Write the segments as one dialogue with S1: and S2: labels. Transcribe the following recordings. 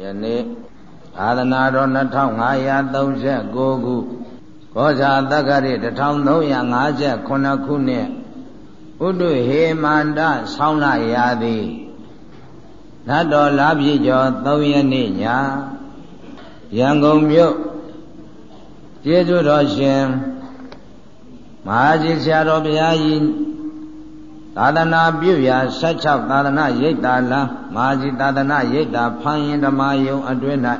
S1: ယနေ့သာသနာတော်2539ခုခောဇာတက္ကရီ1358ခုနှစ်ဥဒ္ဓဟေမန္တဆောင်းလာရသည်နတ်တော်လာပြည့်ကျော်3ရက်နေ့ညရန်ကုန်မြို့ကျေးဇူးတော်ရှင်မဟာကြီးဆရာတော်ဘုရားကြီး သာသနာပြုရာ16သာသနာရိပ်သာလမဟာကြီးသာသနာရိပ်သာဖန်ရင်ဓမ္မယုံအတွင်း၌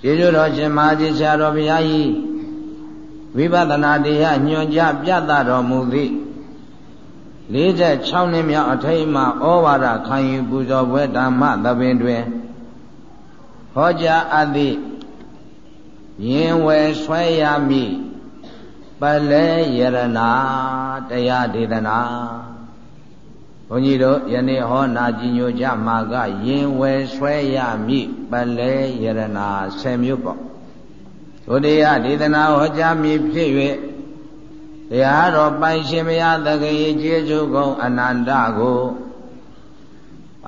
S1: ကျေးဇူးတော်ရှင်မဟာကြီးဆရာတော်ဘုရားကြီးဝိပဿနာတရားညွှန်ကြားပြသတော်မူသည့်46နှစ်မြောက်အထိမ်းအမှဩဝါဒခံယူပူဇော်ပွဲဓမ္မသဘင်တွင်ဟောကြားအပ်သည့်ရင်ဝယ်ဆွဲရမည် ပလဲယရနာတရားဒေသနာဘုန်းကြီးတို့ယနေ့ဟောနာကြည်ညိုကြမှာကရင်ဝယ်ဆွဲရမည်ပလဲယရနာ10မျိုးပေါ့ဒုတိယဒေသနာဟောကြားမည်ဖြစ်၍တရားတော်ပိုင်ရှင်မယသကေကျေးဇူးကုန်အနန္တကို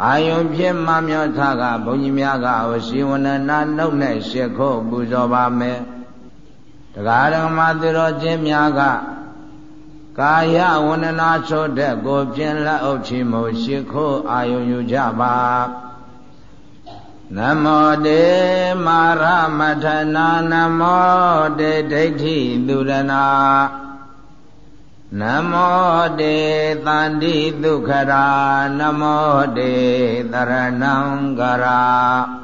S1: အာယုံဖြစ်မမျောထကဘုန်းကြီးများကဝစီဝနနာနှုတ်နဲ့ရှ िख ုပူဇော်ပါမယ် တရားဓမ္မသူတော်ချင်းများကကာယဝန္ဒနာချို့တဲ့ကိုပြင်းလက်အုပ်ချီမို့ရှ िख ုအာယုံယူကြပါနမောတေမာရမထနာနမောတေဒိဋ္ဌိသူရဏနမောတေတန္တိဒုက္ခရာနမောတေတရဏံကရာ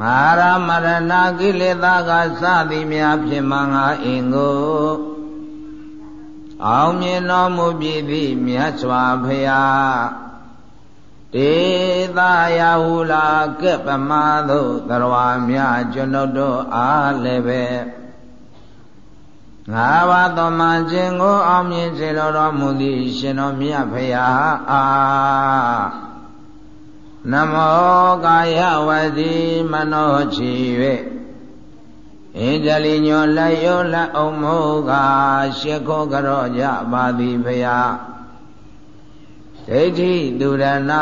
S1: မဟာရမရဏကိလေသာကစသည်များဖြင့်မငါအင်ကိုအောင်မြင်တော်မူပြီသည်မြတ်စွာဘုရားတေသာယဟုလာကပမသို့သရဝမြကျွန်ုပ်တို့အားလည်းပဲငါးပါးသောမှခြင်းကိုအောင်မြင်စေတော်မူသည်ရှင်တော်မြတ်ဖရာအာ နမောကာယဝစီမနောချီ၍ဣန္ဒလီညောလက်ယောလက်အောင်မောကရှ िख ောကြရောကြပါသည်ဖရာဒိဋ္ဌိဒုရဏ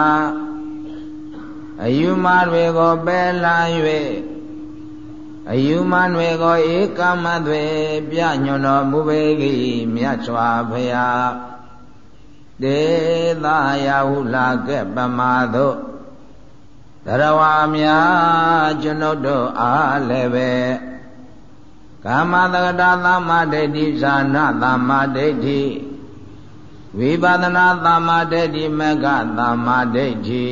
S1: အယူမတွေကိုပယ်လာ၍အယူမန်တွေကိုဧကမတွေပြညွန်တော်မူပေ၏မြတ်စွာဘုရားဒေသာယဟုလာကဲ့ပမာတို့ တရဝများကျွန်ုပ်တို့အားလည်းပဲကာမတက္ကတာသမ္မာဒိဋ္ဌိဇာနာသမ္မာဒိဋ္ဌိဝိပဿနာသမ္မာဒိဋ္ဌိမကသမ္မာဒိဋ္ဌိ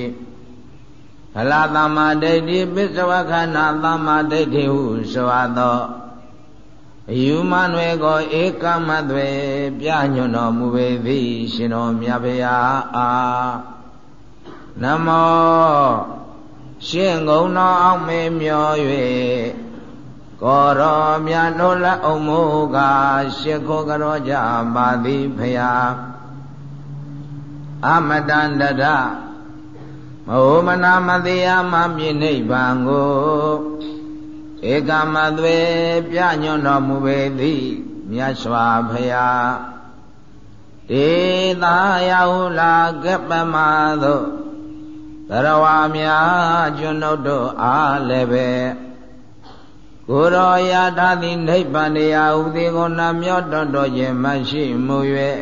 S1: ဖလာသမ္မာဒိဋ္ဌိပစ္စဝခန္ဓာသမ္မာဒိဋ္ဌိဟုဆိုအပ်သောအယူမနွယ်ကိုဧကမသွေပြညွန်တော်မူပေသည်ရှင်တော်မြတ်ဗျာအာနမော ရှင်ကုံတော်အောင်မေမျော၍ကောရောမြတ်တို့လက်အုံမူကားရှ िख ောကရောကြပါသည်ဖျာအမတန္တရမဟုတ်မနာမတရားမပြိနိဗ္ဗာန်ကိုဧကမသွေပြညွန်တော်မူပေသည်မြတ်စွာဘုရားဒေသာယဟုလာကပမသို့ သရဝါများကျွန်ုပ်တို့အားလည်းပဲကိုရောရာထသည်နိဗ္ဗာန်တရားဥသည်ကိုနှမျောတော်တော်ခြင်းမရှိမှု၍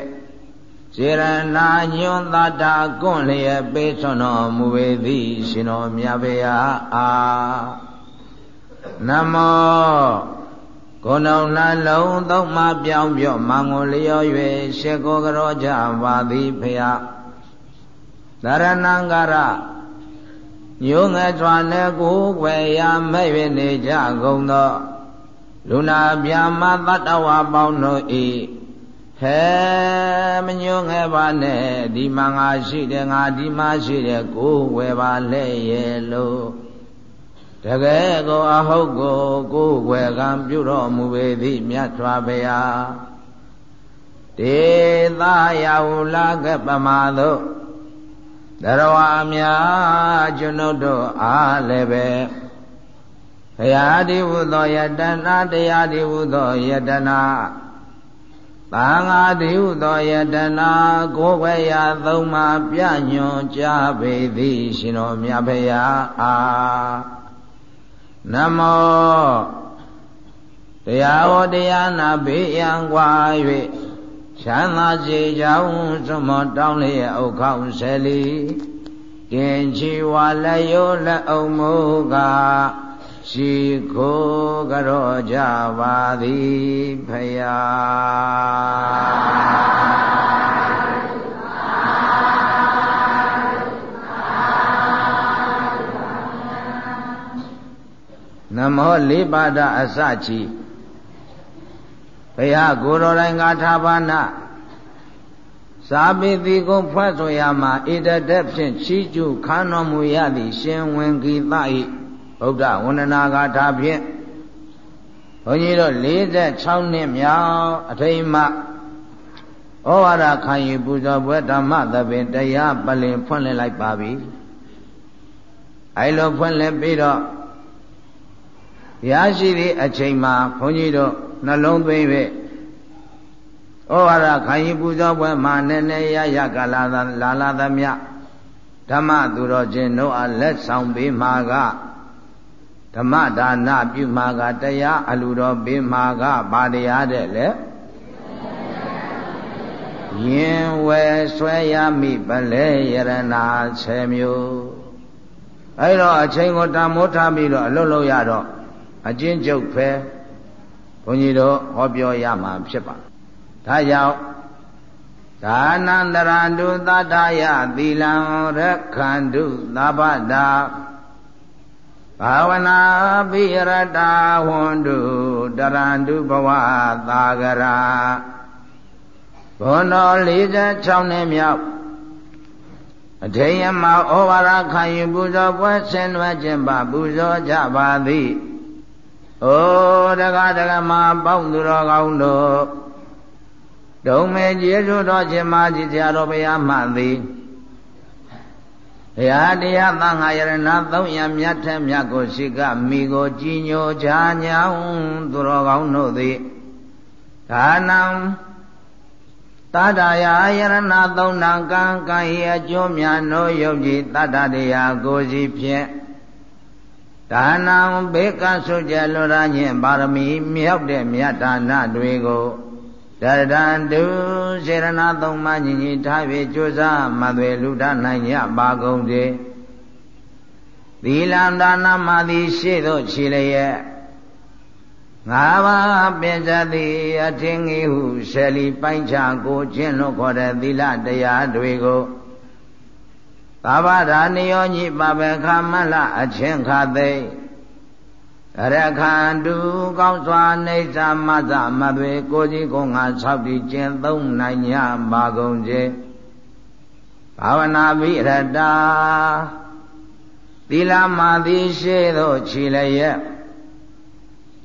S1: စေရနာညွန်သတ္တာကွန့်လျက်ပေးဆွတော်မူပေသည်ရှင်တော်မြတ်ဗျာအာနမောကိုယ်တော်နှလုံးသုံးမပြောင်းပြော့မင်္ဂလျော၍ရှေကိုကရောကြပါသည်ဖျားသရဏံကရ ညိုငယ်စွာနဲ့ကိုယ်ွယ်ရမဲ့၍နေကြကုန်သောလူနာပြမတတ္တဝါပေါင်းတို့၏ဟဲမညွငယ်ပါနဲ့ဒီမှာငါရှိတယ်ငါဒီမှာရှိတယ်ကိုယ်ဝယ်ပါလဲရဲ့လို့တကယ်ကိုအဟုတ်ကိုကိုယ်ဝယ်ကံပြုတော်မူပေသည်မြတ်စွာဘုရားဒေသာယဟုလာကပမာတို့ သရဝအမြာကျွန်ုပ်တို့အားလည်းပဲဘုရားတိဟုသောယတနာတရားတိဟုသောယတနာသံဃာတိဟုသောယတနာကိုယ်ခွေရာသုံးပါပြညွန်ကြပေသည်ရှင်တော်မြတ်ဘုရားအားနမောတရားဟောတရားနာဘေးရန်ကွာ၍ ချမ်းသာစေကြောင်းသမတောင်းလျက်ဥခောက်ဆယ်လီကင်ချီဝါလက်ယောလက်အောင်မူကားရှိခိုးကြောကြပါသည်ဖယာနမောလေးပါဒအစချီ ဘုရားကိုယ်တော်တိုင်ကထာဘာနာစာပေတိကိုဖွဲ့ဆိုရမှာဣတတက်ဖြင့်ချီးကျူးခမ်းတော်မူရသည်ရှင်ဝင်ဂီတ၏ဗုဒ္ဓဝန္ဒနာဂါထာဖြင့်ဘုန်းကြီးတို့46နှစ်မြောက်အထိမ်းမှဩဝါဒခံယူပူဇော်ပွဲဓမ္မသဘင်တရားပလင်ဖွင့်လှစ်လိုက်ပါပြီအဲလိုဖွင့်လှစ်ပြီးတော့ရရှိသည့်အချိန်မှာဘုန်းကြီးတို့ နှလုံးသွင်း၍ဩဝါဒခံယူပူဇော်ပွဲမှာနည်းနည်းရရကလာလာလာသမျှဓမ္မသူတော်ချင်းတို့အားလက်ဆောင်ပေးမှာကဓမ္မဒါနပြုမှာကတရားအလူတော်ပေးမှာကဘာတရားတဲ့လေရင်ဝယ်ဆွဲရမိပလဲယရနာဆယ်မျိုးအဲ့တော့အချိန်ကိုတန်မိုးထားပြီးတော့အလွတ်လို့ရတော့အကျဉ်းချုပ်ဖဲ ဘုန်းကြီးတို့ဟောပြောရမှာဖြစ်ပါဒါကြောင့်ဒါနန္တရန္တုသတ္တယသီလံရခန္တုသဗ္ဗတာဘာဝနာပိရတာဝန္တုတရန္တုဘဝသာဂရာဘုန်းတော်46နှစ်မြောက်အထေယမဩဝါဒခံယူပူဇော်ပွဲဆင်နွှဲခြင်းပါပူဇော်ကြပါသည်။ အိုတက္ကတက္ကမပေါင်းသူတော်ကောင်းတို့ဒုံမေကျေးဇူးတော်ရှင်မကြီးဆရာတော်ဘုရားမှသည်ဘုရားတရားသံဃာယရဏသုံးရမြတ်ထက်မြတ်ကိုရှိကမိကိုကြည်ညိုချာညောင်းသူတော်ကောင်းတို့သည်ဒါနံတတရာယရဏသုံးနံကံကံဤအကျိုးများနိုးယုတ်ကြည်တတ္တတရားကိုစီဖြင့် ဒါနံဘေကဆုကြလွရခြင်းပါရမီမြောက်တဲ့မြတ်ဒါနတွေကိုတရံတုစေရနာသုံးပါးညီညီထား၍ကြိုးစားမသွေလူဒနိုင်ရပါကုန်စေသီလဒါနမသည်ရှေ့သို့ခြေလျက်ငါးပါးပင်စသည်အထင်ကြီးဟုရှယ်လီပိုင်းခြားကိုကျင့်လို့ခေါ်တဲ့သီလတရားတွေကို သဘာဒာနိယောညိပပခမလအချင်းခသိရခန္တုကောင်းစွာနေသမသမသွေကိုကြီးကိုငါဆောက်တည်ကျင့်သုံးနိုင်ညပါကုန်စေဘာဝနာပိရတာသီလမာတိရှိသောခြေလျက်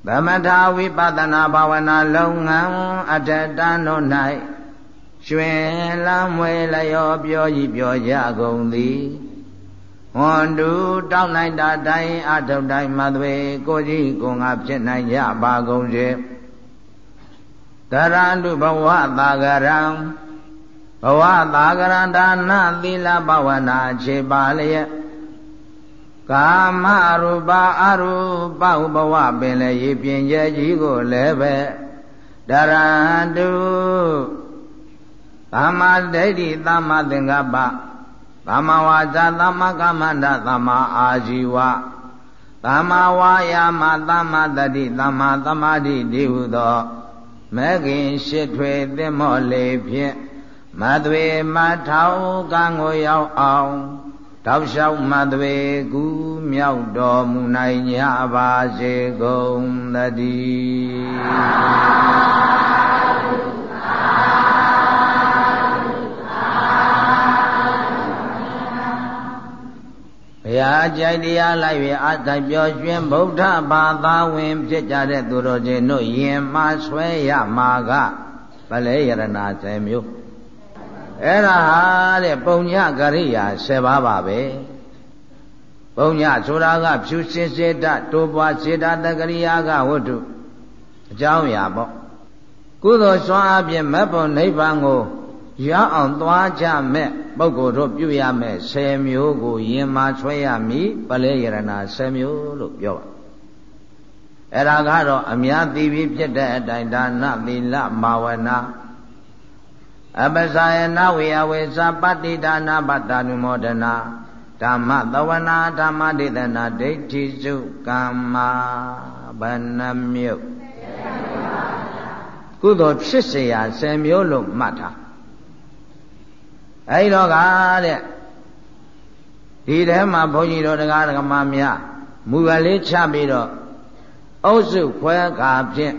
S1: သမထဝိပဿနာဘာဝနာလုံငန်းအတ္တတန်တို့၌ ရွှင်လမ်းမွေလျောပြောဤပြောကြကုန်သည်ဝန္တုတောက်နိုင်တာတိုင်းအထုပ်တိုင်းမသွေကိုကြီးကိုငါဖြစ်နိုင်ကြပါကုန်စေတရန္တုဘဝသာဂရံဘဝသာဂရန္ဒါနသီလဘဝနာခြေပါလျက်ကာမရူပအရူပဥဘဝပင်လည်းရေပြင်ကျဲကြီးကိုလည်းပဲတရန္တု သမ္မာဒိဋ္ဌိသမ္မာသင်္ကပ္ပသမ္မာဝါစာသမ္မာကမ္မန္တသမ္မာအာဇီဝသမ္မာဝါယာမသမ္မာတတိသမ္မာသမာဓိဒီဟုသောမဲခင်ရှိထွေသင်္မောလေဖြင့်မသွေမထောက်ကံကိုရောက်အောင်တောက်လျှောက်မသွေကူးမြောက်တော်မူနိုင်ကြပါစေကုန်သတည်း ရားကြိုက်တရားလိုက်၍အတိုင်ပြောရွှင်ဗုဒ္ဓဘာသာဝင်ဖြစ်ကြတဲ့သူတော်ချင်းတို့ယင်မှဆွဲရမှာကဗလဲယရဏ10မျိုးအဲ့ဒါဟာတဲ့ပုံညကရိယာ10ပါးပါပဲပုံညဆိုတာကဖြူစင်စေတတိုးပွားစေတတကရိယာကဝတ္ထုအကြောင်းအရာပေါ့ကုသိုလ်စွမ်းအပြင်မက်ဖို့နိဗ္ဗာန်ကို ရောက်အောင်သွားကြမဲ့ပုဂ္ဂိုလ်တို့ပြုရမဲ့10မျိုးကိုယင်မာဆွဲရမည်ပလဲယရဏ10မျိုးလို့ပြောပါအဲ့ဒါကတော့အများသိပြီးဖြစ်တဲ့အတိုင်းဒါနသီလမာဝနာအပဇာယနာဝေယဝေသပတ္တိဒါနာပတ္တနုမောဒနာဓမ္မသဝနာဓမ္မဒေသနာဒိဋ္ဌိစုကမ္မာဗဏမြုပ်ကုသိုလ်ဖြစ်เสีย10မျိုးလို့မှတ်ထား အဲဒီတော့ကတဲ့ဒီထဲမှာဘုန်းကြီးတို့တရားဓမ္မများမူကလေးချပြီးတော့အုပ်စုခွဲကာဖြင့်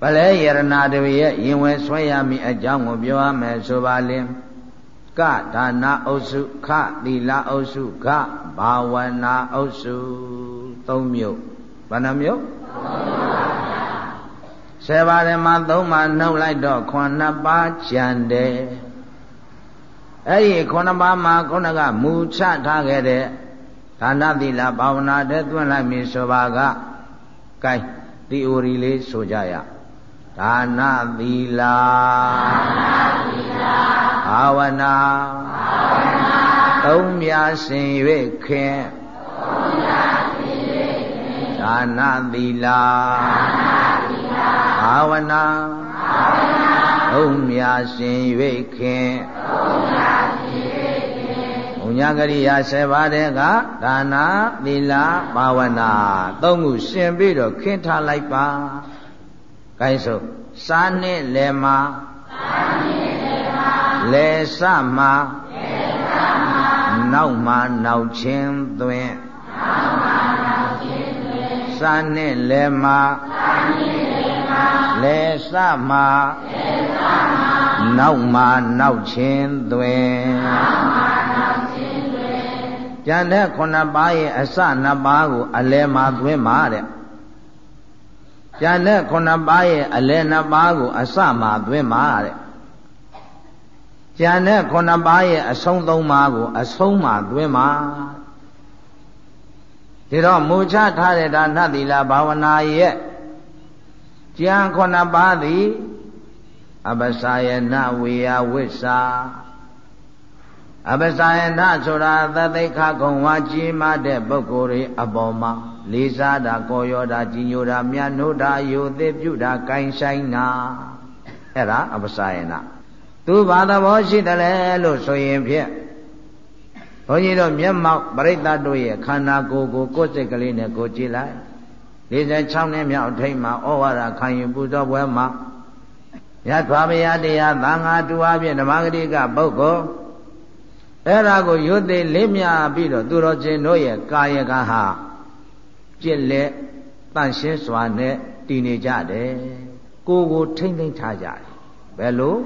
S1: ဗလဲယရနာတွေရဲ့ရင်ဝယ်ဆွဲရမည်အကြောင်းကိုပြောရမယ်ဆိုပါလင်ကဒါနာအုပ်စုခသီလအုပ်စုခဘာဝနာအုပ်စု၃မျိုးဘာနှမျိုးဆယ်ပါးထဲမှာ၃ပါးနှုတ်လိုက်တော့ခုနှစ်ပါးကျန်တယ် အဲ့ဒီခုနှစ်ပါးမှာခုနကမူချထားခဲ့တဲ့ဒါနသီလဘာဝနာတဲ့သွင်းလိုက်ပြီဆိုပါကကဲသီအိုရီလေးဆိုကြရဒါနသီလဘာဝနာသုံးမြစင်၍ခင်ဒါနသီလဘာဝနာသုံးမြစင်၍ခင် ဘုညာကရိယာ7ပါးတဲ့ကဒါနာသီလဘာဝနာသုံးခုရှင်ပြီးတော့ခင်းထားလိုက်ပါ။ဂိုင်းဆိုစားနှစ်လေမှာစားနှစ်လေမှာလေစမှာလေစမှာနောက်မှာနောက်ချင်းသွင်းနောက်မှာနောက်ချင်းသွင်းစားနှစ်လေမှာစားနှစ် လေမှာလေစမှာလေစမှာနောက်မှာနောက်ချင်းသွင်းနောက်မှာကျန်တဲ့ခုနှစ်ပါးရဲ့အစနှစ်ပါးကိုအလယ်မှာသွင်းပါတဲ့ကျန်တဲ့ခုနှစ်ပါးရဲ့အလယ်နှစ်ပါးကိုအစမှာသွင်းပါတဲ့ကျန်တဲ့ခုနှစ်ပါးရဲ့အဆုံးသုံးပါးကိုအဆုံးမှာသွင်းပါဒီတော့မူချထားတဲ့ဒါနသီလဘာဝနာရဲ့ ကျန်ခုနှစ်ပါးသည်အပစာယနာဝေယဝိစ္စာအပစာယနာဆိုတာသတိခကုံဝါကြီးမားတဲ့ပုဂ္ဂိုလ်တွေအပေါ်မှာလေးစားတာကောရောတာကြီးညိုတာမြတ်နိုးတာယုသိပြုတာကိုင်းဆိုင်တာအဲ့ဒါအပစာယနာသူဘာသဘောရှိတယ်လဲလို့ဆိုရင်ဖြင့်ဘုန်းကြီးတို့မျက်မှောက်ပရိသတ်တို့ရဲ့ခန္ဓာကိုယ်ကိုကိုယ်စိတ်ကလေးနဲ့ကိုကြည့်လိုက် 46နှစ်မြောက်ထိတ်မှာဩဝါဒခံယူပူဇော်ပွဲမှာရသော်ဗျာတရားသံဃာတူအပြင်ဓမ္မဂတိကပုဂ္ဂိုလ်အဲ့ဒါကိုရွတ်သိလေးမြပြီးတော့သူတော်ချင်းတို့ရဲ့ကာယကဟာကြစ်လက်တန့်ရှင်းစွာနဲ့တည်နေကြတယ်ကိုယ်ကိုထိမ့်သိမ့်ထားကြတယ်ဘယ်လို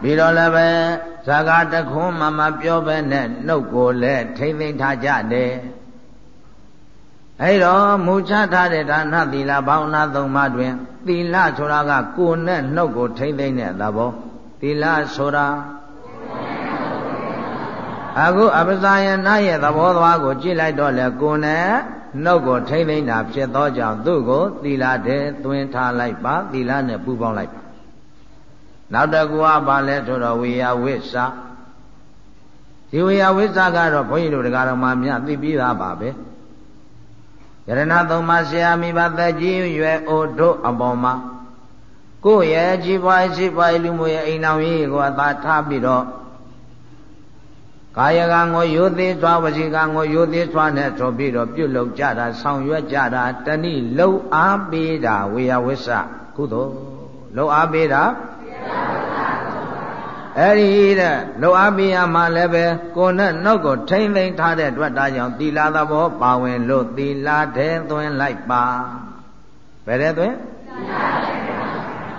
S1: ပြီးတော့လည်းပဲဇာကတခွန်းမှမပြောပဲနဲ့နှုတ်ကိုလည်းထိမ့်သိမ့်ထားကြတယ် အဲ့တော့မူချထားတဲ့ဒါနသီလဘာဝနာသုံးပါးတွင်သီလဆိုတာကကိုယ်နဲ့နှုတ်ကိုထိမ့်သိမ့်တဲ့သဘောသီလဆိုတာအခုအပဇာယနာရဲ့သဘောသွားကိုကြည့်လိုက်တော့လေကိုယ်နဲ့နှုတ်ကိုထိမ့်သိမ့်တာဖြစ်သောကြောင့်သူ့ကိုသီလတဲ့သွင်းထားလိုက်ပါသီလနဲ့ပူပေါင်းလိုက်ပါနောက်တကူကပါလဲဆိုတော့ဝေယဝိစ္ဆာဒီဝေယဝိစ္ဆာကတော့ဘုန်းကြီးတို့တရားတော်မှာမြတ်သိပြီးသားပါပဲ ယရဏသုံးပါးဆရာမိဘသက်ကြီးရွယ်အိုတို့အပေါ်မှာကိုယ့်ရဲ့ကြီးပွားရှိပွားလူမျိုးရဲ့အိမ်တော်ကြီးကိုအသာထားပြီးတော့ကာယကံကိုယိုသေးစွာဝစီကံကိုယိုသေးစွာနဲ့ဆိုပြီးတော့ပြုလုပ်ကြတာဆောင်ရွက်ကြတာတဏိလှုပ်အားပေးတာဝေယဝိစ္စကုသိုလ်လှုပ်အားပေးတာ အဲ့ဒီတဲ့လှုပ်အားပေးရမှလည်းပဲကိုယ်နဲ့နှုတ်ကိုထိမ့်သိမ့်ထားတဲ့အတွက်ဒါကြောင့်သီလသဘောပါဝင်လို့သီလတဲ့သွင်းလိုက်ပါဘယ်တဲ့သွင်းသီလတဲ့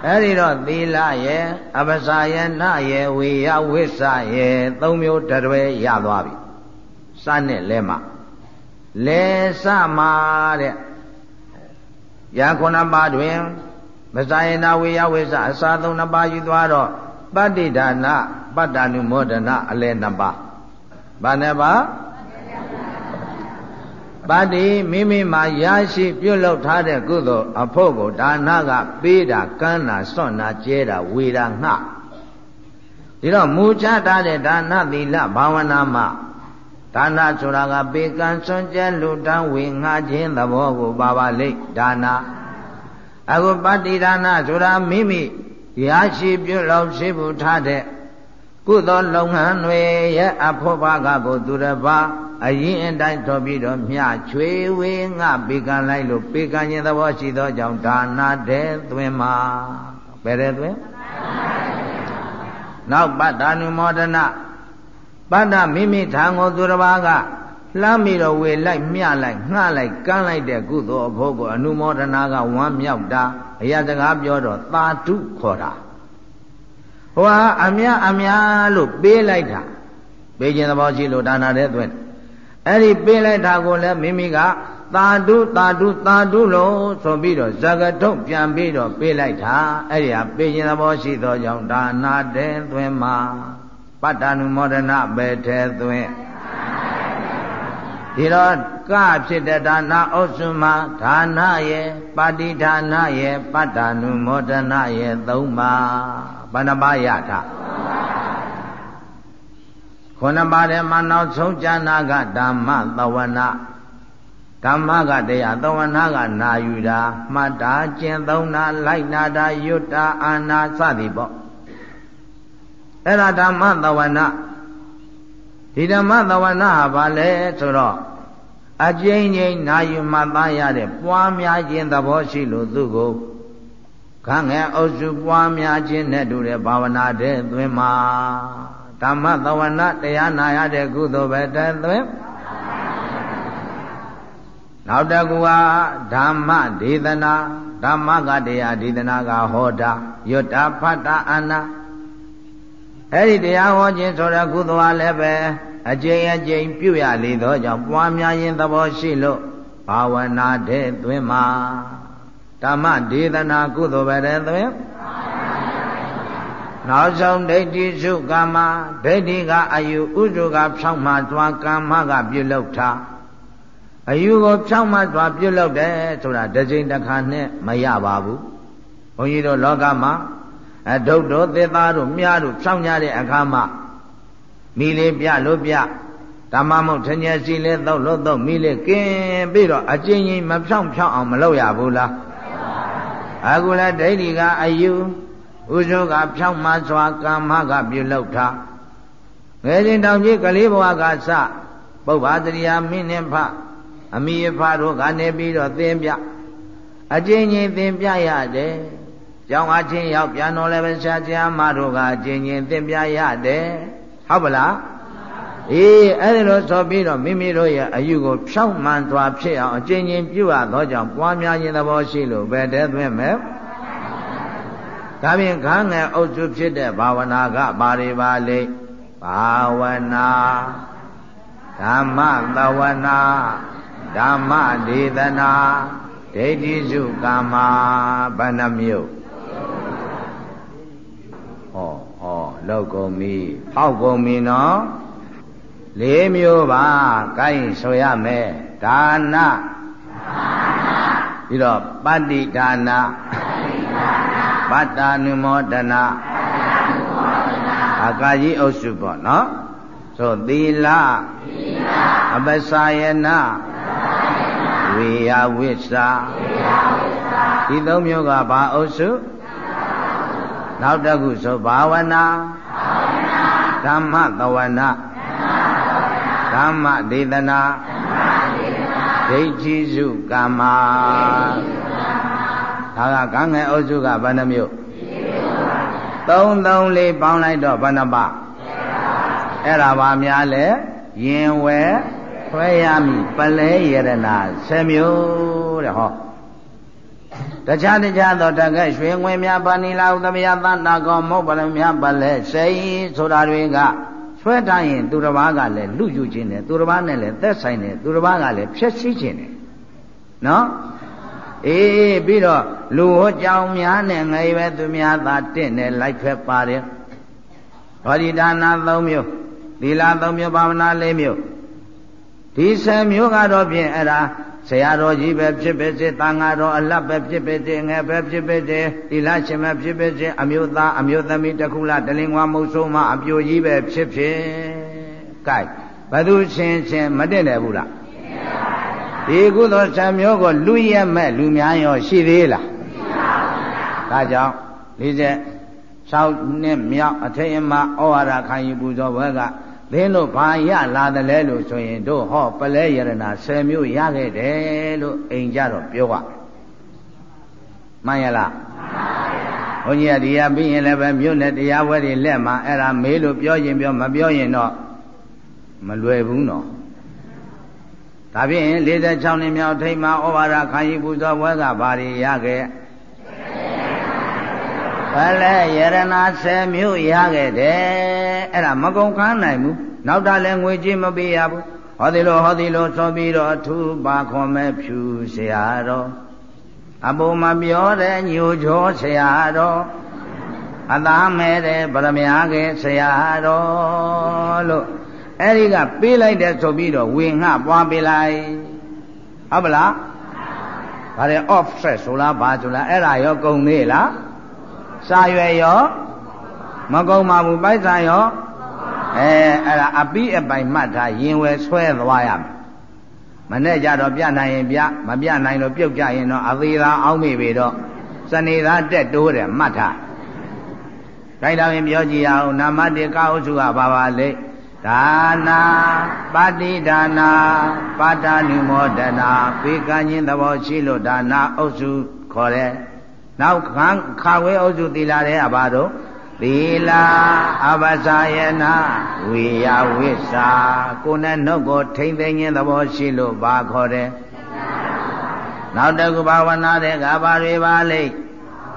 S1: အဲ့ဒီတော့သီလရဲ့အပ္ပစာယနာရဲ့ဝေယဝိစ္စရဲ့သုံးမျိုးတရွဲရသွားပြီစနဲ့လဲမှာလဲစမှာတဲ့ရာခုနပါတွင်မဇာယနာဝေယဝိစ္စအစာသုံးနှစ်ပါးယူသွားတော့ ပတ္တိဒါနပတ္တနုမောဒနာအလဲနှစ်ပါးဘာနဲ့ပါပပါတိမိမိမှာရရှိပြုလုပ်ထားတဲ့ကုသိုလ်အဖို့ကိုဒါနကပေးတာကမ်းတာစွန့်တာကျဲတာဝေတာငှဒီတော့မူချထားတဲ့ဒါနသီလဘာဝနာမှာဒါနဆိုတာကပေကံစွန့်ကြဲလူတန်းဝေငှခြင်းသဘောကိုပါပါလိမ့်ဒါနအခုပတ္တိဒါနဆိုတာမိမိ ရရှိပြုလုပ်ရှိဖို့ထားတဲ့ကုသိုလ်လုပ်ငန်းတွေရဲ့အဖို့ဘာကကိုသူတစ်ပါးအရင်အတိုင်းတော်ပြီးတော့မြချွေဝေငှပေကံလိုက်လို့ပေကံခြင်းသဘောရှိသောကြောင့်ဒါနတဲ့သွင်းမှာဘယ်တဲ့သွင်းနောက်ပတ္တာနုမောဒနာပတ္တမိမိထံကိုသူတစ်ပါးက လှမ်းပြီးတော့ဝေလိုက်မျှလိုက်ငှလိုက်ကမ်းလိုက်တဲ့ကုသိုလ်အဖို့ကိုအနုမောဒနာကဝမ်းမြောက်တာအရာစကားပြောတော့သာတုခေါ်တာဟိုဟာအမြအမြလို့ပေးလိုက်တာပေးခြင်းသဘောရှိလို့ဒါနာတဲ့သွင်းအဲ့ဒီပေးလိုက်တာကိုလည်းမိမိကသာဓုသာဓုသာဓုလို့ဆိုပြီးတော့ဇဂတုံပြန်ပြီးတော့ပေးလိုက်တာအဲ့ဒီဟာပေးခြင်းသဘောရှိသောကြောင့်ဒါနာတဲ့သွင်းမှာပတ္တ ानु မောဒနာပဲထဲသွင်း ဒီတော့ကဖြစ်တဲ့ဒါနာဥစ္စုမဒါနရဲ့ပါတိဒါနရဲ့ပတ္တ ानु မောဒနာရဲ့သုံးပါဘဏ္ဍပါရထခုနပါးထဲမှာနောက်ဆုံးကျမ်းနာကဓမ္မသဝနာဓမ္မကတရားသဝနာကနာယူတာမှတ်တာကျင့်သုံးတာလိုက်နာတာယွတ်တာအာနာစသည်ပေါ့အဲ့ဒါဓမ္မသဝနာ ဒီဓမ္မသဝနာဟာဘာလဲဆိုတော့အကျဉ်းချင်းနာယူမှတ်သားရတဲ့ပွားများခြင်းသဘောရှိလို့သူ့ကိုခန့်ငယ်အုပ်စုပွားများခြင်းနဲ့တူတဲ့ဘာဝနာတဲ့သွင်းမှာဓမ္မသဝနာတရားနာရတဲ့ကုသိုလ်ပဲတဲ့သွင်းနောက်တကူဟာဓမ္မဒေသနာဓမ္မကတရားဒေသနာကဟောတာယွတ်တာဖတ်တာအနာ အဲ့ဒီတရားဟောခြင်းဆိုတဲ့ကုသိုလ်ဟာလည်းပဲအကျဉ်းအကျဉ်းပြုရလေသောကြောင့်ပွားများရင်သဘောရှိလို့ဘာဝနာတဲ့သွင်းမှာဓမ္မဒေသနာကုသိုလ်ပဲတဲ့သွင်းနောက်ဆုံးဒိဋ္ဌိစုကာမဒိဋ္ဌိကအယူဥစုကဖြောင်းမှသွားကာမကပြုလုပ်တာအယူကိုဖြောင်းမှသွားပြုလုပ်တယ်ဆိုတာတစ်ချိန်တစ်ခါနဲ့မရပါဘူးဘုန်းကြီးတို့လောကမှာ အဒုတ်တို့သစ္စာတို့မြားတို့ဖြောင်းကြတဲ့အခါမှာမိလေးပြလို့ပြဓမ္မမုတ်ထညစီလေးသုတ်လို့သုတ်မိလေးကင်းပြီးတော့အကျဉ်းကြီးမဖြောင်းဖြောင်းအောင်မလုပ်ရဘူးလားအခုလည်းဒိဋ္ဌိကအယူဥဇောကဖြောင်းမှစွာကာမကပြုလုပ်တာငယ်စဉ်တောင်ကြီးကလေးဘဝကစပုဗ္ဗာတရိယာမင်းနှင့်ဖအမိအဖတို့ကနေပြီးတော့သင်ပြအကျဉ်းချင်းသင်ပြရတယ် ကျောင်းအချင်းရောက်ပြန်တော်လည်းပဲဆရာကျမ်းမတို့ကအချင်းချင်းသင်ပြရတယ်ဟုတ်ပလားအေးအဲ့ဒီလိုဆိုပြီးတော့မိမိတို့ရဲ့အယူကိုဖြောင့်မှန်စွာဖြစ်အောင်အချင်းချင်းပြုရသောကြောင့်ပွားများခြင်းသဘောရှိလို့ပဲတည်းသွင်းမယ်ဒါဖြင့်ခန်းငယ်အုပ်စုဖြစ်တဲ့ဘာဝနာကဘာတွေပါလိမ့်ဘာဝနာဓမ္မသဝနာဓမ္မဒေသနာဒိဋ္ဌိစုကာမဘဏ္ဍမြို့ ဟောဟောလောက်ကုန်ပြီဖောက်ကုန်ပြီနော်လေးမျိုးပါကိုင်းဆိုရမယ်ဒါနပြီးတော့ပတ္တိဒါနပတ္တာနုမောဒနာအကာကြီးအုပ်စုပေါ့နော်ဆိုသီလအပ္ပစာယနာဝေယဝိစ္စာဒီသုံးမျိုးကဘာအုပ်စု နောက်တစ်ခုဆိုဘာဝနာဓမ္မသဝနာဓမ္မဒေသနာဒိဋ္ဌိစုကာမဒါကကံငယ်အုပ်စုကဘယ်နှမျိုးသုံးသုံးလေးပေါင်းလိုက်တော့ဘယ်နှပါအဲ့ဒါပါများလဲရင်ဝဲခွဲရမိပလဲယရနာ10မျိုးတဲ့ဟော တခြားတခြားသောတကဲ့ရွှေငွေများပါဏိလာဥသမယသန္တာကောမုတ်ပလများပလဲစိဆိုတာတွေကဆွဲထားရင်သူတစ်ပါးကလည်းလူယူခြင်းတယ်သူတစ်ပါးနဲ့လည်းသက်ဆိုင်တယ်သူတစ်ပါးကလည်းဖြည့်ဆည်းခြင်းတယ်နော်အေးပြီးတော့လူဟောကြောင်များနဲ့ငယ်ပဲသူများသာတင့်တယ်လိုက်ဖက်ပါတယ်ဘောဓိဒါနာ၃မျိုးသီလ၃မျိုးဘာဝနာ၄မျိုးဒီဆယ်မျိုးကတော့ဖြင့်အဲ့ဒါ ဆရာတော်ကြီးပဲဖြစ်ဖြစ်စေတန်ဃာတော်အလတ်ပဲဖြစ်ဖြစ်စေငယ်ပဲဖြစ်ဖြစ်စေသီလရှင်ပဲဖြစ်ဖြစ်စေအမျိုးသားအမျိုးသမီးတခုလားတလင်္ဂွာမုတ်ဆိုးမအပြိုကြီးပဲဖြစ်ဖြစ်ကဲဘသူချင်းချင်းမတင့်တယ်ဘူးလားဒီကုသိုလ်ဆံမျိုးကိုလူရက်မဲ့လူများရောရှိသေးလားဒါကြောင့်46နှစ်မြောက်အထိတ်အမဩဝါဒခံယူပူဇော်ဘွဲက သင်တို့ဘာရလာတယ်လဲလို့ဆိုရင်တို့ဟောပလဲယရနာ10မျိုးရခဲ့တယ်လို့အိမ်ကြတော့ပြောပါမှန်ရလားဘုန်းကြီးကဒီရပြီးရင်လည်းပဲမြို့နဲ့တရားဝဲတွေလက်မှာအဲ့ဒါမေးလို့ပြောရင်ပြောမပြောရင်တော့မလွယ်ဘူးနော်ဒါဖြင့်46နှစ်မြောက်ထိတ်မှာဩဝါဒခံယူပူဇော်ဘွဲကဘာတွေရခဲ့ ဘလဲယရနာ10မျိုးရခဲ့တယ်အဲ့ဒါမကုန်ခန်းနိုင်ဘူးနောက်တာလည်းငွေကြေးမပေးရဘူးဟောဒီလိုဟောဒီလိုဆိုပြီးတော့အထူးပါခွန်မဲ့ဖြူเสียတော်အပေါ်မပြောတဲ့ညိုချောเสียတော်အသားမဲ့တဲ့ဗရမ ्या ကเสียတော်လို့အဲ့ဒီကပေးလိုက်တဲ့ဆိုပြီးတော့ဝေငှပွားပေးလိုက်ဟုတ်ပလားဗါတယ် offset ဆိုလားဘာဆိုလားအဲ့ဒါရောကုန်သေးလား စာရွယ်ရောမကုံပါဘူးပိုက်ဆံရောအဲအဲ့ဒါအပိအပိုင်မှတ်ထားရင်ဝယ်ဆွဲသွားရမယ်မနဲ့ကြတော့ပြနိုင်ရင်ပြမပြနိုင်လို့ပြုတ်ကြရင်တော့အသေးသာအောင်းမိပြီတော့စနေသာတက်တိုးတယ်မှတ်ထားခိုင်းတော်ရင်ပြောကြည့်အောင်နာမတေကအုပ်စုကဘာပါလဲဒါနာပါတိဒါနာပါတာနိမောဒနာပေကံချင်းသဘောရှိလို့ဒါနာအုပ်စုခေါ်တယ် နောက်ခံခါဝဲအုပ်စုသီလာတဲ့အဘာတို့သီလာအပဇာယနာဝိယဝိစာကိုယ်နဲ့နှုတ်ကိုထိမ့်သိခြင်းသဘောရှိလို့ဘာခေါ်တယ်နောက်တကူဘာဝနာတဲ့ကဘာတွေပါလိမ့်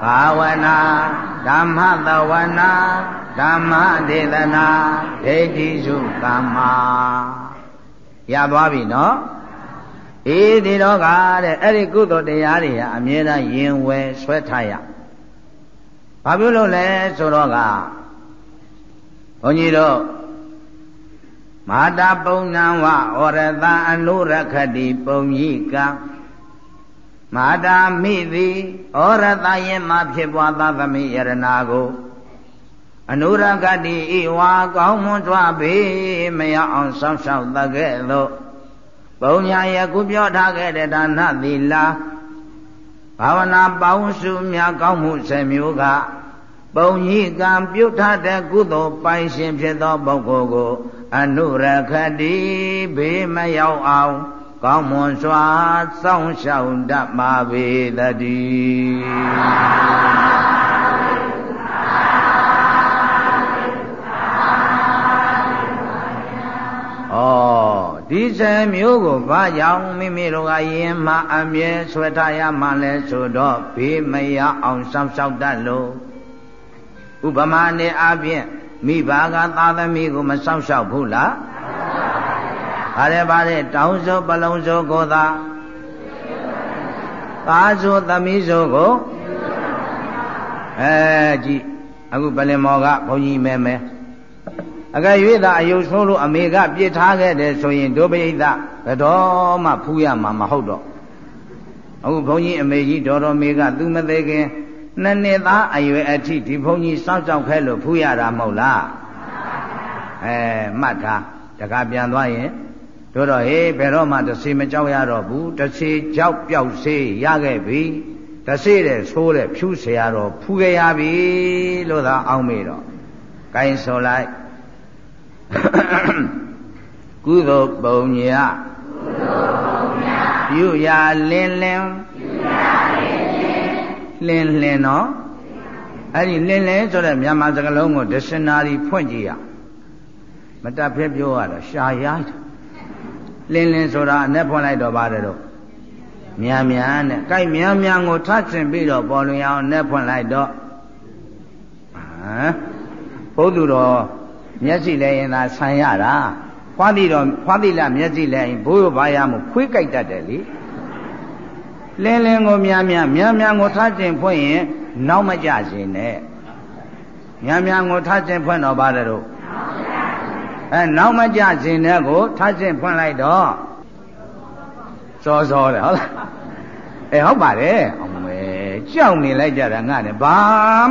S1: ဘာဝနာဓမ္မသဝနာဓမ္မဒေသနာဒိဋ္ဌိစုကမ္မာရသွားပြီနော် အေးဒီတော့ကတဲ့အဲ့ဒီကုသိုလ်တရားတွေဟာအမြဲတမ်းရင်ဝယ်ဆွဲထားရဘာဖြစ်လို့လဲဆိုတော့ကဘုန်းကြီးတို့မာတာပုံဏံဝဩရတအနုရခတိပုံကြီးကမာတာမိသည်ဩရတရဲ့မှဖြစ်ပွားသသမိယရနာကိုအနုရဂတိဤဝါကောင်းမွန်စွာပေမရအောင်စောင့်ရှောက်တကဲ့သို့ ပုံညာယခုပြောထားခဲ့တဲ့ဒါနသီလာဘာဝနာပေါင်းစုများကောင်းမှုစေမျိုးကပုံကြီးကံပြုထားတဲ့ကုသိုလ်ပိုင်ရှင်ဖြစ်သောပုဂ္ဂိုလ်ကို အနုရခတိဘေးမရောက်အောင် ကောင်းမွန်စွာစောင့်ရှောက်တတ်ပါပေတည်း ဒီဆယ်မျိုးကိုဘာကြောင့်မိမိတို့ကယင်မှအမြဲဆွဲထားရမှလဲဆိုတော့ဘေးမရအောင်စောင့်ရှောက်တတ်လို့ဥပမာနဲ့အပြင်မိဘကသာသမီကိုမစောင့်ရှောက်ဘူးလားဗါတယ်ဗါတယ်တောင်းစိုးပလုံးစိုးကိုသာသားစိုးသမီးစိုးကိုအဲကြည့်အခုပလင်မော်ကဘုန်းကြီးမဲမဲ အကယ်၍သာအယုတ်ဆိုးလို့အမေကပြစ်ထားခဲ့တယ်ဆိုရင်ဒုပရိသဘယ်တော့မှဖူးရမှာမဟုတ်တော့အခုဘုန်းကြီးအမေကြီးဒေါ်တော်မေကသူမသေးခင်နှစ်နှစ်သားအရွယ်အထိဒီဘုန်းကြီးစောင့်ကြောက်ခဲ့လို့ဖူးရတာမဟုတ်လားအဲမှတ်ထားတခါပြန်သွားရင်တို့တော့ဟေးဘယ်တော့မှတစေမကြောက်ရတော့ဘူးတစေကြောက်ပြောက်စေးရခဲ့ပြီတစေတဲ့ဆိုးတဲ့ဖြူเสียတော့ဖူးခဲ့ရပြီလို့သာအောင်းမေတော့ဂိုင်းဆိုလိုက် ကုသိုလ်ပုံညာကုသိုလ်ပုံညာပြုရာလင်းလင်းပြုရာလင်းလင်းလင်းလင်းနော်အဲ့ဒီလင်းလင်းဆိုတဲ့မြန်မာစကားလုံးကို dictionary ဖွင့်ကြည့်ရမတတ်ဖက်ပြောရတော့ရှားရိုက်လင်းလင်းဆိုတာအ내ဖွင့်လိုက်တော့ပါတယ်တော့မြန်မြန်နဲ့ကြိုက်မြန်မြန်ကိုထပ်ဆင်ပြီးတော့ပေါ်လွင်အောင်အ내ဖွင့်လိုက်တော့ဟမ်ဘုသူတော် မျက်စိလဲရင်သာဆံရတာဖွားတိတော့ဖွားတိလမျက်စိလဲရင်ဘိုးရဘာရမို့ခွေးကြိုက်တတ်တယ်လေလင်းလင်းကိုများများများများကိုထားခြင်းဖွင့်ရင်နောက်မကြစေနဲ့များများကိုထားခြင်းဖွင့်တော့ပါတယ်တော့အဲနောက်မကြခြင်းတဲ့ကိုထပ်ချင်းဖွင့်လိုက်တော့စောစောတယ်ဟုတ်လားအဲဟုတ်ပါတယ်အမေကြောက်နေလိုက်ကြတာငါနဲ့ဘာ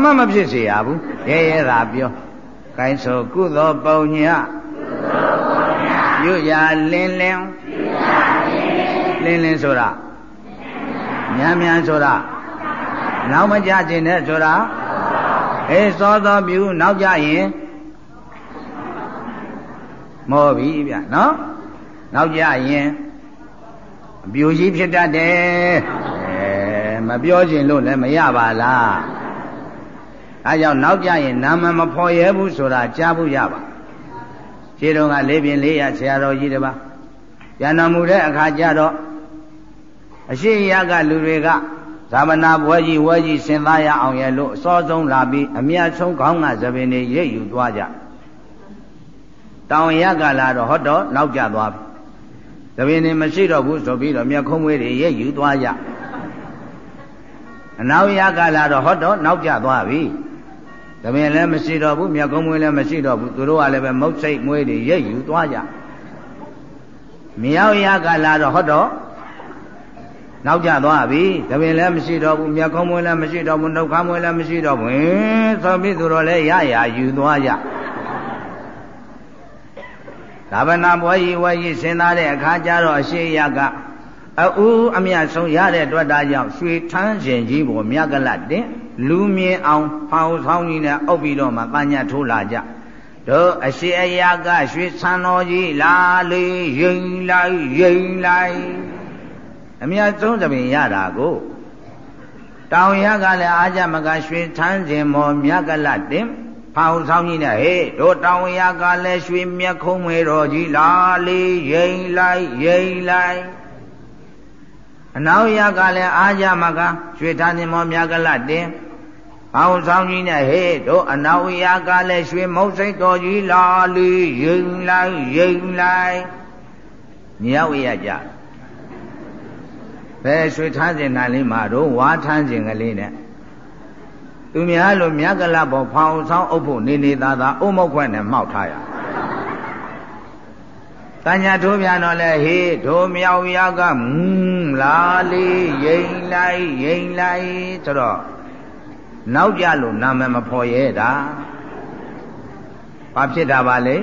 S1: မှမဖြစ်စေရဘူးရဲရဲသာပြော ကိုင်းဆိုကုသောပုံညာပြုရလင်းလင်းလင်းလင်းဆိုတာမြန်မြန်ဆိုတာနောက်မကြခြင်းနဲ့ဆိုတာအေးစောစောပြုနောက်ကြရင်မောပြီဗျနော်နောက်ကြရင်အပြူကြီးဖြစ်တတ်တယ်အဲမပြောခြင်းလို့လည်းမရပါလား အဲကြောင့်နောက်ကြရင်နာမမဖော်ရဲဘူးဆိုတာကြားဖို့ရပါခြေတော်ကလေးပြင်းလေးရဆရာတော်ကြီးတပါးပြန်တော်မူတဲ့အခါကျတော့အရှိရကလူတွေကဇာမနာဘွဲကြီးဝဲကြီးစင်သားရအောင်ရဲ့လို့အစောဆုံးလာပြီးအမြတ်ဆုံးခေါင်းကသပင်တွေရိပ်ယူသွားကြတောင်ရကလာတော့ဟောတော့နောက်ကျသွားပြီသပင်တွေမရှိတော့ဘူးဆိုပြီးတော့မြတ်ခုံးဝေးတွေရိပ်ယူသွားကြအနောက်ရကလာတော့ဟောတော့နောက်ကျသွားပြီ သပင်လည်းမရှိတော့ဘူးမြတ်ခုံးဝေးလည်းမရှိတော့ဘူးသူတို့ကလည်းပဲမုတ်စိတ်မွေးတွေရိပ်ယူသွားကြမြောက်ရကလာတော့ဟောတော့နောက်ကျသွားပြီတပင်လည်းမရှိတော့ဘူးမြက်ခုံးမွေးလည်းမရှိတော့ဘူးနှုတ်ခမ်းမွေးလည်းမရှိတော့ဘူးဆိုပြီးသူတို့လည်းရရယူသွားကြသာဗနာဘွယ်ကြီးဝဲကြီးဆင်းသားတဲ့အခါကျတော့အရှိရကအူးအမြတ်ဆုံးရတဲ့အတွက်ဒါကြောင့်ရွှေထန်းရှင်ကြီးပေါ်မြတ်ကလတ်တင် လူမြင်အောင်ဖောင်ဆောင်ကြီးနဲ့အုပ်ပြီးတော့မှပညာထိုးလာကြတို့အရှိအရာကရွှေဆန်းတော်ကြီးလာလေရင်လိုက်ရင်လိုက်အမြတ်ဆုံးသဘင်ရတာကိုတောင်ရကလည်းအာကြမကရွှေထန်းစဉ်မောမြတ်ကလတ်တင်ဖောင်ဆောင်ကြီးနဲ့ဟေးတို့တောင်ရကလည်းရွှေမြက်ခုံးမွေတော်ကြီးလာလေရင်လိုက်ရင်လိုက် အနောက်ရကလည်းအာကြမကရွှေထန်းစဉ်မောမြတ်ကလတ်တင်ဖောင်ဆောင်ကြီးနဲ့ဟေးတို့အနောက်ရကလည်းရွှေမုတ်စိတ်တော်ကြီးလာလေရင်လိုက်ရင်လိုက်မြောက်ရကြဘယ်ရွှေထားစဉ်နာလေးမှာတော့ဝါထန်းစဉ်ကလေးနဲ့သူများလိုမြတ်ကလပေါ်ဖောင်ဆောင်အုပ်ဖို့နေနေသားသားအုံမောက်ခွက်နဲ့မှောက်ထားရ တညာထိုးပြန်တော့လဲဟေးဒိုမြောက်ရကမူးလာလေးရင်လိုက်ရင်လိုက်ဆိုတော့နောက်ကြလို့နာမည်မဖော်ရဲတာဘာဖြစ်တာပါလဲ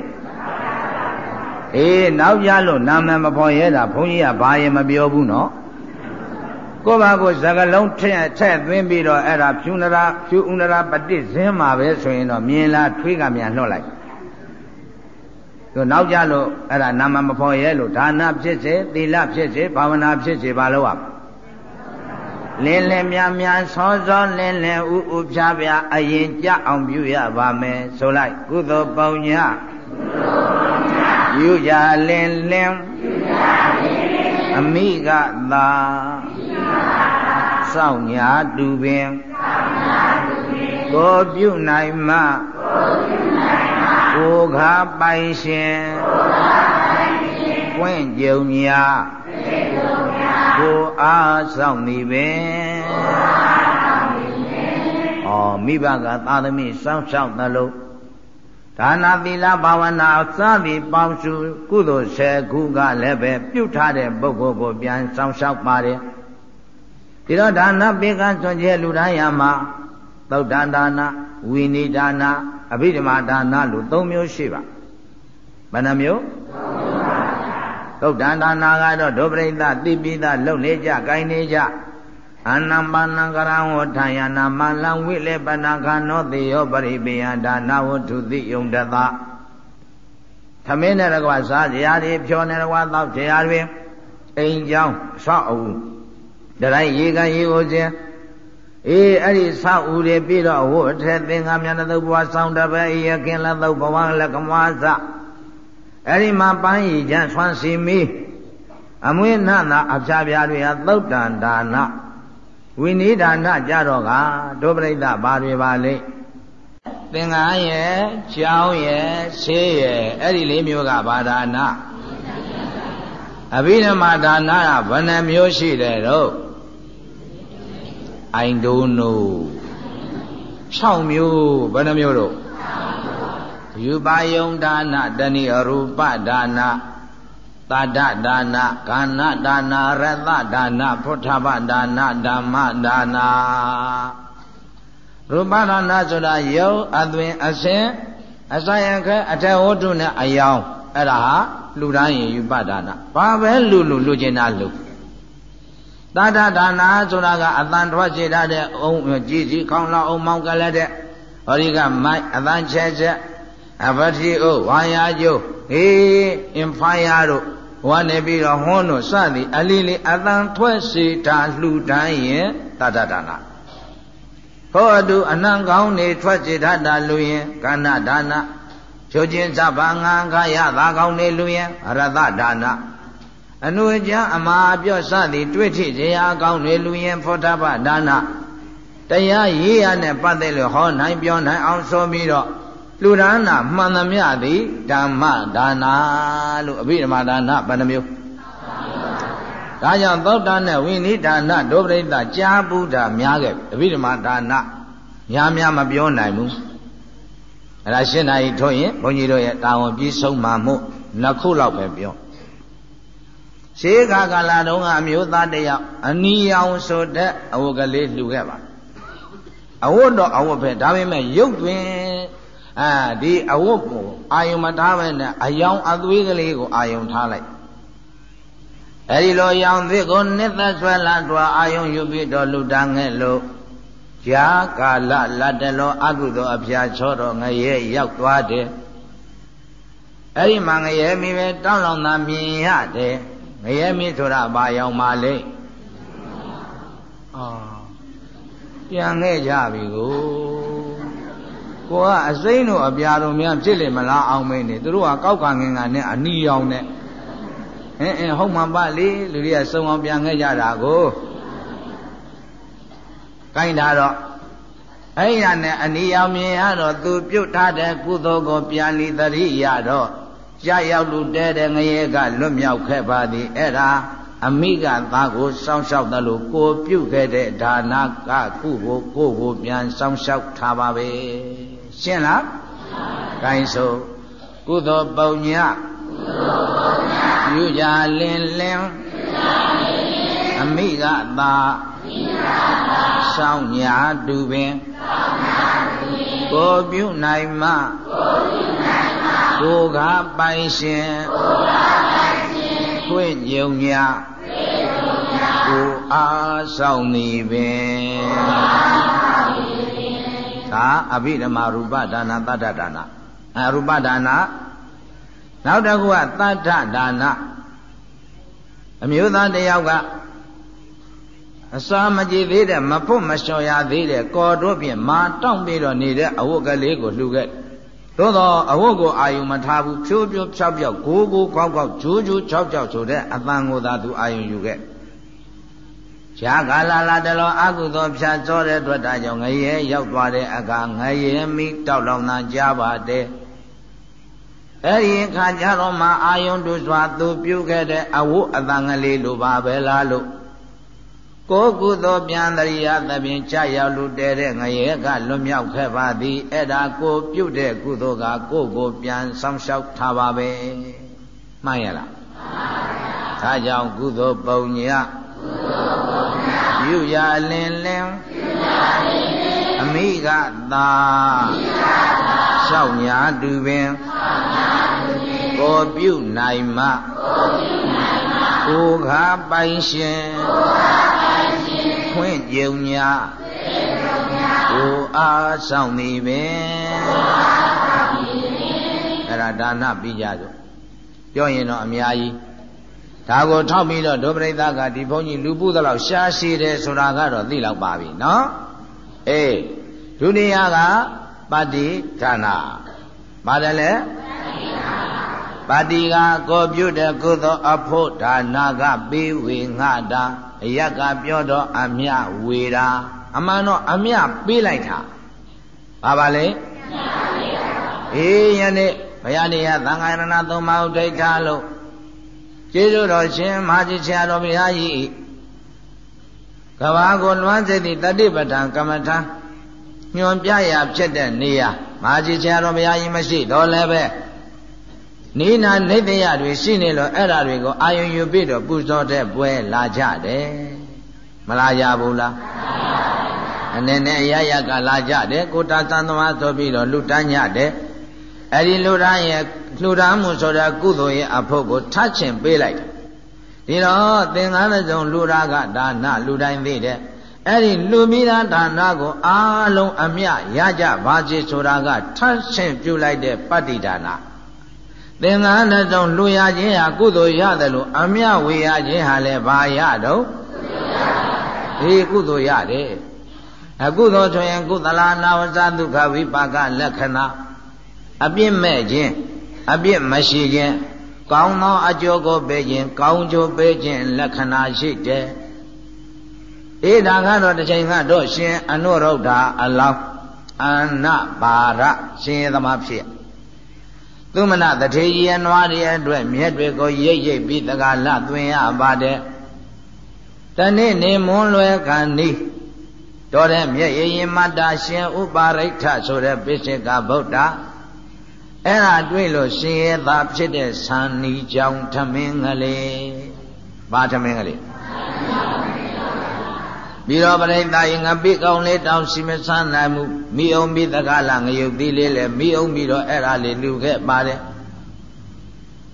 S1: အေးနောက်ကြလို့နာမည်မဖော်ရဲတာဘုန်းကြီးကဘာရင်မပြောဘူးနော်ကိုယ့်ဘာကိုစကလုံးထည့်ထည့်သွင်းပြီးတော့အဲ့ဒါဖြူနရာဖြူဥနရာပฏิဇင်းမှာပဲဆိုရင်တော့မြင်လားထွေးကမြန်နှုတ်လိုက် သူနောက်ကြလို့အဲ့ဒါနာမမဖော်ရဲလို့ဒါနဖြစ်စေသီလဖြစ်စေဘာဝနာဖြစ်စေဘာလို့ရလင်းလင်းများများစောစောလင်းလင်းဥဥဖြားဖြားအရင်ကြအောင်ပြုရပါမယ်ဆိုလိုက်ကုသိုလ်ပေါင်းညယူကြလင်းလင်းအမိကသာစောင့်ညာတူပင်ကိုပြုနိုင်မှကို ခါပိုင်ရှင်ပွင့်ကြုံညာကိုအားဆောင်နေပင်ဩမိဘကသာသမီစောင့်ရှောက်သလိုဒါနာသီလဘာဝနာစသည်ပေါင်းစုကုသိုလ်၁၀ခုကလည်းပဲပြုထားတဲ့ပုဂ္ဂိုလ်ကိုပြန်စောင့်ရှောက်ပါတယ်ဒီတော့ဒါနပေကစွန့်ကျဲလူတိုင်းရမှာသုတ်တန်ဒါနဝိနိဒါန အဘိဓမ္မာဒါနလို့၃မျိုးရှိပါဘယ်နှမျိုးသုတ်တန်ဒါနကတော့ဒုပရိသတိပိသလုံနေကြ၊ဂိုင်းနေကြအနံပါဏံကရံဝထာယနာမလံဝိလေပနာခနောတိယောပရိပေယဒါနဝတ္ထုတိယုံတသသမင်းနဲ့တကွာစားကြရာတွေဖြောနေတကွာတောက်ကြရာတွေအိမ်ကြောင်းဆောက်အဦတတိုင်းရေကန်ရေကိုခြင်း အေးအဲ့ဒီဆောက်ဦးတွေပြီးတော့ဝတ်ထဲသင်္ကမြတ်တုပ်ဘဝဆောင်းတပည့်ရခင်လက်တုပ်ဘဝလက်ကမသအဲ့ဒီမှာပန်းရည်ချမ်းဆွမ်းစီမီအမွေနနာအဖြာပြားတွေဟာသုတ်တန်ဒါနဝိနိဒါနကြတော့ကဒုပရိသဘာတွေပါလိမ့်သင်္ကန်းရဲ့ကြောင်းရဲ့ဆေးရဲ့အဲ့ဒီလေးမျိုးကဘာဒါနအဘိဓမ္မာဒါနကဘယ်နှမျိုးရှိတယ်တော့ I don't know 6မျိုးဘယ်နှမျိုးတော့ယူပါယုံဒါနတဏိရူပဒါနသာဒဒါနကာဏဒါနရတဒါနဖုထဘဒါနဓမ္မဒါနရူပဒါနဆိုတာယုံအသွင်အစင်အစယခဲအထဝတ္ထုနဲ့အယောင်အဲ့ဒါဟာလူတိုင်းရင်ယူပဒါနဘာပဲလူလူလူကျင်တာလူ သာဒဒါနဆိုတာကအတန်ထွက်စေတဲ့အုံကြည်စီခေါင်းလောက်အုံမောင်းကလည်းတဲ့ဟောဒီကမိုက်အတန်ချက်ချက်အပတိဩဝါယာကျိုးအေးအင်ဖာယာတို့ဝါနေပြီးတော့ဟွန်းတို့စသည်အလီလီအတန်ထွက်စေတာလှူဒန်းရင်တတဒါနဟောအတူအနှံကောင်းနေထွက်စေတတ်တာလူရင်ကဏဒါနဖြိုခြင်းစဘာငံခရသာကောင်းနေလူရင်ရတဒါန အနုကြအမာပြော့စသည်တွေ့ထိစေရာကောင်းနေလူရင်ဖောထဘဒါနတရားရေးရနဲ့ပတ်သက်လို့ဟောနိုင်ပြောနိုင်အောင်ဆိုပြီးတော့လူဒါနာမှန်သမျှသည်ဓမ္မဒါနာလို့အဘိဓမ္မာဒါနဘယ်နှမျိုးဒါကြောင့်သောတာနဲ့ဝိနိဒါနဒုပရိသကြားဘူးတာများခဲ့အဘိဓမ္မာဒါနများများမပြောနိုင်ဘူးအဲ့ဒါရှင်းနိုင်ထို့ရင်ဘုန်းကြီးတို့ရဲ့တာဝန်ပြီးဆုံးမှမှုနှစ်ခုလောက်ပဲပြော ရှေးခါကာလတုန်းကအမျိုးသားတယောက်အနီရောင်ဆိုတဲ့အဝတ်ကလေးလှူခဲ့ပါအဝတ်တော့အဝတ်ပဲဒါပေမဲ့ရုပ်တွင်အာဒီအဝတ်ကိုအာယုံမထားပဲနဲ့အယောင်အသွေးကလေးကိုအာယုံထားလိုက်အဲဒီလိုရောင်သစ်ကိုနှစ်သက်ဆွဲလာတော့အာယုံယူပြီးတော့လူတန်းခဲ့လို့ကြာကာလလတ်တလောအကုသိုလ်အဖျားချောတော့ငရဲရောက်သွားတယ်အဲ့ဒီမှာငရဲမိပဲတောင်းလောင်သာမြင်ရတယ် ငရဲမိဆိုတာဘာရောက်မှလဲအာပြန်ခဲ့ကြပြီကိုကိုကအစိမ့်တို့အပြာတို့များဖြစ်လေမလားအောင်မင်းနေသူတို့ကကောက်ကငင်ကနဲ့အနီရောင်နဲ့အင်းအင်းဟုတ်မှန်ပါလေလူတွေကစုံအောင်ပြန်ခဲ့ကြတာကိုကိုင်းတာတော့အဲ့ရနဲ့အနီရောင်မြင်ရတော့သူပြုတ်ထားတဲ့ကုသိုလ်ကိုပြန်လီတရိရတော့ ရရောက်လူတဲတဲ့ငရဲကလွတ်မြောက်ခဲ့ပါသည်အဲ့ဒါအမိကသားကိုစောင့်ရှောက်တယ်လို့ကိုပြုတ်ခဲ့တဲ့ဒါနာကကုကိုကိုကိုပြန်စောင့်ရှောက်ထားပါပဲရှင်းလားကိုင်းဆိုကုသိုလ်ပုံညပြုကြလင်းလင်းအမိကသာစောင်းညာတူပင် ကိုပြုနိုင်မှကိုကပိုင်ရှင်ခွင့်ညုံညာကိုအားဆောင်နေပင်ဒါအဘိဓမ္မာရူပဒါနတတ္တဒါနအရူပဒါနနောက်တစ်ခုကတတ္တဒါနအမျိုးသားတယောက်က အစာမကြည့်သေးတဲ့မဖို့မလျှော်ရသေးတဲ့ကော်တို့ဖြင့်မာတောင့်ပြီးတော့နေတဲ့အဝတ်ကလေးကိုလှူခဲ့သို့သောအဝတ်ကိုအာယုံမထားဘူးဖြိုးဖြိုးဖြောက်ဖြောက်ကိုကိုကောက်ကောက်ဂျိုးဂျိုးချောက်ချောက်ဆိုတဲ့အတန်ကိုသာသူအာယုံယူခဲ့ရှားကာလလာတလောအကုသိုလ်ဖြတ်စောတဲ့အတွက်ဒါကြောင့်ငရဲရောက်သွားတဲ့အခါငရဲမိတောက်လောင်သာကြားပါတယ်အဲ့ဒီအခါကျတော့မှအာယုန်တို့စွာသူပြုခဲ့တဲ့အဝတ်အတန်ကလေးလိုပါပဲလားလို့ ကိုကုသိုလ်ပြန်တရိယာသဖြင့်ကြာရောက်လူတဲတဲ့ငရဲကလွတ်မြောက်ခဲ့ပါသည်အဲ့ဒါကိုပြုတဲ့ကုသိုလ်ကကိုကိုပြန်ဆောင်ရှောက်ထားပါပဲမှန်ရလားမှန်ပါဗျာဒါကြောင့်ကုသိုလ်ပုံညပြုရလင်းလင်းအမိကသာလျှောက်ညာတူပင်ကိုပြုနိုင်မှကို ခါပိုင်ရှင်ခွင့်ကြုံညာကိုအားဆောင်နေပင်အဲ့ဒါဒါနပြီးကြစို့ပြောရင်တော့အများကြီးဒါကိုထောက်ပြီးတော့ဒုပရိသကဒီဘုန်းကြီးလူပုသလောက်ရှားရှိတယ်ဆိုတာကတော့သိလောက်ပါပြီနော်အေးဒုတိယကပတ္တိဌာနပါတယ်လေပါတိ ကကိုပြုတဲ့ကုသိုလ်အဖို့ဒါနာကပေးဝေငှတာအယက်ကပြောတော့အမြဝေတာအမှန်တော့အမြပေးလိုက်တာဘာပါလဲအေးယနေ့ဘုရားတရားသံဃာရဏသုံးပါးဥဒိဋ္ဌလို့ကျေးဇူးတော်ရှင်မဟာကြီးဆရာတော်ဘုရားကြီးကဘာကိုလွမ်းစေသည့်တတိပဋ္ဌာန်ကမ္မထာညွန်ပြရာဖြစ်တဲ့နေရာမာကြီးချာတော်ဘုရားကြီးမရှိတော့လည်းပဲ နိနာနေတယတွေရှိနေလို့အဲ့ဓာတွေကိုအာယုံယူပြီးတော့ပူဇော်တဲ့ပွဲလာကြတယ်မလာကြဘူးလားအနေနဲ့အရရကလာကြတယ်ကိုတာသံသမားဆိုပြီးတော့လူတန်းညတယ်အဲ့ဒီလူတန်းရဲ့လူတန်းမှုဆိုတာကုသိုလ်ရဲ့အဖို့ကိုထချင်ပေးလိုက်ဒီတော့သင်္ကန်းစုံလူရာကဒါနလူတိုင်းသိတဲ့အဲ့ဒီလူမိသားဒါနကိုအားလုံးအမြရကြပါစေဆိုတာကထချင်ပြုလိုက်တဲ့ပတ္တိဒါန သင်္ကန်းစုံလူရခြင်းဟာကုသိုလ်ရတယ်လို့အမြဝေရခြင်းဟာလည်းဘာရတော့ဒီကုသိုလ်ရတယ်အကုသိုလ်ဆိုရင်ကုသလနာဝဇဒုက္ခဝိပါကလက္ခဏာအပြစ်မဲ့ခြင်းအပြစ်မရှိခြင်းကောင်းသောအကျိုးကိုပေးခြင်းကောင်းကျိုးပေးခြင်းလက္ခဏာရှိတယ်အေးဒါကတော့တစ်ချိန်ကတော့ရှင်အနုရုဒ္ဓအလောင်းအနဘာရရှင်သမားဖြစ် သူမနတထေကြီးရဲ့နွားတွေအတွက်မြက်တွေကိုရိပ်ရိပ်ပြီးတကလသွင်းရပါတယ်တနေ့နေမွန်းလွယ်ကံဤတော်တဲ့မြက်ရရင်မတ္တာရှင်ဥပါရိဋ္ဌဆိုတဲ့ပိစိကဗုဒ္ဓအဲ့ဒါတွေ့လို့ရှင်ရဲ့သားဖြစ်တဲ့ဆန်နီကြောင်ထမင်းကလေးဘာထမင်းကလေး ပြီးတော့ပရိသတ်ရင်ငပိကောင်းလေးတောင်းစီမဆန်းနိုင်မှုမိအောင်ပြီးတကားလာငရုတ်သီးလေးလည်းမိအောင်ပြီးတော့အဲ့ဒါလေးလူခဲ့ပါတယ်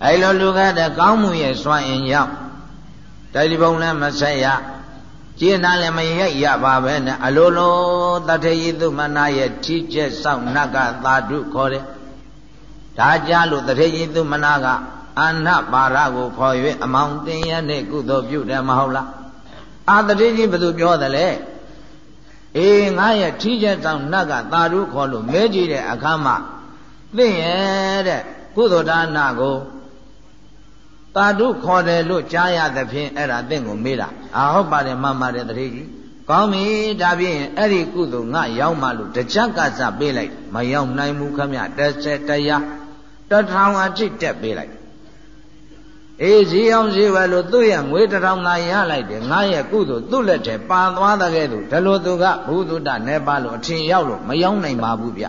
S1: အဲ့လိုလူခဲ့တဲ့ကောင်းမှုရဲ့စွမ်းအင်ရောက်တိုက်ဒီဘုံလည်းမဆက်ရကျင်းနာလည်းမရိုက်ရပါပဲနဲ့အလိုလိုတထေယိသုမနာရဲ့ထိကျက်ဆောင်နတ်ကသာဓုခေါ်တယ်ဒါကြလို့တထေကြီးသူမနာကအနပါရကိုခေါ်၍အမောင်တင်ရတဲ့ကုသိုလ်ပြုတယ်မဟုတ်လား အာတထေကြီးဘယ်သူပြောတယ်လဲအေးငါရဲ့ထီးချက်တောင်နတ်ကသာဓုခေါ်လို့မဲကြည့်တဲ့အခါမှာသိရဲ့တဲ့ကုသိုလ်ဒါနကိုသာဓုခေါ်တယ်လို့ကြားရသဖြင့်အဲ့ဒါသင်ကိုမေးတာအာဟုတ်ပါတယ်မှန်ပါတယ်တထေကြီးကောင်းပြီဒါဖြင့်အဲ့ဒီကုသိုလ်ငါရောက်မှလို့တကြက်ကစပေးလိုက်မရောက်နိုင်ဘူးခမတစ်ဆက်တရားတထောင်အထိတက်ပေးလိုက် အေးဈေးအောင်ဈေးဝယ်လို့သူ့ရဲ့ငွေတထောင်သာရလိုက်တယ်ငါရဲ့ကုသိုလ်သူ့လက်ထဲပါသွားတဲ့ကဲ့သို့ဒါလို့သူကဘုသူတနေပါလို့အထင်ရောက်လို့မရောက်နိုင်ပါဘူးဗျ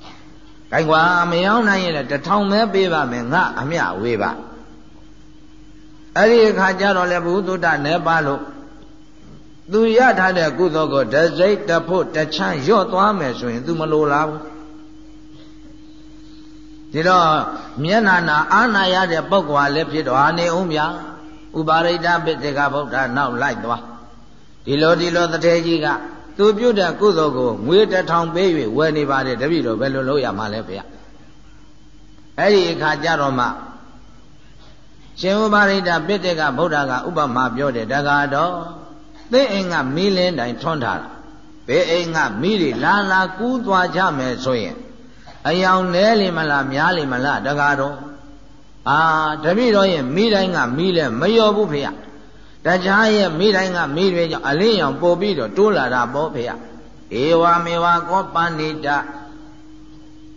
S1: ။ခိုင်ကွာမရောက်နိုင်ရင်လည်းတထောင်ပဲပေးပါမယ်ငါအမျှဝေးပါ။အဲ့ဒီအခါကျတော့လေဘုသူတနေပါလို့သူရထားတဲ့ကုသိုလ်ကိုတစိတ်တဖို့တချမ်းရော့သွားမယ်ဆိုရင် तू မလိုလားဘူး ဒီတော့မျက်နာနာအာနာရတဲ့ပုဂ္ဂိုလ်ဟာလည်းဖြစ်တော့ဟာနေအောင်ဗျာဥပါရိတပိတေကဗုဒ္ဓနောက်လိုက်သွားဒီလိုဒီလိုတထေကြီးကသူပြုတဲ့ကုသိုလ်ကိုငွေတစ်ထောင်ပေး၍ဝယ်နေပါတယ်တပည့်တော်ဘယ်လိုလုပ်ရမှာလဲဗျာအဲ့ဒီအခါကျတော့မှရှင်ဥပါရိတပိတေကဗုဒ္ဓကဥပမာပြောတယ်တကားတော့သင်အိမ်ကမီးလင်းတိုင်းထွန်းထားတာဘယ်အိမ်ကမီးတွေလာလာကူးသွားကြမယ်ဆိုရင် အယောင်နဲလိမလားများလိမလားတကားတော့အာတပည့်တော်ရဲ့မိတိုင်းကမိလဲမလျော်ဘူးဖေ။တခြားရဲ့မိတိုင်းကမိတွေကြောင့်အလင်းရောင်ပို့ပြီးတော့တိုးလာတာပေါ့ဖေ။ဧဝမေဝကောပန္နိတ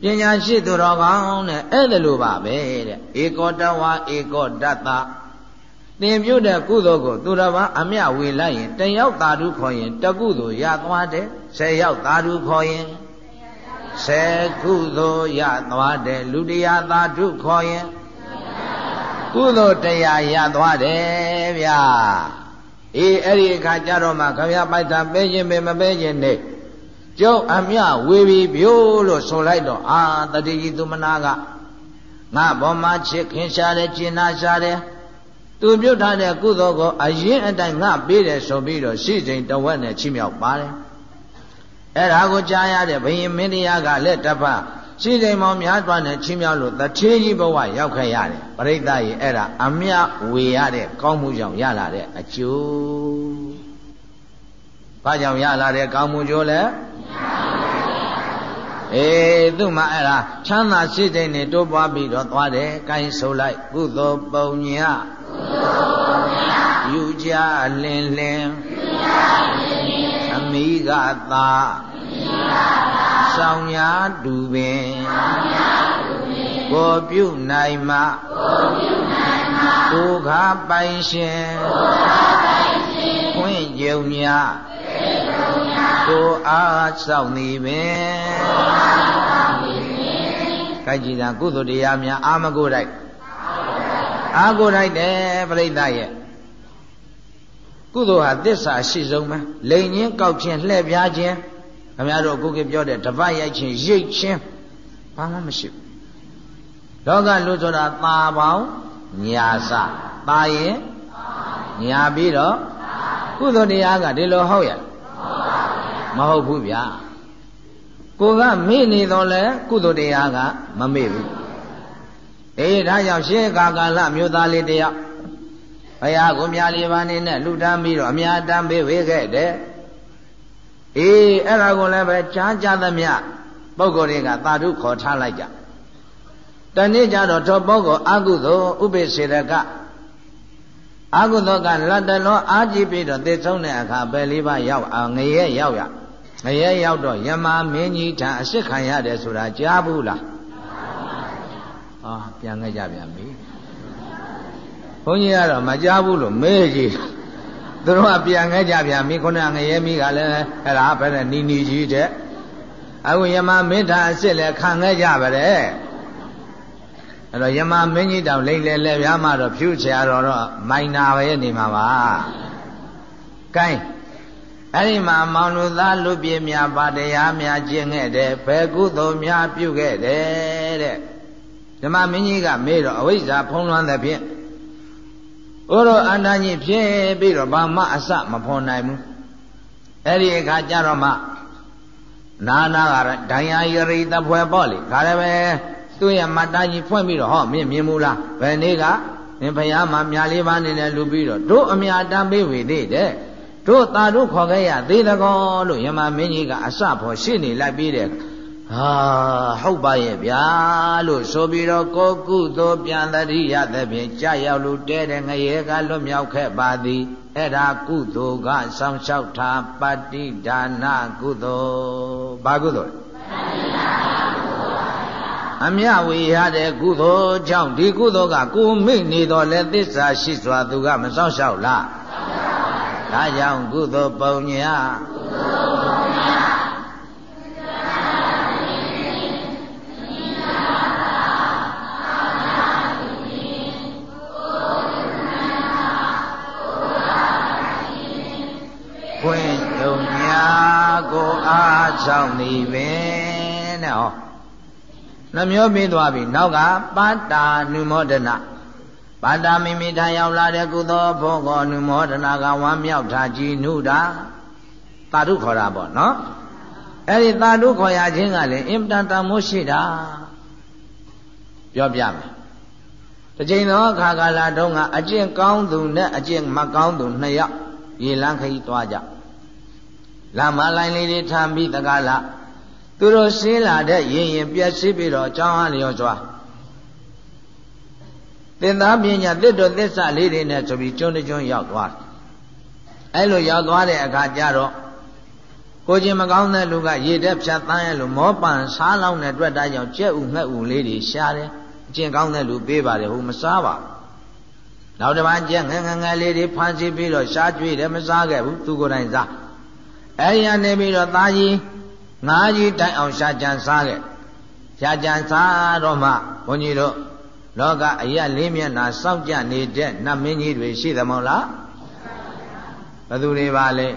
S1: ပညာရှိသူတော်ကောင်းတဲ့အဲ့ဒါလိုပါပဲတဲ့။ဧကောတဝါဧကောတတသင်ပြုတဲ့ကုသိုလ်ကိုသူတော်ဘာအမြဝေလိုက်ရင်တယောက်သာဓုခေါ်ရင်တကုသိုလ်ရသွားတယ်။ဆယ်ယောက်သာဓုခေါ်ရင် ဆယ်ကုသိုလ်ရသွားတယ်လူတရားသာဓုခေါ်ရင်ကုသိုလ်တရားရသွားတယ်ဗျာအေးအဲ့ဒီအခါကျတော့မှခမရပိုက်တာပေးခြင်းပဲမပေးခြင်းနဲ့ကျုပ်အမြဝေပြီးပြိုးလို့ဆိုလိုက်တော့အာတတိကြီးသူမနာကငါဘောမှာချစ်ခင်ရှားတယ်ကျင်နာရှားတယ်သူပြုတ်ထားတဲ့ကုသိုလ်ကိုအရင်အတိုင်းငါပေးတယ်ဆိုပြီးတော့ရှိစိန်တဝက်နဲ့ချိမြောက်ပါတယ် အဲ့ဒါကိုကြားရတဲ့ဘယင်မင်းတရားကလည်းတပတ်ရှိစိမ်မောင်များစွာနဲ့ချင်းမြောက်လို့တထေးကြီးဘဝရောက်ခဲ့ရတယ်ပရိသတ်ကြီးအဲ့ဒါအမြဝေရတဲ့ကောင်းမှုကြောင့်ရလာတဲ့အကျိုးဘာကြောင့်ရလာတဲ့ကောင်းမှုကျိုးလဲအေးသူ့မှာအဲ့ဒါချမ်းသာရှိစိမ်နဲ့တိုးပွားပြီးတော့သွားတယ်။ကိုင်းဆိုလိုက်ကုသိုလ်ပုံညာကုသိုလ်ပုံညာယူကြလင်းလင်းယူကြလင်းလင်းအ မိကသာဆောင်ညာတူပင်ကိုပြုနိုင်မှကိုခါပိုင်ရှင်ခွင့်ကြုံများကိုအားဆောင်သည်ပင်ကြိုက်ကြည်သာကုသိုလ်တရားများအာမကိုတိုက်အာကိုတိုက်တယ်ပြိဿရဲ့ ကုသိုလ်ဟာသစ္စာရှိဆုံးပဲလိန်ချင်းကောက်ချင်းလှည့်ပြားခြင်းခင်ဗျားတို့အခုကပြောတဲ့တပတ်ရိုက်ခြင်းရိတ်ခြင်းဘာမှမရှိဘူးလောကလူဆိုတာตาပေါင်းညာစตาရင်ညာပြီးတော့ကုသိုလ်တရားကဒီလိုဟုတ်ရဲ့မဟုတ်ဘူးဗျာကိုကမေ့နေတော့လဲကုသိုလ်တရားကမမေ့ဘူးအေးဒါကြောင့်ရှေးကာကာလမြို့သားလေးတယောက် ဘုရားကိုမြားလေးပါးနေနဲ့လှူဒန်းပြီးတော့အများတမ်းပေးဝေခဲ့တယ်အေးအဲ့ဒါကိုလည်းပဲကြားကြသမျှပုဂ္ဂိုလ်တွေကသာဓုခေါ်ထားလိုက်ကြတနေ့ကျတော့ထောပုဂ္ဂိုလ်အကုသိုလ်ဥပိ္ပစေရကအကုသိုလ်ကလတ်တလောအာကြည့်ပြီးတော့သိဆုံးတဲ့အခါပဲလေးပါရောက်အောင်ငရဲရောက်ရငရဲရောက်တော့ယမမင်းကြီးထံအစ်စ်ခံရတယ်ဆိုတာကြားဘူးလားအာပြန်ခဲ့ကြပြန်ပြီ ဘုန်းကြီးကတော့မကြားဘူးလို့မေးကြည့်သူတို့ကပြန်ခဲ့ကြပြန်ပြီခုနငရဲမိကလည်းအဲ့ဒါဘယ်နဲ့နီနီကြီးတဲ့အခုယမမင်းထံအစ်စ်လည်းခံခဲ့ကြပါတဲ့အဲ့တော့ယမမင်းကြီးတောင်လိမ့်လေလဲပြားမှတော့ဖြူချရတော့မိုင်နာပဲနေမှာပါ။ကဲအဲ့ဒီမှာမောင်လူသားလူပြေများပါတရားများကျင့်ခဲ့တယ်ဘယ်ကုသိုလ်များပြုခဲ့တယ်တဲ့ဓမ္မမင်းကြီးကမေးတော့အဝိဇ္ဇာဖုံးလွှမ်းတဲ့ဖြင့် ဥရောအန္တကြီးဖြစ်ပြီးတော့ဘာမှအစမဖော်နိုင်ဘူးအဲ့ဒီအခါကျတော့မှနာနာကဒိုင်ယာယရိတပွဲပေါ့လေဒါလည်းပဲသူ့ရဲ့မတ်တာကြီးဖွင့်ပြီးတော့ဟောမင်းမြင်မူလားဘယ်နေ့ကမင်းဖယားမှာမြားလေးပါးနေနဲ့လူပြီးတော့တို့အမြတမ်းပေးဝေသေးတယ်တို့သာတို့ခေါ်ခဲ့ရသေးတကောလို့ယမမင်းကြီးကအစဖို့ရှေ့နေလိုက်ပြီးတဲ့ ဟာဟုတ်ပါရဲ့ဗျာလို့ဆိုပြီးတော့ကိုကုသိုလ်ပြန်တရိယသဖြင့်ကြာရောက်လို့တဲတဲ့ငရေကလွတ်မြောက်ခဲ့ပါသည်အဲ့ဒါကုသိုလ်ကစောင့်ရှောက်တာပတ္တိဒါနကုသိုလ်ဘာကုသိုလ်အမြဝေရတဲ့ကုသိုလ်ကြောင့်ဒီကုသိုလ်ကကိုမိနေတော်လဲသစ္စာရှိစွာသူကမစောင့်ရှောက်လားဒါကြောင့်ကုသိုလ်ပုံညာကုသိုလ် ကိုအားချောင်းနေပင်တဲ့ဟောနှမျိုးပြီးသွားပြီနောက်ကပါတာနုမောဒနာပါတာမိမိထရောက်လာတဲ့ကုသိုလ်ဖို့ကောနုမောဒနာကဝမ်းမြောက်တာကြည်နုတာသာဓုခေါ်တာပေါ့နော်အဲ့ဒီသာဓုခေါ်ရခြင်းကလည်းအင်တန်တန်မိုးရှိတာပြောပြမယ်တစ်ချိန်သောအခါကာလတုန်းကအကျင့်ကောင်းသူနဲ့အကျင့်မကောင်းသူနှစ်ယောက်ရေလန်းခရီးသွားကြ လမ်းမလိုင်းလေးတွေထမ်းပြီးတကားလားသူတို့ဆင်းလာတဲ့ရင်ရင်ပြက်စီးပြီးတော့ကြောင်းအားလျော်စွာသင်္သာပညာတစ်တော်သစ္စာလေးတွေနဲ့ဆိုပြီးကျွန်းတကျွန်းရောက်သွားတယ်အဲ့လိုရောက်သွားတဲ့အခါကျတော့ကိုချင်းမကောင်းတဲ့လူကရေတက်ဖြတ်တန်းရလို့မောပန်စားလောင်းတဲ့အတွက်ဒါကြောင့်ကြက်ဥငှက်ဥလေးတွေရှားတယ်အကျင့်ကောင်းတဲ့လူပေးပါတယ်ဟိုမစားပါဘူးနောက်တစ်ပတ်ကြက်ငငငယ်လေးတွေဖမ်းဆီးပြီးတော့ရှားကြွေးတယ်မစားခဲ့ဘူးသူကိုယ်တိုင်စား အဲဒီကနေပြီးတော့သားကြီးငါးကြီးတိုင်အောင်ရှားကြံစားခဲ့ရှားကြံစားတော့မှဘုန်းကြီးတို့လောကအရလေးမျက်နာစောင့်ကြနေတဲ့နတ်မင်းကြီးတွေရှိသမို့လားဘယ်သူတွေပါလဲ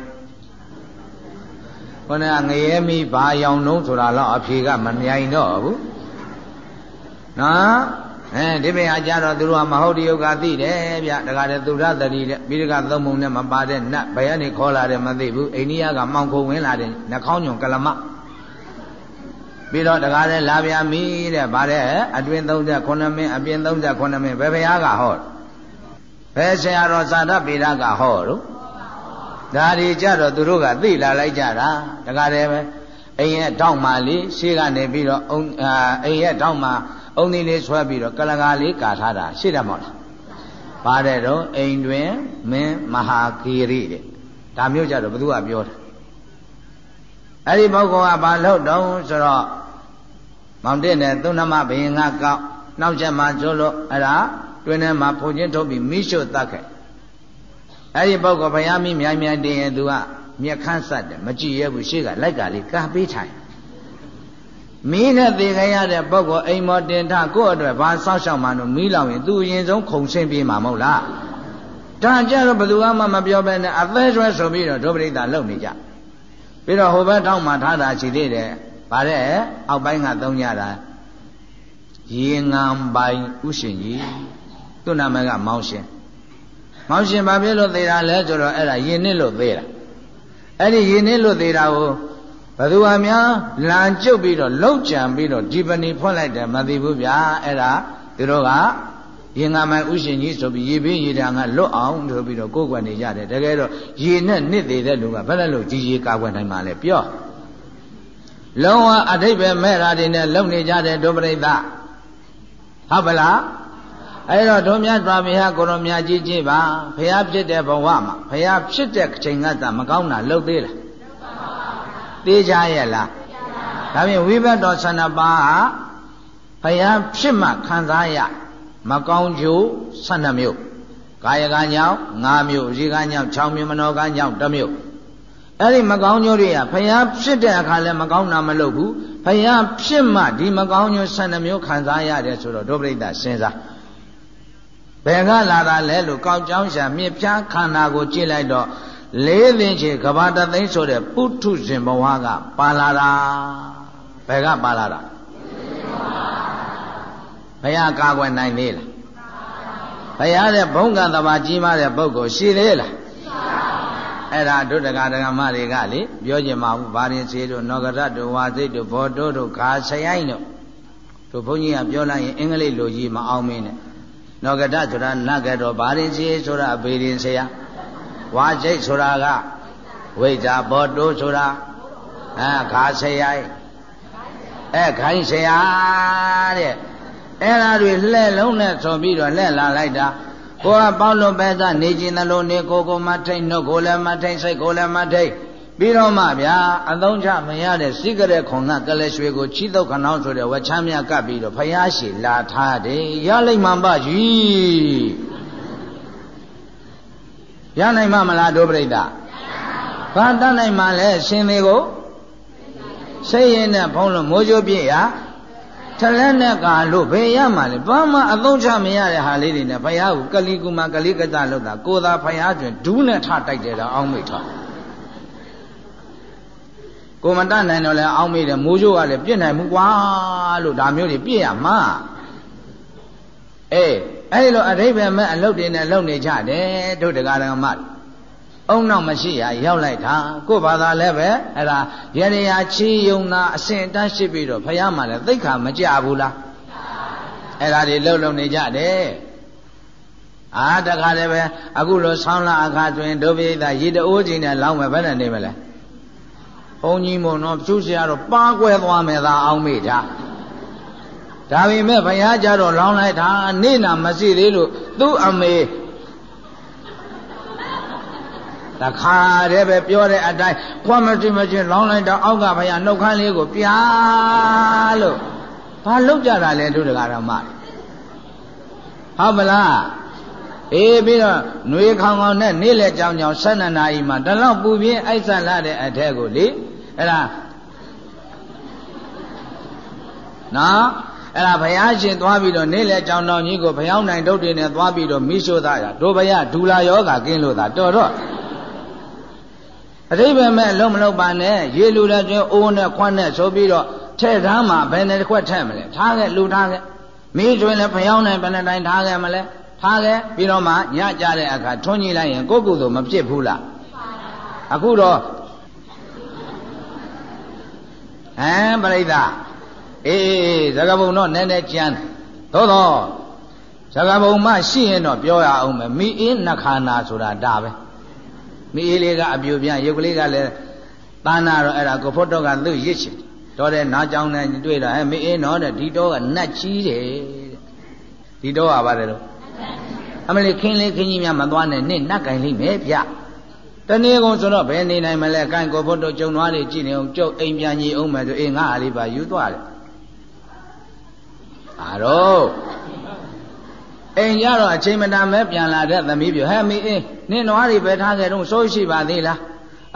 S1: ခொနငရဲမိဘာရောင်နှုံးဆိုတာတော့အဖြေကမမြိုင်တော့ဘူးနော် အဲဒီဘေဟာကြတော့သူတို့ကမဟုတ်တယုတ်ကသိတယ်ဗျတခါတည်းသူရတတိတဲ့ပြီးတကသုံးပုံနဲ့မပါတဲ့နတ်ဘယ်ကနေခေါ်လာတယ်မသိဘူးအိန္ဒိယကမောင်ခုံဝင်လာတယ်နှာခေါင်းညွန်ကလမပြီးတော့တခါတည်းလာပြန်ပြီတဲ့ဗါတဲ့အတွင်39မင်းအပြင်39မင်းဘယ်ဘုရားကဟောဘယ်ဆရာတော်သာဒပေဒကဟောတော့ဒါဒီကြတော့သူတို့ကသိလာလိုက်ကြတာတခါတည်းပဲအိမ်ရဲ့တောက်မှလေးရှေ့ကနေပြီးတော့အိမ်ရဲ့တောက်မှ အုံသီးလေးဆွဲပြီးတော့ကလကာလေးကာထားတာရှိတယ်မဟုတ်လားပါတယ်တော့အိမ်တွင်မင်းမဟာဂီရိတဲ့ဒါမျိုးကြတော့ဘသူကပြောတာအဲ့ဒီပုဂ္ဂိုလ်ကဘာလို့တုံးဆိုတော့မောင်တက်နဲ့သုဏမဘယင်ကကောက်နောက်ချက်မှကျိုးလို့အဲ့ဒါတွင်ထဲမှာဖုန်ချင်းထုတ်ပြီးမိရှုတတ်ခဲ့အဲ့ဒီပုဂ္ဂိုလ်ဘုရားမိမြိုင်မြိုင်တင်ရင်သူကမျက်ခမ်းဆက်တယ်မကြည့်ရဘူးရှေ့ကလိုက်ကလေးကာပေးထိုင် မီးနဲ့သေခဲ့ရတဲ့ပုဂ္ဂိုလ်အိမ်မောတင်ထကိုယ့်အတွက်ဘာစောက်ရှောက်မှလို့မီးလောင်ရင်သူအရင်ဆုံးခုံဆင်းပြေးမှာမဟုတ်လားဒါကြတော့ဘယ်သူမှမပြောဘဲနဲ့အသေးဆွဲဆိုပြီးတော့ဒုပရိသလုံနေကြပြီးတော့ဟိုဘက်ထောက်မှထားတာရှိသေးတယ်ဗါတဲ့အောက်ပိုင်းကသုံးကြတာရေငံပိုင်ဥရှင်ကြီးသူ့နာမည်ကမောင်ရှင်မောင်ရှင်ဘာဖြစ်လို့သေးတာလဲဆိုတော့အဲ့ဒါယင်နစ်လို့သေးတာအဲ့ဒီယင်နစ်လို့သေးတာကို ဘသူဟာများလံကျုပ်ပြီးတော့လှုပ်ကြံပြီးတော့ဒီပဏီဖွင့်လိုက်တယ်မသိဘူးဗျာအဲ့ဒါသူတို့ကရင်ငါမိုင်ဥရှင်ကြီးဆိုပြီးရေပင်းရေတံကလွတ်အောင်ဆိုပြီးတော့ကိုယ်ကွယ်နေကြတယ်တကယ်တော့ရေနဲ့နစ်သေးတဲ့လူကဘယ်နဲ့လို့ကြီးကြီးကာကွယ်နိုင်မှာလဲပြောလုံးဝအထိပ္ပယ်မဲ့တာတွေနဲ့လုံနေကြတဲ့ဒုပရိသဟုတ်ပလားအဲ့တော့တို့မြတ်စွာဘုရားကိုရောမြတ်ကြီးကြည့်ပါဘုရားဖြစ်တဲ့ဘဝမှာဘုရားဖြစ်တဲ့ချိန်ကတည်းကမကောင်းတာလုပ်သေးလား သေးကြရဲ့လားဒါဖြင့်ဝိဘတ်တော်12ပါးဟာဘုရားဖြစ်မှခံစားရမကောင်းကျိုး12မျိုးကာယကညောင်း5မျိုးအစီကညောင်း6မျိုးမနောကညောင်း1မျိုးအဲ့ဒီမကောင်းကျိုးတွေကဘုရားဖြစ်တဲ့အခါလဲမကောင်းတာမလုပ်ဘူးဘုရားဖြစ်မှဒီမကောင်းကျိုး12မျိုးခံစားရတယ်ဆိုတော့ဒုပရိသစဉ်းစားဘယ်ကလာတာလဲလို့ကောက်ကြောင်းရှာမြစ်ဖြားခန္ဓာကိုကြည့်လိုက်တော့ လေးသိန်းချေကဘာတသိန်းဆိုတဲ့ပုထုဇဉ်ဘဝကပါလာတာဘယ်ကပါလာတာဘုရားကာကွယ်နိုင်သေးလားဘုရားတဲ့ဘုံကသဘာကြီးမားတဲ့ပုဂ္ဂိုလ်ရှိသေးလားအဲ့ဒါဒုဒကဒကမတွေကလေပြောကြမှာဘူးဗာရင်စေတို့နောဂရတို့ဝါစိတ်တို့ဘောတိုးတို့ခါဆရိုင်းတို့တို့ဘုန်းကြီးကပြောလိုက်ရင်အင်္ဂလိပ်လိုကြီးမအောင်မင်းနဲ့နောဂတဆိုတာနတ်ကတော့ဗာရင်စေဆိုတာဘေရင်ဆရာ ဝါစိတ်ဆိုတာကဝိဇ္ဇာဘောတိုးဆိုတာအဲခါဆရိုင်းအဲခိုင်းဆရာတဲ့အဲ့ဓာတွေလှဲ့လုံးနဲ့ဆိုပြီးတော့လှဲ့လာလိုက်တာကိုကပေါလုံးပဲသားနေခြင်းသလိုနေကိုကိုမထိတ်နှုတ်ကိုလည်းမထိတ်စိတ်ကိုလည်းမထိတ်ပြီးတော့မှဗျာအသုံးချမရတဲ့စိကတဲ့ခုံကကလေးရွှေကိုချီးတုတ်ခဏောင်းဆိုတဲ့ဝချမ်းမြကပ်ပြီးတော့ဖယားရှိလာထားတယ်ရလိုက်မှန်ပါကြီး ရနိုင်မှမလားဒုပရိသဘာတတ်နိုင်မှလဲရှင်သေးကိုစိတ်ရင်နဲ့ဖုံးလို့မိုးကြိုးပြည့်ရထလက်နဲ့ကာလို့ဘယ်ရမှာလဲဘာမှအသုံးချမရတဲ့ဟာလေးတွေနဲ့ဘုရားကိုကလီကူမကလိကတလို့တာကိုသာဘုရားတွင်ဒူးနဲ့ထတိုက်တယ်တော့အောင်းမိတ်ထားကိုမတတ်နိုင်တော့လဲအောင်းမိတယ်မိုးကြိုးကလည်းပြစ်နိုင်မှုကွာလို့ဒါမျိုးတွေပြစ်ရမှာ အေးအဲ့လိုအဋိဘယ်မဲ့အလုပ်တွေနဲ့လုပ်နေကြတယ်တို့တရားတော်မှအုံနောက်မရှိရရောက်လိုက်တာကို့ဘာသာလည်းပဲအဲ့ဒါရရရာချီယုံနာအစဉ်တန်းရှိပြီးတော့ဖယားမှလည်းသိခါမကြဘူးလားအဲ့ဒါတွေလှုပ်လှုပ်နေကြတယ်အာတခါလည်းပဲအခုလိုဆောင်းလာအခါတွင်ဒုပိသရေတအိုးချင်းနဲ့လောင်းမယ်ဘယ်နဲ့နေမလဲဘုန်းကြီးမို့နော်ဖြူစရာတော့ပါကွဲသွားမယ်သာအောင်မေ့တာ ဒါပေမဲ့ဘုရားကြတော့လောင်းလိုက်တာနေနာမရှိသေးလို့သူ့အမေတခါတည်းပဲပြောတဲ့အတိုင်းခွမ်းမရှိမရှိလောင်းလိုက်တော့အောက်ကဘုရားနှုတ်ခမ်းလေးကိုပြားလို့ဘာလုပ်ကြတာလဲတို့တကားတော်မဟုတ်မလားအေးပြီးတော့ຫນွေခေါင်ခေါင်နဲ့နေ့လက်ကြောင်ကြောင်12နာရီမှာတလောက်ပူပြင်းအိုက်ဆက်လာတဲ့အထက်ကိုလေအဲ့ဒါနော် အဲ့ဒါဘုရားရှင်သွားပြီးတော့နေ့လက်ကြောင်တော်ကြီးကိုဘုရားနိုင်ဒုတ်တွေနဲ့သွားပြီးတော့မိရှို့သားရတို့ဘုရားဒူလာယောဂကင်းလို့သာတော်တော့အတိပ္ပယ်မဲ့လုံးမလုံးပါနဲ့ရေလူတဲ့ကျွန်းအိုးနဲ့ခွန်းနဲ့ဆိုပြီးတော့ထဲ့သားမှာဘယ်နဲ့တစ်ခွက်ထည့်မလဲထားခဲ့လူထားခဲ့မင်းကျွန်းလည်းဖျောင်းနိုင်ဘယ်နဲ့တိုင်းထားခဲ့မလဲထားခဲ့ပြီးတော့မှညကြတဲ့အခါထွန်းကြီးလိုက်ရင်ကိုယ့်ကုသိုလ်မဖြစ်ဘူးလားအခုတော့ဟမ်ပြိဿ အေးသကပုံတော့နည်းနည်းကြမ်းသို့တော့သကပုံမှရှိရင်တော့ပြောရအောင်မယ်မိအင်းနှခါနာဆိုတာဒါပဲမိအေးလေးကအပြူပြန်ရုပ်ကလေးကလည်းသာနာတော့အဲ့ဒါကိုဖို့တော့ကသူ့ရစ်ချင်တော့တဲ့နားကြောင်းနဲ့တွေ့တာဟဲ့မိအေးနော်တဲ့ဒီတော့ကနတ်ကြီးတယ်ဒီတော့ကပါတယ်လို့အမလေးခင်းလေးခင်းကြီးများမသွားနဲ့နင့်နတ်ကင်လိမ့်မယ်ဗျတနေ့ကုန်ဆိုတော့ဘယ်နေနိုင်မလဲကင်ကိုဖို့တော့ကျုံသွားနေကြည့်နေအောင်ကျုပ်အိမ်ပြန်ကြီးအောင်မယ်ဆိုအေးငါအားလေးပါယူသွားတယ် အာတော့အိမ်ကြတော့အချိန်မတန်ပဲပြန်လာတဲ့သမီးပြောဟဲ့မီးအေးနင်းနွားတွေပဲထားခဲ့တော့စိုးရှိပါသေးလား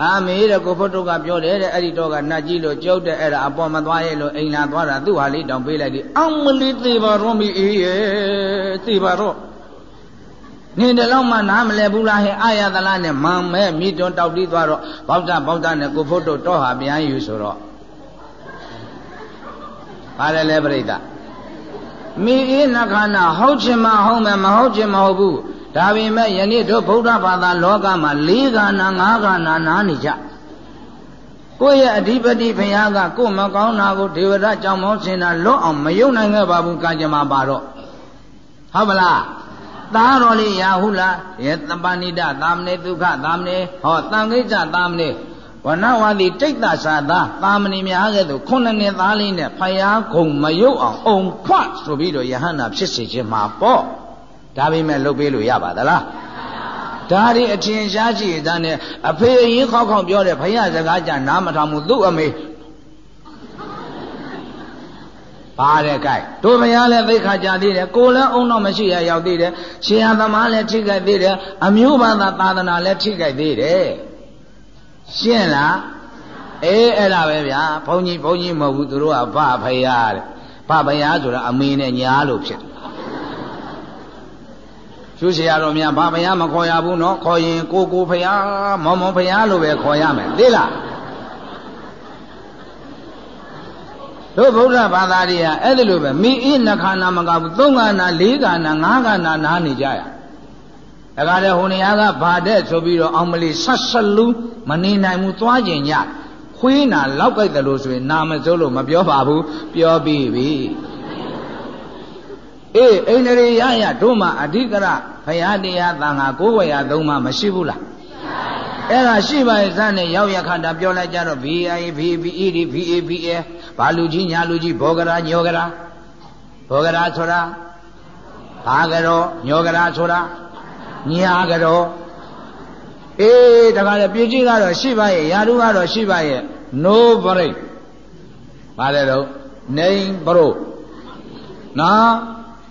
S1: အာမေတဲ့ကိုဖို့တုတ်ကပြောတယ်တဲ့အဲ့ဒီတော့ကနတ်ကြီးလို့ကြောက်တဲ့အဲ့ဒါအပေါ်မသွားရဲ့လို့အိမ်လာသွားတာသူ့ဟာလေးတောင်ပေးလိုက်တယ်အောင်မလေးသေးပါတော့မိအေးရဲ့သေးပါတော့နေတယ်လို့မှနားမလဲဘူးလားဟဲ့အာရသလားနဲ့မန်မဲမိတွန်းတောက်တီးသွားတော့ဘောက်တာဘောက်တာနဲ့ကိုဖို့တုတ်တော့ဟာပြန်ယူဆိုတော့ပါတယ်လေပြိတ္တာ မိအေးနှခန္ဓာဟုတ်ချင်မှဟုတ်မယ်မဟုတ်ချင်မဟုတ်ဘူးဒါပေမဲ့ယနေ့တို့ဗုဒ္ဓဘာသာလောကမှာ၄ခန္ဓာ၅ခန္ဓာနားနေကြကိုယ့်ရဲ့အဓိပတိဘုရားကကိုယ်မကောင်းတာကိုဒေဝရကြောင့်မောစင်တာလွတ်အောင်မယုံနိုင်ခဲ့ပါဘူးကံကြမ္မာပါတော့ဟုတ်ပလားသားတော်လေးရာဟုလားယသပဏိတသာမဏေဒုက္ခသာမဏေဟောတန်ခိစ္စသာမဏေ ဝနဝါဒီတိတ်တသာသာသာမဏေများကဲ့သို့ခုနှစ်နှစ်သားလေးနဲ့ဖယားခုံမယုတ်အောင်အုံဖွဆိုပြီးတော့ယဟန္တာဖြစ်စေခြင်းမှာပေါ့ဒါပေမဲ့လုပ်ပေးလို့ရပါသလားဒါဒီအထင်ရှားရှိတဲ့နဲ့အဖေအရင်ခောက်ခောက်ပြောတဲ့ဘုရားစကားကြနားမထောင်ဘူးသူ့အမေပါတဲ့ကြိုက်တို့ဘုရားလည်းသိခါကြသေးတယ်ကိုလည်းအုံတော့မရှိရရောက်သေးတယ်ရှင်ရသမားလည်းထိခိုက်သေးတယ်အမျိုးဘာသာသာသနာလည်းထိခိုက်သေးတယ် ရှင်းလားအေးအဲ့ဒါပဲဗျာဘုန်းကြီးဘုန်းကြီးမဟုတ်ဘူးသူတို့ကဗဖယားတဲ့ဗဖယားဆိုတာအမေနဲ့ညာလို့ဖြစ်တယ်ကျိုးเสียရတော်များဗဖယားမခေါ်ရဘူးနော်ခေါ်ရင်ကိုကိုဖယားမောင်မောင်ဖယားလို့ပဲခေါ်ရမယ်သိလားတို့ဗုဒ္ဓဘာသာတွေကအဲ့ဒီလိုပဲမိအိနှခါနာမကဘူးသုံးခါနာလေးခါနာငါးခါနာနားနေကြရ ဒါကြတဲ့ဟိုနေရာကဗာတဲ့ဆိုပြီးတော့အောင်မလီဆက်ဆက်လူးမနေနိုင်ဘူးသွားကျင်ညခွေးနာလောက်ကြိုက်တယ်လို့ဆိုရင်နာမစိုးလို့မပြောပါဘူးပြောပြီးပြီအေးအိန္ဒြေရရတို့မှာအဓိကရဘုရားတရားသံဃာကိုးဝေယသုံးပါမရှိဘူးလားအဲ့ဒါရှိပါရဲ့စနဲ့ရောက်ရခန္ဓာပြောလိုက်ကြတော့ VI VBE VABA ဘာလူကြီးညာလူကြီးဘောဂရာညောဂရာဘောဂရာဆိုတာဘာကရောညောဂရာဆိုတာ ညာကရောအေးတခါလေပြည့်ကြီးကတော့ရှိပါရဲ့ယာရုကတော့ရှိပါရဲ့ no break ဘာလဲတော့နေဘရိုနော်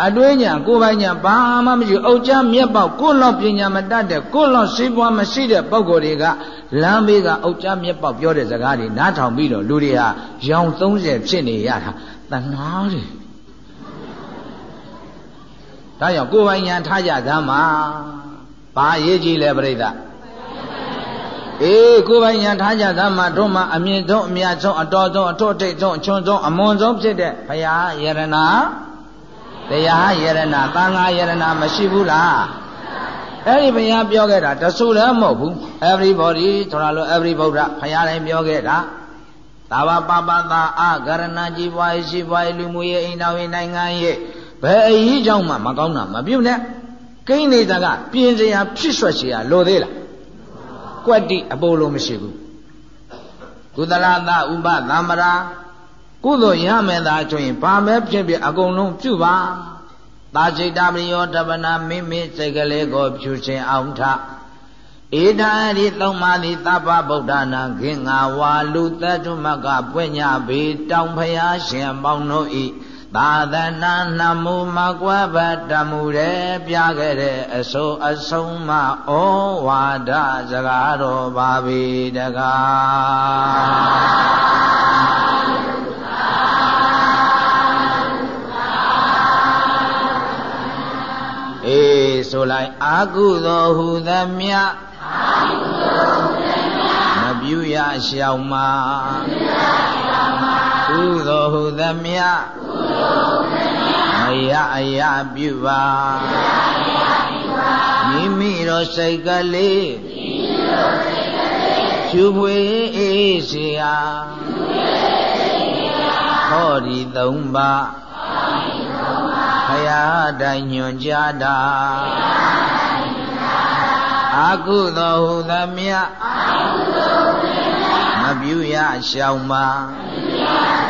S1: အတွင်းညာကိုယ်ပိုင်ညာဘာမှမရှိအုတ်ချမြက်ပေါက်ကိုယ်လောက်ပညာမတတ်တဲ့ကိုယ်လောက်စိပွားမရှိတဲ့ပုံကိုယ်တွေကလမ်းဘေးကအုတ်ချမြက်ပေါက်ပြောတဲ့စကားတွေနားထောင်ပြီးတော့လူတွေဟာရောင်30ဖြစ်နေရတာတဏှာတွေဒါကြောင့်ကိုယ်ပိုင်ညာထားကြသမ်းမှာ ဘာရေးကြည့်လဲပြိဿအေးကိုယ်ပိုင်ညာထားကြသမ်းမှာတို့မှာအမြင့်ဆုံးအမြတ်ဆုံးအတော်ဆုံးအထွတ်ထိပ်ဆုံးအချွန်ဆုံးအမွန်ဆုံးဖြစ်တဲ့ဘုရားယရနာတရားယရနာသံဃာယရနာမရှိဘူးလားအဲ့ဒီဘုရားပြောခဲ့တာတဆူလည်းမဟုတ်ဘူး everybody ဆိုတာလို့ every ဗုဒ္ဓဘုရားတိုင်းပြောခဲ့တာသာဝပပသာအကရဏကြီးပွားရှိပွားလူမှုရေးအိမ်တော်ရေးနိုင်ငံရေးဘယ်အရေးကြောင့်မှမကောင်းတာမပြုတ်နဲ့ ကိန်းနေတာကပြင်စရာဖြစ်ဆွက်စရာလိုသေးလားကွက်တိအပေါ်လိုမရှိဘူးကုသလသာဥပသမ္မရာကုသိုလ်ရမယ်သာဆိုရင်ဘာမဲဖြစ်ဖြစ်အကုန်လုံးပြုပါသာစိတ်တမယောတပနာမိမိစိတ်ကလေးကိုဖြူစင်အောင်ထဧတံရိသုံးပါသည်သဗ္ဗဗုဒ္ဓနာခင်ငါဝါလူသတ္တမကပွင့်ညပေတောင်ဖျားရှင်ပေါင်းတို့၏ သာသနာနှမှုမကွယ်ဘတမှုရဲပြခဲ့တဲ့အစိုးအဆုံးမဩဝါဒစကားတော်ပါပေတကားအေးဆိုလိုက်အာကုသောဟုသမျှအာကုသောဟုသမျှမ ပြုရရှောင်မှာမပြုရရှောင်မှာကုသောဟုသမျှကုသောဟုသမျှမရအယပြုပါမရအယပြုပါမိမိတို့စိတ်ကလေးမိမိတို့စိတ်ကလေးဖြူဖွေအေးเสียဖြူဖွေအေးเสียဟောဒီသုံးပါးဟောဒီသုံးပါးဘုရားတိုင်ညွန်ကြတာဘုရားတိုင်ညွန်ကြတာ အာကုသောဟုသမျှအာကုသောဟုသမျှမပြုရရှောင်ပါမပြုရ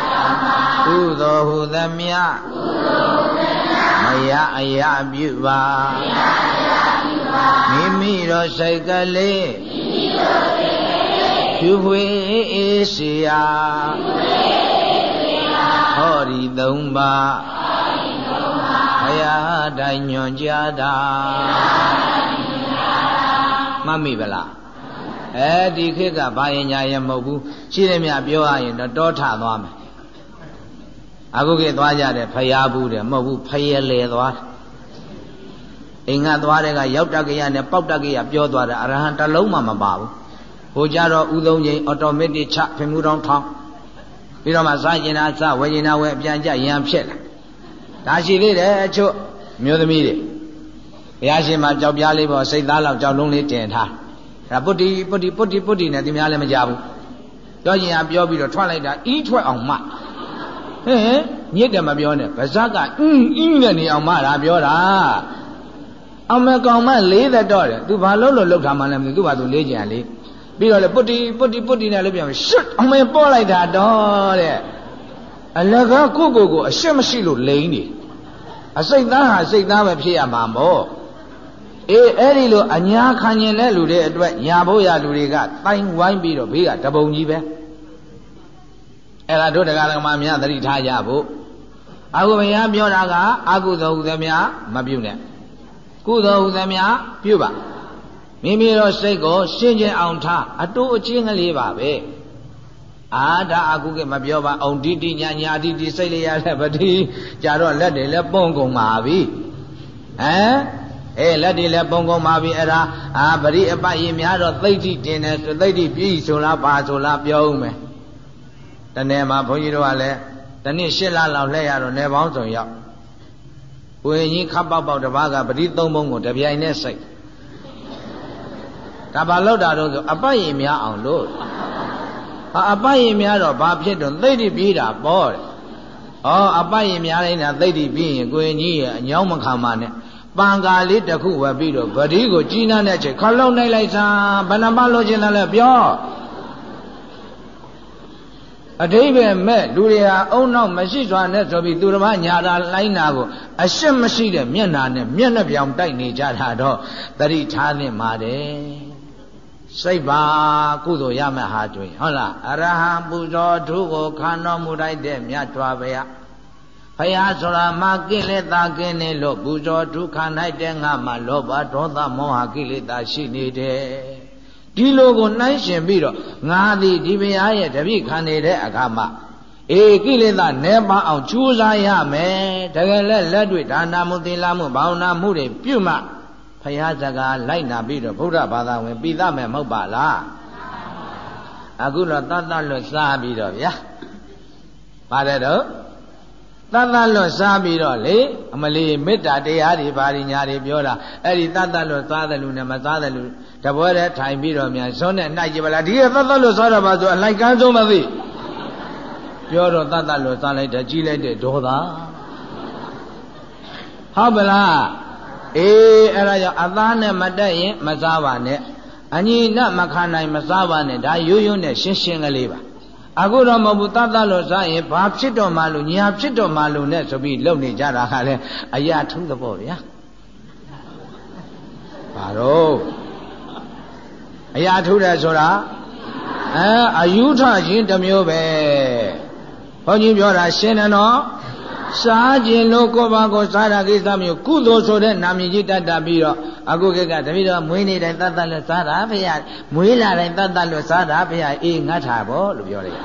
S1: ရှောင်ပါကုသောဟုသမျှကုသောဟုသမျှမရအရာပြုပါမရအရာပြုပါမိမိတို့စိတ်ကလေးမိမိတို့စိတ်ကလေးဖြူဝေအေးစီယာဖြူဝေအေးစီယာဟောဒီသုံးပါဟောဒီသုံးပါဘုရားတိုင်းညွန်ကြတာဘုရား မှတ်မိဗလားအဲဒီခေတ်ကဘာရင်ညာရင်မဟုတ်ဘူးရှိတယ်မြပြောရရင်တော့တောထသွားမယ်အခုခေတ်သွားကြတယ်ဖျားဘူးတယ်မဟုတ်ဘူးဖယလေသွားအိမ်ကသွားတဲ့ကရောက်တက်ကရနဲ့ပေါက်တက်ကရပြောသွားတာအရဟံတလုံးမှမပါဘူးဟိုကြတော့ဥသုံးချိန်အော်တိုမက်တစ်ချဖင်မှုတော်ထောင်းပြီးတော့မှစားကျင်တာစဝယ်ကျင်တာဝယ်အပြန်ကြရန်ဖြစ်လာဒါရှိသေးတယ်အချို့မျိုးသမီးတွေ ဘုရားရှင်မှာကြောက်ပြားလေးပေါ်စိတ်သားလောက်ကြောက်လုံးလေးတင်ထားဒါပုတ္တိပုတ္တိပုတ္တိပုတ္တိနဲ့သူများလည်းမကြဘူးပြောကျင်ရပြောပြီးတော့ထွက်လိုက်တာအီးထွက်အောင်မှဟင်ညစ်တယ်မပြောနဲ့ဗဇက်ကအင်းအင်းနဲ့နေအောင်မှတာပြောတာအောင်မကောင်မလေးသက်တော့တယ်သူဘာလို့လို့လောက်ထားမှလည်းမသိသူဘာသူလေးကြံလေးပြီးတော့လေပုတ္တိပုတ္တိပုတ္တိနဲ့လည်းပြန်ရှစ်အောင်မပေါ်လိုက်တာတော့တဲ့အလကားကိုကိုကိုအရှက်မရှိလို့လိန်နေအစိတ်သားဟာစိတ်သားပဲဖြစ်ရမှာမို့ အေးအဲ့ဒီလိုအညာခံကျင်တဲ့လူတွေအတွက်ညာဖို့ရလူတွေကတိုင်ဝိုင်းပြီးတော့ဘေးကတပုံကြီးပဲအဲ့ဒါတို့တရားဓမ္မများသတိထားကြဖို့အခုဘုရားပြောတာကအကုသိုလ်ဟုသမျှမပြုနဲ့ကုသိုလ်ဟုသမျှပြုပါမိမိတို့စိတ်ကိုရှင်းကျင်အောင်ထားအတူအချင်းကလေးပါပဲအာဒါအကုကမပြောပါအောင်တိတိညာညာတိတိစိတ်လေးရတဲ့ပတိကြတော့လက်တွေလည်းပုံကုန်ပါပြီဟမ် အဲလက်တွေလည်းပုံကုန်ပါပြီအဲ့ဒါအာပရိအပရင်များတော့သိဋ္ဌိတင်တယ်သိဋ္ဌိပြည့်ဆိုလားပါဆိုလားပြောဦးမယ်တနေ့မှာဘုန်းကြီးတို့ကလည်းတနေ့၈လလောက်လှည့်ရတော့နေပေါင်းစုံရောက်ဝိညာဉ်ခပ်ပေါက်ပေါက်တပားကပရိသုံးပုံကိုတပြိုင်နဲ့စိတ်ဒါဘာလို့တာတော့ဆိုအပရင်များအောင်လို့ဟာအပရင်များတော့ဘာဖြစ်တော့သိဋ္ဌိပြေးတာပေါ့တဲ့ဩအပရင်များတိုင်းတာသိဋ္ဌိပြေးရင်ကိုရင်ကြီးရဲ့အညောင်းမခံပါနဲ့ ပံကာလေးတစ်ခုဝယ်ပြီးတော့ဗတိကိုကြီးနားတဲ့အချိန်ခလုံးနိုင်လိုက်တာဘယ်နှမလို့ခြင်းလဲပြောအတိဘယ်မဲ့လူတွေဟာအုံနောက်မရှိစွာနဲ့ဆိုပြီးသူတော်မညာတာလိုင်းနာကိုအရှက်မရှိတဲ့မျက်နာနဲ့မျက်နှာပြောင်တိုက်နေကြတာတော့တတိထားနေပါတယ်စိတ်ပါကုသိုလ်ရမယ့်ဟာတွေ့ဟုတ်လားအရဟံပူဇော်ထုကိုခံတော်မူလိုက်တဲ့မြတ်စွာဘုရား ဖယားဆိုတာမကိလေသာကင်းနေလို့ပူဇော်ဒုက္ခ၌တဲ့ငါမှာလောဘဒေါသမောဟကိလေသာရှိနေတယ်ဒီလိုကိုနှိုင်းရှင်ပြီးတော့ငါသည်ဒီဘုရားရဲ့တပိခံနေတဲ့အခါမှာအေကိလေသာနဲပါအောင်ကြိုးစားရမယ်တကယ်လက်လက်တွေ့ဒါနာမှုသီလမှုဘာဝနာမှုတွေပြုမှဖယားစကားလိုက်နာပြီးတော့ဗုဒ္ဓဘာသာဝင်ပြီးသားမယ်မဟုတ်ပါလားအခုတော့တတ်တတ်လွတ်စားပြီးတော့ဗျာပါတယ်တော့ တတ်တတ်လွတ်စားပြီးတော့လေအမလီမေတ္တာတရားတွေဘာတွေညာတွေပြောတာအဲ့ဒီတတ်တတ်လွတ်စားတယ်လူနဲ့မစားတယ်လူတပွဲတည်းထိုင်ပြီးတော့မြန်ဇွန်းနဲ့နှိုက်ကြပါလားဒီကတတ်တတ်လွတ်စားတော့ပါဆိုအလိုက်ကန်းဆုံးမသိပြောတော့တတ်တတ်လွတ်စားလိုက်တယ်ကြီးလိုက်တဲ့ဒေါသဟုတ်ပလားအေးအဲ့ဒါကြောင့်အသားနဲ့မတက်ရင်မစားပါနဲ့အညီနမခံနိုင်မစားပါနဲ့ဒါရိုးရိုးနဲ့ရှင်းရှင်းကလေးပါ အခုတော့မဟုတ်ဘူးတတ်တတ်လို့စားရင်ဘာဖြစ်တော့မှလို့ညာဖြစ်တော့မှလို့နဲ့ဆိုပြီးလုပ်နေကြတာကလည်းအရာထုံးသဘောဗျာဘာတော့အရာထုတယ်ဆိုတာအဲအယူထခြင်းတစ်မျိုးပဲဘုန်းကြီးပြောတာရှင်းတယ်နော် စားခြင်းလို့ကိုယ်ပါကိုစားတာကိစ္စမျိုးကုသိုလ်ဆိုတဲ့နာမည်ကြီးတတ်တာပြီးတော့အခုကတပည့်တော်မွေးနေတိုင်းတတ်တတ်လို့စားတာဖေရမွေးလာတိုင်းတတ်တတ်လို့စားတာဖေရအေးငတ်တာပေါ့လို့ပြောလိုက်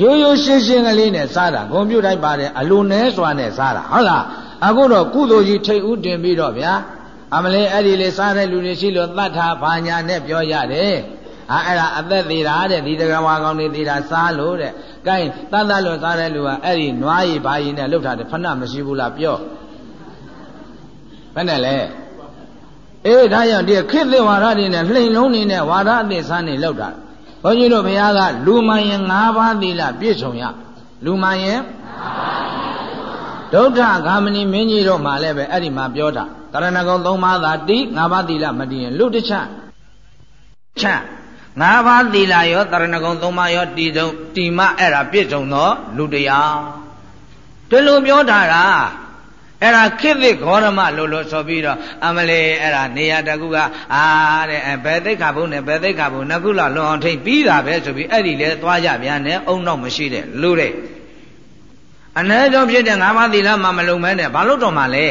S1: ရိုးရိုးရှင်းရှင်းကလေးနဲ့စားတာကွန်ပျူတာပါတယ်အလိုနဲစွာနဲ့စားတာဟုတ်လားအခုတော့ကုသိုလ်ကြီးထိတ်ဥတင်ပြီးတော့ဗျာအမလေးအဲ့ဒီလေးစားတဲ့လူတွေရှိလို့တတ်တာဘာညာနဲ့ပြောရတယ် အာအဲ့ဒါအသက်သေးတာတဲ့ဒီတကဝါကောင်းနေသေးတာစားလို့တဲ့။ကဲတတ်တတ်လို့စားတဲ့လူကအဲ့ဒီနွားရည်ဘာရည်နဲ့လှုပ်ထားတယ်ဖဏမရှိဘူးလားပြော။ဘယ်နဲ့လဲ။အေးဒါကြောင့်ဒီခေတ်သစ်ဝါဒတွေနဲ့လှိမ်လုံးနေနဲ့ဝါဒအသစ်ဆန်းနေလှုပ်တာ။ဘုန်းကြီးတို့ဘုရားကလူမှန်ရင်၅ပါးသီလပြည့်စုံရ။လူမှန်ရင်ဒုဋ္ဌဂามဏီမင်းကြီးတို့မှလည်းပဲအဲ့ဒီမှာပြောတာတရဏဂုံ၃ပါးသာတိ၅ပါးသီလမတည်ရင်လူတချချ ငါးပါးသီလရောတရဏဂုံသုံးပါးရောတည်ဆုံးတည်မအဲ့ဒါပြည့်စုံသောလူတရားဒီလိုပြောတာကအဲ့ဒါခိသစ်ဂေါရမလို့လို့ဆိုပြီးတော့အမလေးအဲ့ဒါနေရာတကူကအာတဲ့ဘယ်သိက္ခာဘုံနဲ့ဘယ်သိက္ခာဘုံနှစ်ခုလောက်လွန်အောင်ထိတ်ပြီးတာပဲဆိုပြီးအဲ့ဒီလေသွားကြပြန်တယ်အုံတော့မရှိတဲ့လူတဲ့အ ਨੇ ကြောင့်ဖြစ်တဲ့ငါးပါးသီလမှမလုံမဲနဲ့ဘာလို့တော့မှလဲ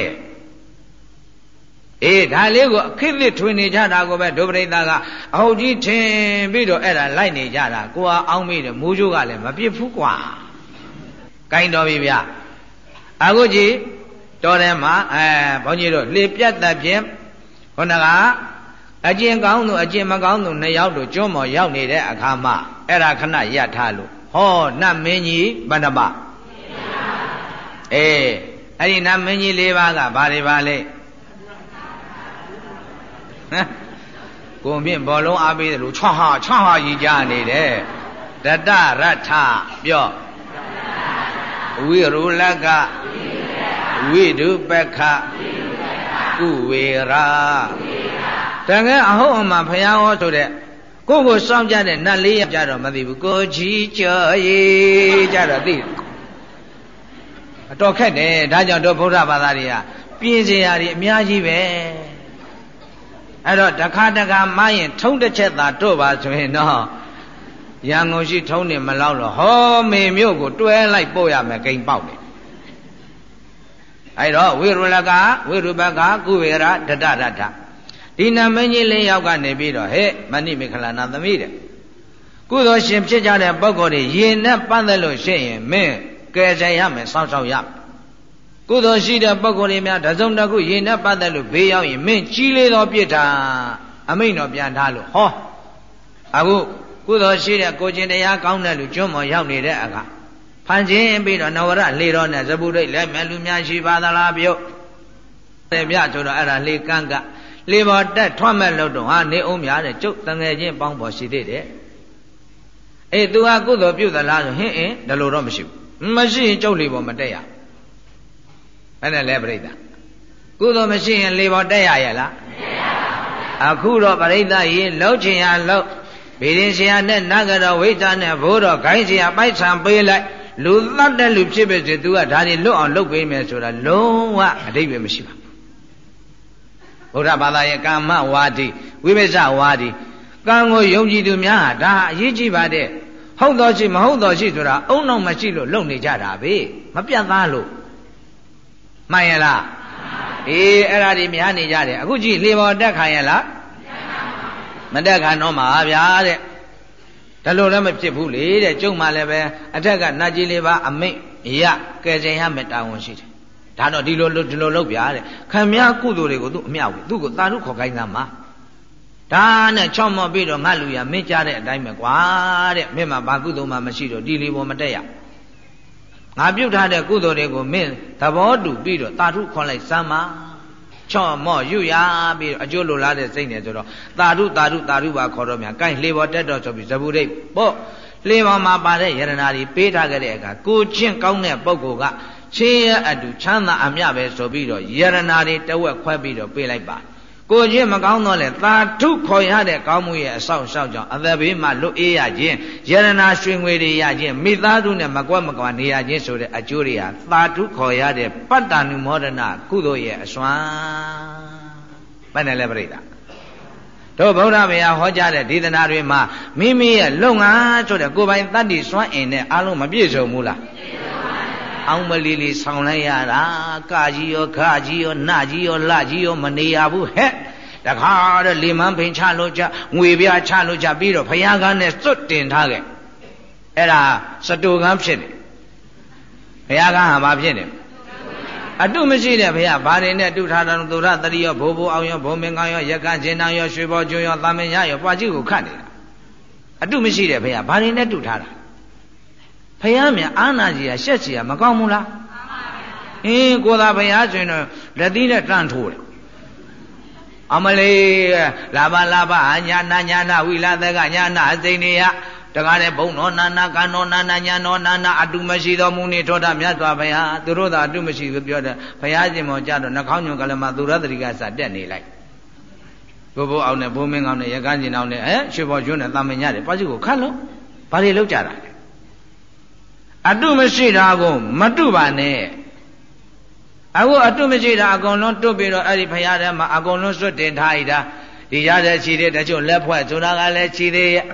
S1: အေးဒါလေးကိုအခစ်သစ်ထွင်နေကြတာကိုပဲဒုပရိသကအဟုတ်ကြီးထင်ပြီးတော့အဲ့ဒါလိုက်နေကြတာကိုကအောင်းမိတယ်မိုးချိုးကလည်းမပြစ်ဘူးကွာကိုင်းတော်ပြီဗျအခုကြည့်တော်ထဲမှာအဲဘုန်းကြီးတို့လေပြတ်တဲ့ဖြင့်ခொနကအကျင့်ကောင်းသူအကျင့်မကောင်းသူနှစ်ယောက်တို့ကျွန်းမော်ရောက်နေတဲ့အခါမှာအဲ့ဒါခဏရပ်ထားလို့ဟောနတ်မင်းကြီးဗန္ဓမအေးအဲ့ဒီနတ်မင်းကြီး၄ပါးကဘာတွေပါလဲဟမ် ကိုမြင့်ဘောလုံးအားပေးတယ်လို့ချွဟာချွဟာကြီးကြနေတယ်တတရထပြောဝိရုလကဝိဒုပက္ခကုဝေရာတကယ်အဟုတ်အမှန်ဘုရားဟောဆိုတဲ့ကိုကိုစောင့်ကြတဲ့နတ်လေးရကြတော့မသိဘူးကိုကြီးကြော်ရေးကြတော့သိအတော်ခက်တယ်ဒါကြောင့်တို့ဗုဒ္ဓဘာသာတွေကပြင်စရာတွေအများကြီးပဲ အဲ့တော့တခါတခါမရင်ထုံးတစ်ချက်သာတို့ပါဆိုရင်တော့ရန်ကုန်ရှိထုံးနေမလောက်တော့ဟောမေမြို့ကိုတွဲလိုက်ပို့ရမယ်ဂိမ်ပေါက်တယ်အဲ့တော့ဝိရုလကဝိရုပကကုဝေရဒတရထဒီနမင်းကြီးလေးယောက်ကနေပြီးတော့ဟဲ့မဏိမေခလာနာသမီးတဲ့ကုသိုလ်ရှင်ဖြစ်ကြတဲ့ပုဂ္ဂိုလ်တွေရေနဲ့ပတ်သက်လို့ရှိရင်မင်းကယ်ဆယ်ရမယ်စောင့်ရှောက်ရမယ် ကုသိုလ်ရှိတဲ့ပုဂ္ဂိုလ်တွေများတစုံတစ်ခုရေနဲ့ပတ်သက်လို့ဘေးရောက်ရင်မင်းကြီးလေးသောပြစ်တာအမိန့်တော်ပြန်ထားလို့ဟောအခုကုသိုလ်ရှိတဲ့ကိုကျင်တရားကောင်းတဲ့လူကျွန်းမော်ရောက်နေတဲ့အခါဖန်ခြင်းပြီးတော့နဝရလေတော်နဲ့ဇပုရိတ်လည်းမဲ့လူများရှိပါသလားပြုတ်တယ်ပြဆိုတော့အဲ့ဒါလေကန်းကလေပေါ်တက်ထွက်မဲ့လို့တော့ဟာနေအောင်များတဲ့ကျုပ်တငယ်ချင်းပေါင်းပေါ်ရှိသေးတယ်အေး तू ဟာကုသိုလ်ပြုသလားဆိုဟင်းအင်းဒါလိုတော့မရှိဘူးမရှိရင်ကျုပ်လေပေါ်မတက်ရ အဲ့ဒါလဲပြိဿကုသိုလ်မရှိရင်လေပေါ်တက်ရရဲ့လားအခုတော့ပြိဿရေလှုပ်ချင်ရလှုပ်ဗေဒင်ဆရာနဲ့နဂရဝိဇ္ဇာနဲ့ဘိုးတော်ဂိုင်းဆရာပိုက်ဆံပေးလိုက်လူသတ်တဲ့လူဖြစ်ပဲစေ तू ကဒါတွေလွတ်အောင်လုပ်ပေးမယ်ဆိုတာလုံးဝအတိတ်ပဲမရှိပါဘူးဗုဒ္ဓဘာသာရဲ့ကာမဝါဒီဝိပဿဝါဒီကံကိုယုံကြည်သူများဟာဒါအရေးကြီးပါတယ်ဟုတ်တော်ရှိမဟုတ်တော်ရှိဆိုတာအုံနောက်မရှိလို့လုံနေကြတာပဲမပြတ်သားလို့ မှန်ရလားအေးအဲ့ဒါဒီများနေကြတယ်အခုကြည့်လေပေါ်တက်ခံရလားမတက်ခံတော့မှာဗျာတဲ့ဒါလို့လည်းမဖြစ်ဘူးလေတဲ့ကျုံမှလည်းပဲအထက်ကနတ်ကြီးလေးပါအမိတ်ရကဲချိန်ရမယ်တာဝန်ရှိတယ်ဒါတော့ဒီလိုဒီလိုလုပ်ပြတဲ့ခံမြကုသိုလ်တွေကိုသူအမြောက်ဘူးသူ့ကိုတာရုခေါ်ခိုင်းသားမှာဒါနဲ့ချော့မော့ပြီးတော့ငါလူရမင်းကြားတဲ့အတိုင်းပဲကွာတဲ့မင်းမှာဘာကုသိုလ်မှမရှိတော့ဒီလီပေါ်မတက်ရ ငါပြုတ်ထားတဲ့ကုသိုလ်တွေကိုမင်းသဘောတူပြီးတော့တာထုခွန်လိုက်စမ်းပါချော့မော့ယူရပြီးအကျိုးလိုလားတဲ့စိတ်နဲ့ဆိုတော့တာထုတာထုတာထုပါခေါ်တော့မြန်ကိုင်းလှေပေါ်တက်တော့ဆိုပြီးဇဗုဒိတ်ပေါ့လှေပေါ်မှာပါတဲ့ယရနာတွေပေးထားခဲ့တဲ့အခါကိုချင်းကောင်းတဲ့ပုဂ္ဂိုလ်ကချင်းရအတူချမ်းသာအမျှပဲဆိုပြီးတော့ယရနာတွေတဝက်ခွဲပြီးတော့ပေးလိုက်ပါ ကိုချင်းမကောင်းတော့လေသာထုခေါ်ရတဲ့ကောင်းမှုရဲ့အဆောက်အအုံကြောင့်အသက်ဘေးမှာလွတ်အေးရခြင်းယရနာရွှေငွေတွေရခြင်းမိသားစုနဲ့မကွက်မကွာနေရခြင်းဆိုတဲ့အကျိုးတွေဟာသာထုခေါ်ရတဲ့ပတ္တနုမောဒနာကုသိုလ်ရဲ့အစွမ်းဘယ်နဲ့လဲပြိတ္တာတို့ဗုဒ္ဓဗျာဟောကြားတဲ့ဒေသနာတွေမှာမိမိရဲ့လုံငါဆိုတဲ့ကိုယ်ပိုင်တတ္တိစွမ်းအင်နဲ့အလုံးမပြည့်စုံဘူးလား အောင်မလီလီဆောင်လိုက်ရတာကာကြီးရောခကြီးရောနကြီးရောလကြီးရောမနေရဘူးဟဲ့တခါတော့လေမန်းဖိန်ချလို့ချငွေပြချလို့ချပြီးတော့ဘုရားကနဲ့စွတ်တင်ထားခဲ့အဲ့ဒါစတူကန်းဖြစ်တယ်ဘုရားကဟာဘာဖြစ်တယ်အတုမရှိတဲ့ဘုရားဘာတွေနဲ့တုထားတယ်သုရတတိရောဘိုးဘိုးအောင်ရောဘုံမင်းကောင်းရောရက္ခချင်းတောင်ရောရွှေဘောကျွန်းရောသာမင်ရရောပွားကြီးကိုခတ်နေတာအတုမရှိတဲ့ဘုရားဘာတွေနဲ့တုထားတာ ဖះမြန်အာနာကြီးကရှက်ကြီးကမကောင်းဘူးလားအင်းကိုသာဘုရားဆိုရင်တော့လက်သီးနဲ့တန့်ထိုးတယ်အမလေးလာပါလာပါညာနာညာနာဝိလာသကညာနာအစိမ့်နေရတကားတဲ့ဘုံတော်နာနာကံတော်နာနာညာတော်နာနာအတုမရှိတော်မူနေထောတာမြတ်စွာဘုရားသူတို့သာအတုမရှိဘူးပြောတယ်ဘုရားရှင်မောကြတော့နှကောင်းညွန်ကလမသူရတတိကစတက်နေလိုက်ဘိုးဘိုးအောင်နဲ့ဘိုးမင်းကောင်းနဲ့ရကန်းကျင်အောင်နဲ့အဲရွှေဘော်ကျွန်းနဲ့တာမင်ညတယ်ပါရှိကိုခတ်လို့ဘာတွေလောက်ကြတာလဲ အတုမရှိတာကို မတုပါနဲ့အခုအတုမရှိတာအကုန်လုံးတွတ်ပြီးတော့အဲ့ဒီဖရာထဲမှာအကုန်လုံးစွတ်တင်ထားရတာဒီရတဲ့ခြေတဲ့တချို့လက်ဖွဲ့ဆိုတာကလည်းခြေသေးရဲ့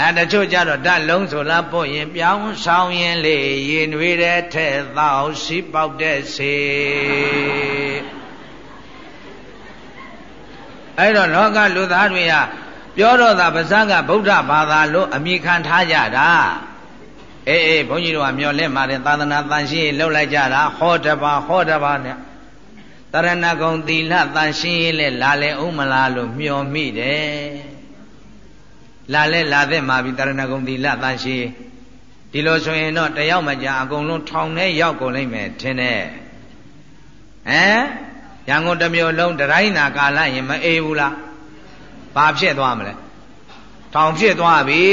S1: အဲတချို့ကြတော့ဓာတ်လုံးဆိုလားပို့ရင်ပြောင်းဆောင်ရင်လေရင်တွေတဲ့ထဲသောစီပေါက်တဲ့စေအဲ့တော့လောကလူသားတွေကပြောတော့တာပါဇက်ကဗုဒ္ဓဘာသာလို့အမိခံထားကြတာ အေးအေးဘုန်းကြီးတို့ကမျောလဲမှာတဲ့သာသနာတန်ရှင်းလှုပ်လိုက်ကြတာဟောတပါဟောတပါနဲ့တရဏဂုံသီလတန်ရှင်းလဲလာလဲဥမလားလို့မျောမိတယ်လာလဲလာသက်မှာပြီတရဏဂုံသီလတန်ရှင်းဒီလိုဆိုရင်တော့တယောက်မကြအကုန်လုံးထောင်ထဲရောက်ကုန်လိမ့်မယ်ထင်တယ်ဟမ်ရန်ကုန်တစ်မြို့လုံးတတိုင်းနာကာလရင်မအေးဘူးလားဘာဖြစ်သွားမလဲထောင်ဖြစ်သွားပြီ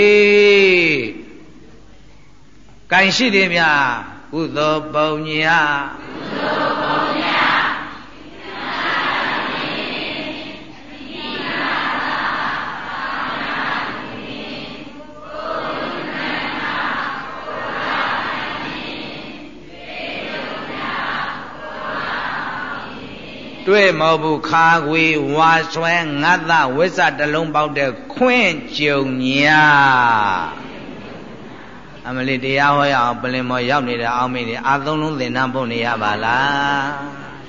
S1: ကင်ရှိတယ်ဗျာကုသိုလ်ပုံညာကုသိုလ်ပုံညာတွေ့မဟုတ်ဘူးခါခွေဝါဆွဲငတ်သဝိဇ္ဇတလုံးပေါက်တဲ့ခွင့်ကြုံညာ အမလီတရားဟောရအောင်ပလင်မော်ရောက်နေတဲ့အောင်မေတွေအာသုံးလုံးသင်္นานပို့နေရပါလား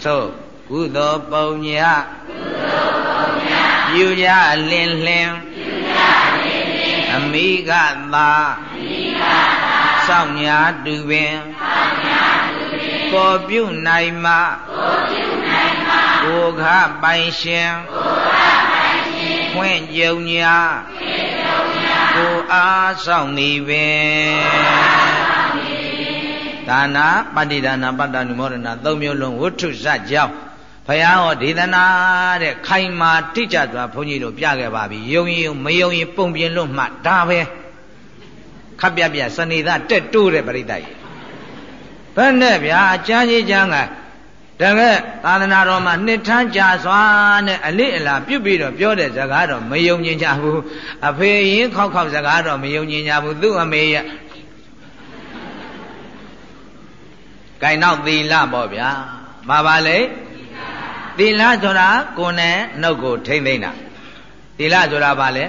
S1: သို့ကုသိုလ်ပုံညာကုသိုလ်ပုံညာပြုကြလင်းလင်းပြုကြလင်းလင်းအမိကသာအမိကသာစောင့်ညာတူပင်စောင့်ညာတူပင်ကိုပြုနိုင်မှကိုပြုကိုခပိုင်ရှင်ကိုခပိုင်ရှင်ခွင့်ကြုံညာခွင့်ကြုံညာ ကိုအားဆောင်နေပင်ဒါနာပတ္တိဒါနာပတ္တနုမောဒနာသုံးမျိုးလုံးဝဋ္ထုဇတ်ကြောင်းဘုရားဟောဒေသနာတဲ့ခိုင်မာတိကျစွာဘုန်းကြီးတို့ပြခဲ့ပါပြီယုံရင်မယုံရင်ပုံပြင်လို့မှဒါပဲခပ်ပြပြစနေသားတက်တိုးတဲ့ပရိသတ်ကြီးဘယ်နဲ့ဗျာအချမ်းကြီးချမ်းက တကယ်သာသနာတော်မှာနှစ်ထမ်းကြာစွာနဲ့အလေးအလာပြုတ်ပြီးတော့ပြောတဲ့စကားတော့မယုံကြည်ကြဘူးအဖေရင်ခောက်ခောက်စကားတော့မယုံကြည်ကြဘူးသူ့အမေရဲ့ဂိုင်နောက်သီလပေါ့ဗျာဘာပါလဲသီလဆိုတာကိုယ်နဲ့နှုတ်ကိုထိမ့်သိမ့်တာသီလဆိုတာဘာလဲ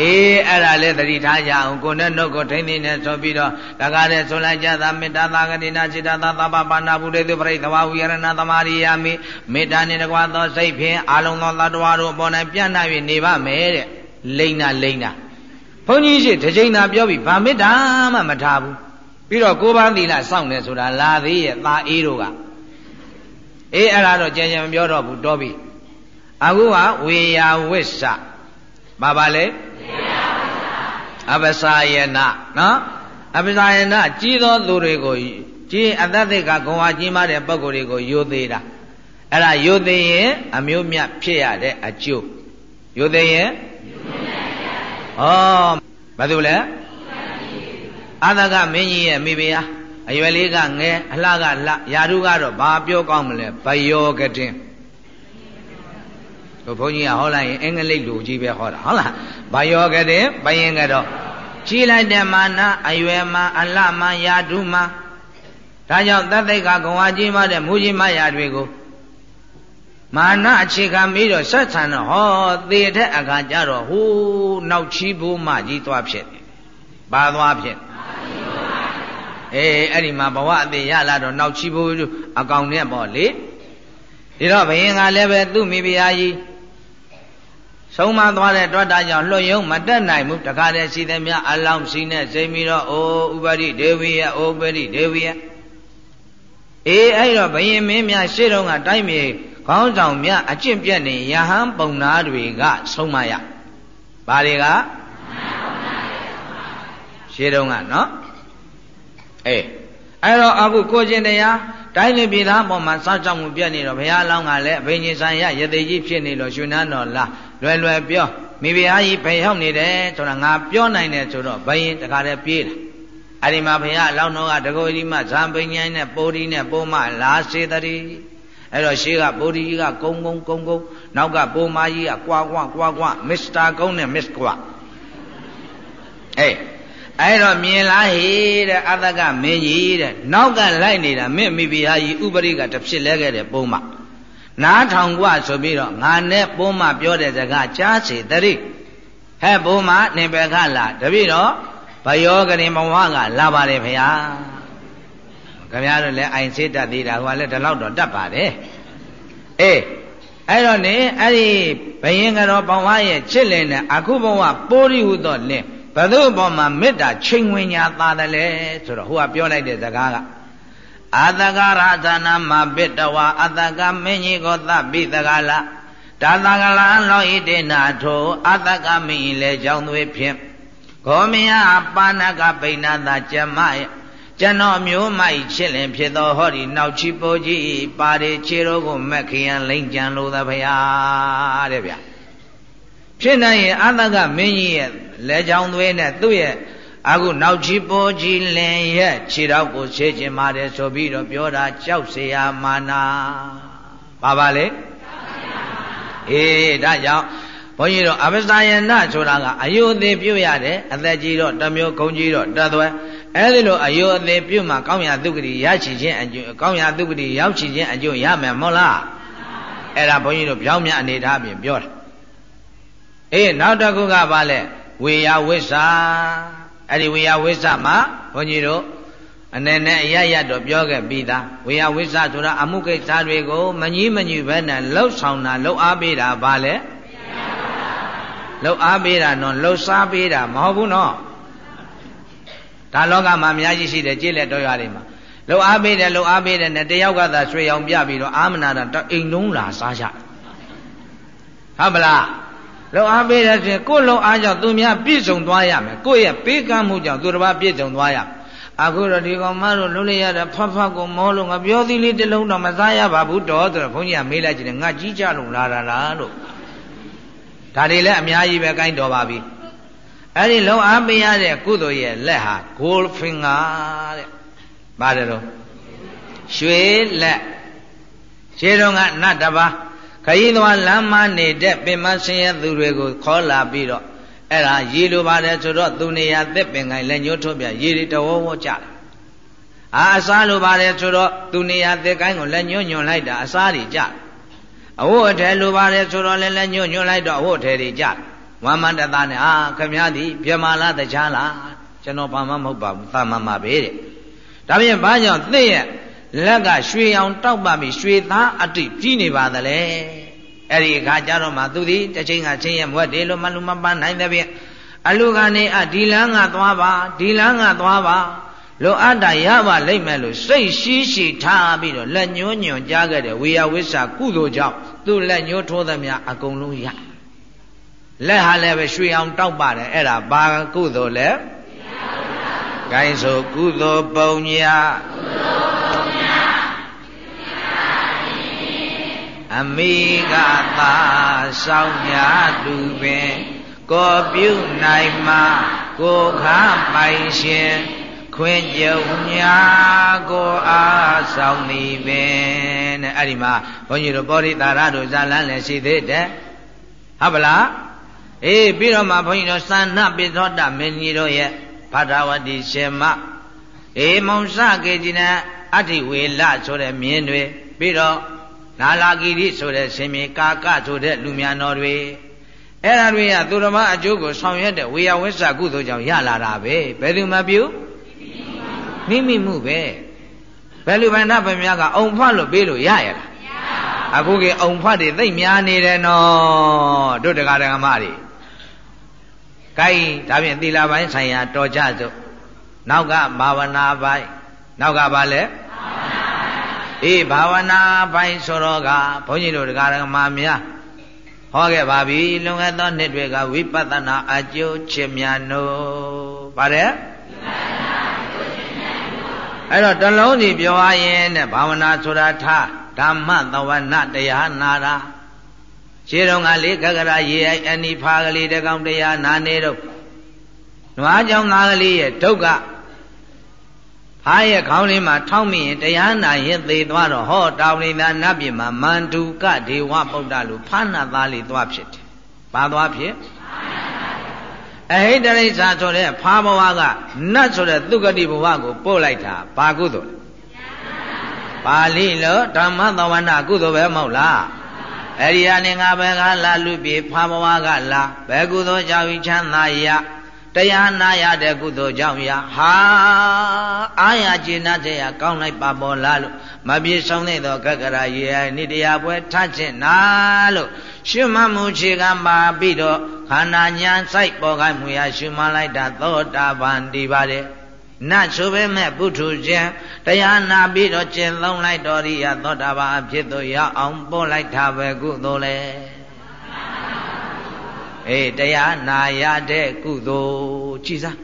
S1: အေးအဲ့ဒါလည်းသတိထားကြအောင်ကိုယ်နဲ့နှုတ်ကိုထိမ့်သိနေဆိုပြီးတော့တကားတဲ့ဆိုလိုက်ကြသာမေတ္တာသာဂတိနာစိတ္တသာသဗ္ဗပါဏဗုဒ္ဓေသူပရိသဝဝိရဏသမာရိယာမိမေတ္တာနှင့်တကွာသောစိတ်ဖြင့်အာလုံသောတ attva တို့အပေါ်၌ပြန့်နှံ့၍နေပါမယ်တဲ့လိမ့်နာလိမ့်နာဘုန်းကြီးရှိတစ်ချိန်သာပြောပြီးဗာမေတ္တာမှမထားဘူးပြီးတော့ကိုးပါးသီလစောင့်နေဆိုတာလာသေးရဲ့သာအေးတို့ကအေးအဲ့ဒါတော့ကြံကြံမပြောတော့ဘူးတော်ပြီအခုကဝေယဝိစ္စ ဘာပါလဲအပစာယနာနော်အပစာယနာကြီးသောသူတွေကိုကြီးအတ္တသိကဂုံဝါကြီးမားတဲ့ပုဂ္ဂိုလ်တွေကိုယိုသေးတာအဲ့ဒါယိုသေးရင်အမျိုးမြတ်ဖြစ်ရတဲ့အကျိုးယိုသေးရင်ဩဘာလို့လဲအာသကမင်းကြီးရဲ့မိဖုရားအရွယ်လေးကငယ်အလှကလှယာရုကတော့ဘာပြောကောင်းမလဲဘယောကတင် ဘုန်းကြီးကဟောလိုက်ရင်အင်္ဂလိပ်လူကြီးပဲဟောတာဟုတ်လားဘာယောကတဲ့ဘယင်ကတော့ကြီးလိုက်တဲ့မာနအယွယ်မှာအလှမှာယာတုမှာဒါကြောင့်တသိက်ကဂုံဝါကြီးမတဲ့မူကြီးမယာတွေကိုမာနအခြေခံပြီးတော့ဆက်ဆံတော့ဟောသေတဲ့အခါကျတော့ဟိုးနောက်ချီးဖို့မှကြီးသွားဖြစ်တယ်။ဘာသွားဖြစ်အေးအဲ့ဒီမှာဘဝအသေးရလာတော့နောက်ချီးဖို့အကောင်နဲ့ပေါ့လေဒီတော့ဘယင်ကလည်းပဲသူ့မိဖုရားကြီး ဆုံးမသွားတဲ့တွတ်တာကြောင့်လွတ်ယုံမတက်နိုင်ဘူးတခါတည်းရှိသမျှအလောင်းစီနဲ့စိမ့်ပြီးတော့အိုးဥပရိဒေဝိယအိုးပရိဒေဝိယအေးအဲ့တော့ဘယင်မင်းများရှေ့တော့ကတိုင်းမြေခေါင်းဆောင်များအကျင့်ပြတ်နေယဟန်ပုံနာတွေကဆုံးမရဘာတွေကရှေ့တော့ကနော်အေးအဲ့တော့အခုကိုကျင်တရားတိုင်းလေပြည်သားပေါ်မှာစောင့်ကြောက်မှုပြတ်နေတော့ဘုရားအလောင်းကလည်းဘိညာဉ်ဆိုင်ရရသေးကြီးဖြစ်နေလို့ရှင်နန်းတော်လား လွယ်လွယ်ပြောမိဖုရားကြီးဘယ်ရောက်နေတယ်ဆိုတာငါပြောနိုင်တယ်ဆိုတော့ဘယင်တခါတည်းပြေးလာအဲ့ဒီမှာဘုရားအလောင်းတော်ကတကောကြီးမှဇံပိညာနဲ့ပိုးဒီနဲ့ပိုးမလာစေတည်းအဲ့တော့ရှေးကပိုးဒီကြီးကကုန်းကုန်းကုန်းကုန်းနောက်ကပိုးမကြီးကကွာကွာကွာကွာမစ္စတာကုန်းနဲ့မစ္စကွာအေးအဲ့တော့မြင်လားဟေးတဲ့အတကမင်းကြီးတဲ့နောက်ကလိုက်နေတာမင်းမိဖုရားကြီးဥပရိကတဖြစ်လဲခဲ့တဲ့ပုံမှ နားထောင်กว่าဆိုပြီးတော့ငါနဲ့ပုံမှပြောတဲ့စကားကြားစီတရိဟဲ့ပုံမှနေပဲခလာတပိတော့ဘယောကရင်ဘဝကလာပါလေဖုရားခင်ဗျားတို့လည်းအိုင်စေးတတ်သေးတာဟိုကလည်းဒီလောက်တော့တတ်ပါတယ်အေး အဲ့တော့နေအဲ့ဒီဘယင်ကတော့ဘဝရဲ့ချစ်လင်နဲ့အခုဘဝပိုးရိဟုသောလင်ဘသူ့ဘောမှာမေတ္တာချိန်ဝင်ညာသာတယ်လေဆိုတော့ဟိုကပြောလိုက်တဲ့စကားက အတကရာဇနာမပိတဝအတကမင်းကြီးကိုသပိတကလာဒါသကလာလောဣတေနာထိုအတကမင်းလေကြောင်းသွေးဖြင့်ခောမယပါဏကပိဏသာကျမရဲ့ကျွန်တော်မျိုးမိုက်ချစ်လင်ဖြစ်သောဟောဒီနောက်ချီပိုးကြီးပါရီခြေတော်ကိုမက်ခရန်လိမ့်ကြံလို့သဗျာတဲ့ဗျာဖြစ်နိုင်ရင်အတကမင်းကြီးရဲ့လက်ချောင်းသွေးနဲ့သူ့ရဲ့ အခုနောက်ချီပိုးကြီးလင်ရဲ့ခြေတော်ကိုဆေးကျင်ပါတယ်ဆိုပြီးတော့ပြောတာကြောက်เสียမာနာပါပါလေအေးဒါကြောင့်ဘုန်းကြီးတို့အပ္ပစာယနာဆိုတာကအယုသေးပြုတ်ရတယ်အသက်ကြီးတော့တမျိုးခုံကြီးတော့တသွဲအဲဒီလိုအယုအသေးပြုတ်မှကောင်းရာသုဂတိရရှိခြင်းအကျိုးကောင်းရာသုဂတိရောက်ရှိခြင်းအကျိုးရမယ်မဟုတ်လားအဲ့ဒါဘုန်းကြီးတို့ပြောင်းမြန်အနေထားပြင်ပြောတာအေးနောက်တစ်ခုကဘာလဲဝေယဝိစ္စာ အဲ့ဒီဝေယဝိစ္စာမှာဘုန်းကြီးတို့အနေနဲ့အရရတော့ပြောခဲ့ပြီးသားဝေယဝိစ္စာဆိုတာအမှုကိစ္စတွေကိုမကြီးမညူပဲနဲ့လှုပ်ဆောင်တာလှုပ်အားပေးတာဘာလဲလှုပ်အားပေးတာနော်လှုပ်စားပေးတာမဟုတ်ဘူးနော်ဒါလောကမှာအများကြီးရှိတယ်ကြည့်လက်တော်ရွာတွေမှာလှုပ်အားပေးတယ်လှုပ်အားပေးတယ်နဲ့တယောက်ကသာရွှေရောင်ပြပြီးတော့အာမနာတာအိမ်လုံးလာစားကြဟုတ်ပလား လှုပ်အားပေးတဲ့ဖြင့်ကိုယ်လှုပ်အားကြောင့်သူများပြည့်စုံသွားရမယ်ကိုယ့်ရဲ့ပေးကမ်းမှုကြောင့်သူတစ်ပါးပြည့်စုံသွားရမယ်အခုတော့ဒီကောင်မတို့လုံးလိုက်ရတာဖတ်ဖတ်ကိုမောလို့ငါပြောသီးလေးတစ်လုံးတော့မစားရပါဘူးတော်ဆိုတော့ဘုန်းကြီးကမေးလိုက်ကြတယ်ငါကြီးကြလို့လာတာလားလို့ဒါတွေလည်းအများကြီးပဲကိုင်းတော်ပါပြီအဲ့ဒီလုံအားပေးရတဲ့ကုသိုလ်ရဲ့လက်ဟာ gold finger တဲ့ပါတယ်တော့ရွှေလက်ခြေတော်ကနတ်တပါ ခရီးသွားလမ်းမနေတဲ့ပင်မဆင်းရဲသူတွေကိုခေါ်လာပြီးတော့အဲ့ဒါရေလိုပါတယ်ဆိုတော့သူနေရာသက်ပင်ကိုင်လက်ညှိုးထုတ်ပြရေတွေတဝဝကြတယ်အာအစားလိုပါတယ်ဆိုတော့သူနေရာသက်ကိုင်းကိုလက်ညှိုးညွန်လိုက်တာအစားတွေကြတယ်အဝတ်အထည်လိုပါတယ်ဆိုတော့လည်းလက်ညှိုးညွန်လိုက်တော့အဝတ်အထည်တွေကြတယ်ဝမ်းမတသားနဲ့အာခမည်းသည်ပြမလားတခြားလားကျွန်တော်ဘာမှမဟုတ်ပါဘူးသာမန်ပါပဲတဲ့ဒါဖြင့်ဘာကြောင့်သင့်ရဲ့ လက်ကရွှေအောင်တောက်ပါပြီရွှေသားအတိပြီးနေပါသလဲအဲ့ဒီအခါကျတော့မှသူသည်တစ်ချိန်ကချင်းရဲ့မွက်တယ်လို့မလူမပန်းနိုင်တဲ့ဖြင့်အလူကနေအဒီလန်းကသွားပါဒီလန်းကသွားပါလိုအပ်တာရပါလိမ့်မယ်လို့စိတ်ရှိရှိထားပြီးတော့လက်ညှိုးညွန်ကြားခဲ့တဲ့ဝေယဝိဆာကုသိုလ်ကြောင့်သူ့လက်ညှိုးထိုးသမျှအကုန်လုံးရလက်ဟာလည်းပဲရွှေအောင်တောက်ပါတယ်အဲ့ဒါဘာကုသိုလ်လဲဂိုင်းဆိုကုသိုလ်ပုံညာ အမိကသာဆောင်ညာသူပင်ကိုပြုနိုင်မှကိုခပိုင်ရှင်ခွင့်ကြုံညာကိုအားဆောင်နေပင်တဲ့အဲ့ဒီမှာဘုန်းကြီးတို့ပောရိတာရတို့ဇာလန်းလည်းရှိသေးတယ်ဟုတ်ပလားအေးပြီးတော့မှဘုန်းကြီးတို့သန္နပိသောတမင်းကြီးတို့ရဲ့ဘာဒဝတိရှင်မအေမုံစကေจิနအဋ္ဌိဝေလဆိုတဲ့မြင်းတွေပြီးတော့ နာလာဂီရိဆိုတဲ့ရှင်မြေကာကဆိုတဲ့လူများတော်တွေအဲ့ဒါတွေကသူတော်မအကျိုးကိုဆောင်ရွက်တဲ့ဝေယဝိဆာကုသိုလ်ကြောင့်ရလာတာပဲဘယ်သူမှပြုမိမိမှုပဲဘယ်လူဗန္ဒဗမြကအုံဖတ်လို့ပေးလို့ရရလားအခုကအုံဖတ်တွေသိမ့်များနေတယ်နော်တို့တရားဓမ္မတွေကိုင်းဒါဖြင့်သီလပိုင်းဆိုင်ရာတော်ကြစို့နောက်ကဘာဝနာပိုင်းနောက်ကဘာလဲ အေးဘာဝနာပိုင်းဆိုတော့ကဘုန်းကြီးတို့တရားဓမ္မများဟောခဲ့ပါပြီလွန်ခဲ့သောနှစ်တွေကဝိပဿနာအကျိုးချင်မြတ်နို့ပါတယ်အဲ့တော့တလုံးစီပြောရရင်တဲ့ဘာဝနာဆိုတာထားဓမ္မသဝနတရားနာတာရှင်းတော့ကလေကကရာရေအိုက်အနိဖာကလေးတကောင်တရားနာနေတော့နွားကြောင့်သားကလေးရဲ့ဒုက္ခ ဖားရဲ့ခေါင်းလေးမှာထောက်မိရင်တရားနာရင်သေသွားတော့ဟောတောင်နေတာနတ်ပြည်မှာမန္တုကဒေဝပုဒ္ဒလို့ဖားနာသားလေးသွားဖြစ်တယ်။ဘာသွားဖြစ်အဟိတရိစ္ဆာဆိုတဲ့ဖားဘဝကနတ်ဆိုတဲ့သုဂတိဘဝကိုပို့လိုက်တာဘာကုသိုလ်လဲပါဠိလို့ဓမ္မသဝနာကုသိုလ်ပဲမဟုတ်လားအဲ့ဒီအနေငါဘယ်ကလာလူပြေဖာဘဝကလာဘယ်ကုသိုလ်ကြောင့်ချမ်းသာရ တရားနာရတဲ့ကုသိုလ်ကြောင့်ရဟာအာရကျေနပ်တဲ့ရကောင်းလိုက်ပါပေါ်လားလို့မပြေဆုံးတဲ့သောကကရာရေနိတရားပွဲထခြင်းနာလို့ရှုမှတ်မှုခြေကပါပြီးတော့ခန္ဓာညာစိုက်ပေါ်ကမှုရရှုမှတ်လိုက်တာသောတာပန်တည်ပါတယ်နတ်ဆိုပေမဲ့ပုထုရှင်တရားနာပြီးတော့ကျင့်သုံးလိုက်တော်ရိယသောတာပန်အဖြစ်သို့ရောက်အောင်ပို့လိုက်တာပဲကုသိုလ်လေ အေးတရားနာရတဲ့ကုသိုလ်ကြည်စား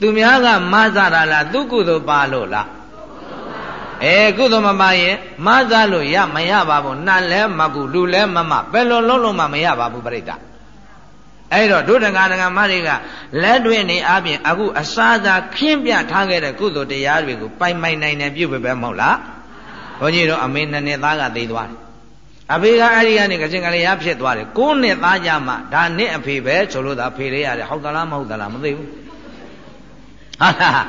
S1: သူများကမဆတာလားသူကုသိုလ်ပါလို့လားအဲကုသိုလ်မပါရင်မဆလို့ရမရပါဘူးနတ်လည်းမကူလူလည်းမမဘယ်လိုလုံးလုံးမှမရပါဘူးပြိတ္တာအဲ့တော့ဒုဒကဒကမတွေကလက်တွင်နေအပြင်အခုအစားသာခင်းပြထားခဲ့တဲ့ကုသိုလ်တရားတွေကိုပိုင်ပိုင်နိုင်နိုင်ပြုပဲမဟုတ်လားဘုန်းကြီးတို့အမေနှစ်နှစ်သားကသိသွားတယ် အဖေကအဲ့ဒီကနေကစင်ကလေးရဖြစ်သွားတယ်ကိုးနှစ်သားကြမှာဒါနှစ်အဖေပဲဆိုလို့သာဖေလေးရတယ်ဟုတ်သလားမဟုတ်သလားမသိဘူးဟာလား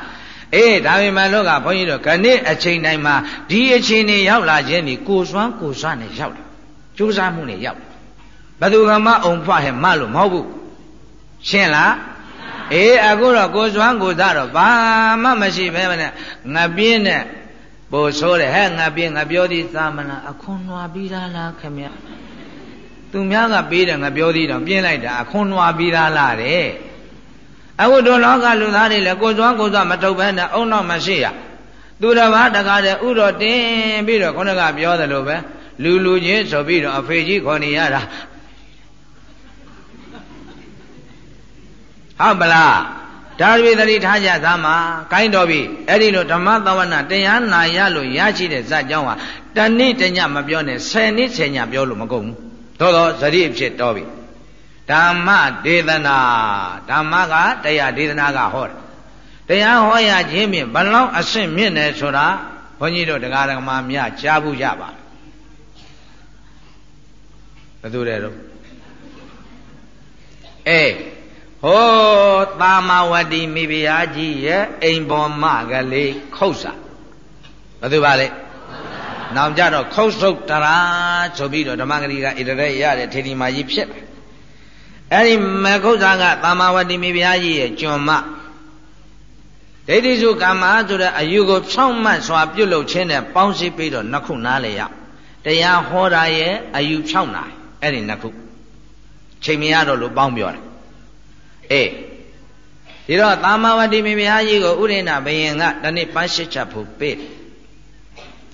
S1: အေးဒါပေမဲ့လို့ကဘုန်းကြီးတို့ခဏအချိန်တိုင်းမှာဒီအချိန်နေရောက်လာခြင်းဒီကိုစွမ်းကိုစွမ်းနဲ့ရောက်တယ်ကြိုးစားမှုနဲ့ရောက်တယ်ဘသူကမှအုံဖွားဟဲ့မလို့မဟုတ်ဘူးရှင်းလားအေးအခုတော့ကိုစွမ်းကိုသားတော့ဘာမှမရှိပဲနဲ့ငပြင်းနဲ့ ပို့ဆိုးတယ်ဟဲ့ငါပြင်းငါပြောသည်သာမလားအခွန်နွားပြီးသားလားခင်ဗျသူများကပေးတယ်ငါပြောသည်တော့ပြင်းလိုက်တာအခွန်နွားပြီးသားလားတဲ့အခုတို့လောကလူသားတွေလည်းကိုယ်စွမ်းကိုယ်စွမ်းမထုတ်ဘဲနဲ့အုံနောက်မရှိရသူတစ်ပါးတကားတဲ့ဥတော်တင်ပြီးတော့ခုနကပြောသလိုပဲလူလူချင်းဆိုပြီးတော့အဖေကြီးခေါ်နေရတာဟုတ်ပလား ဒါတွေသတိထားကြသမှာကိုင်းတော်ပြီအဲ့ဒီလိုဓမ္မသဝနာတရားနာရလို့ရရှိတဲ့ဇာတ်ကြောင်းဟာတဏိတညမပြောနဲ့10နှစ်10ညပြောလို့မကုန်ဘူးသို့တော့ဇတိဖြစ်တော်ပြီဓမ္မဒေသနာဓမ္မကတရားဒေသနာကဟောတယ်တရားဟောရခြင်းဖြင့်ဘလောက်အဆင့်မြင့်တယ်ဆိုတာဘုန်းကြီးတို့တရားဓမ္မများကြားဘူးကြပါဘယ်သူလဲတော့အေး ဟောသာမဝတိမိဖုရားကြီးရဲ့အိမ်ပေါ်မကလေးခုတ်စာဘယ်သူပါလဲနောက်ကြတော့ခုတ်ဆုပ်တရာဆိုပြီးတော့ဓမ္မဂရီကဣတရဲရတဲ့ထေရီမာကြီးဖြစ်တယ်အဲ့ဒီမခုတ်စာကသာမဝတိမိဖုရားကြီးရဲ့ကျွန်မဒိဋ္ဌိစုကမ္မဆိုတဲ့အယူကိုဖြောင့်မတ်စွာပြုတ်လုပ်ခြင်းနဲ့ပေါင်းစည်းပြီးတော့နှစ်ခုနားလေရတရားဟောတာရဲ့အယူဖြောင့်တာအဲ့ဒီနှစ်ခုချိန်မရတော့လို့ပေါင်းပြောတယ် အေးဒီတော့သာမဝတိမိဖုရားကြီးကိုဥရိဏဘယင်ကတနေ့ပန်းရှစ်ချက်ဖို့ပေး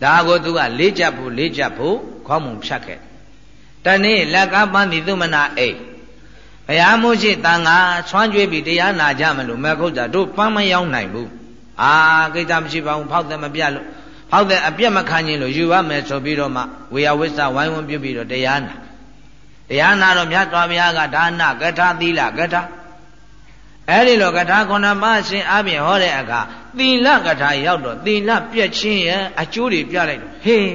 S1: ဒါကိုသူကလေးချက်ဖို့လေးချက်ဖို့ခေါင်းမုံဖြတ်ခဲ့တနေ့လက်ကပန်းသည်သူမနာအိတ်ဘုရားမိုးရှိတန်ငါဆွမ်းကြွေးပြီးတရားနာကြမလို့မခုတ်တာတို့ပန်းမရောက်နိုင်ဘူးအာကိစ္စမရှိပါဘူးဖောက်တယ်မပြတ်လို့ဖောက်တယ်အပြတ်မခံခြင်းလို့ယူရမယ်ဆိုပြီးတော့မှဝေယဝိစ္စဝိုင်းဝန်းပြုပြီးတော့တရားနာတရားနာတော့မြတ်စွာဘုရားကဒါနကထာသီလကထာ အဲ့ဒီလိုကထာခုနပါးရှင်အပြင်ဟောတဲ့အခါသီလကထာရောက်တော့သီလပြည့်ချင်းရဲ့အကျိုးတွေပြလိုက်တော့ဟေး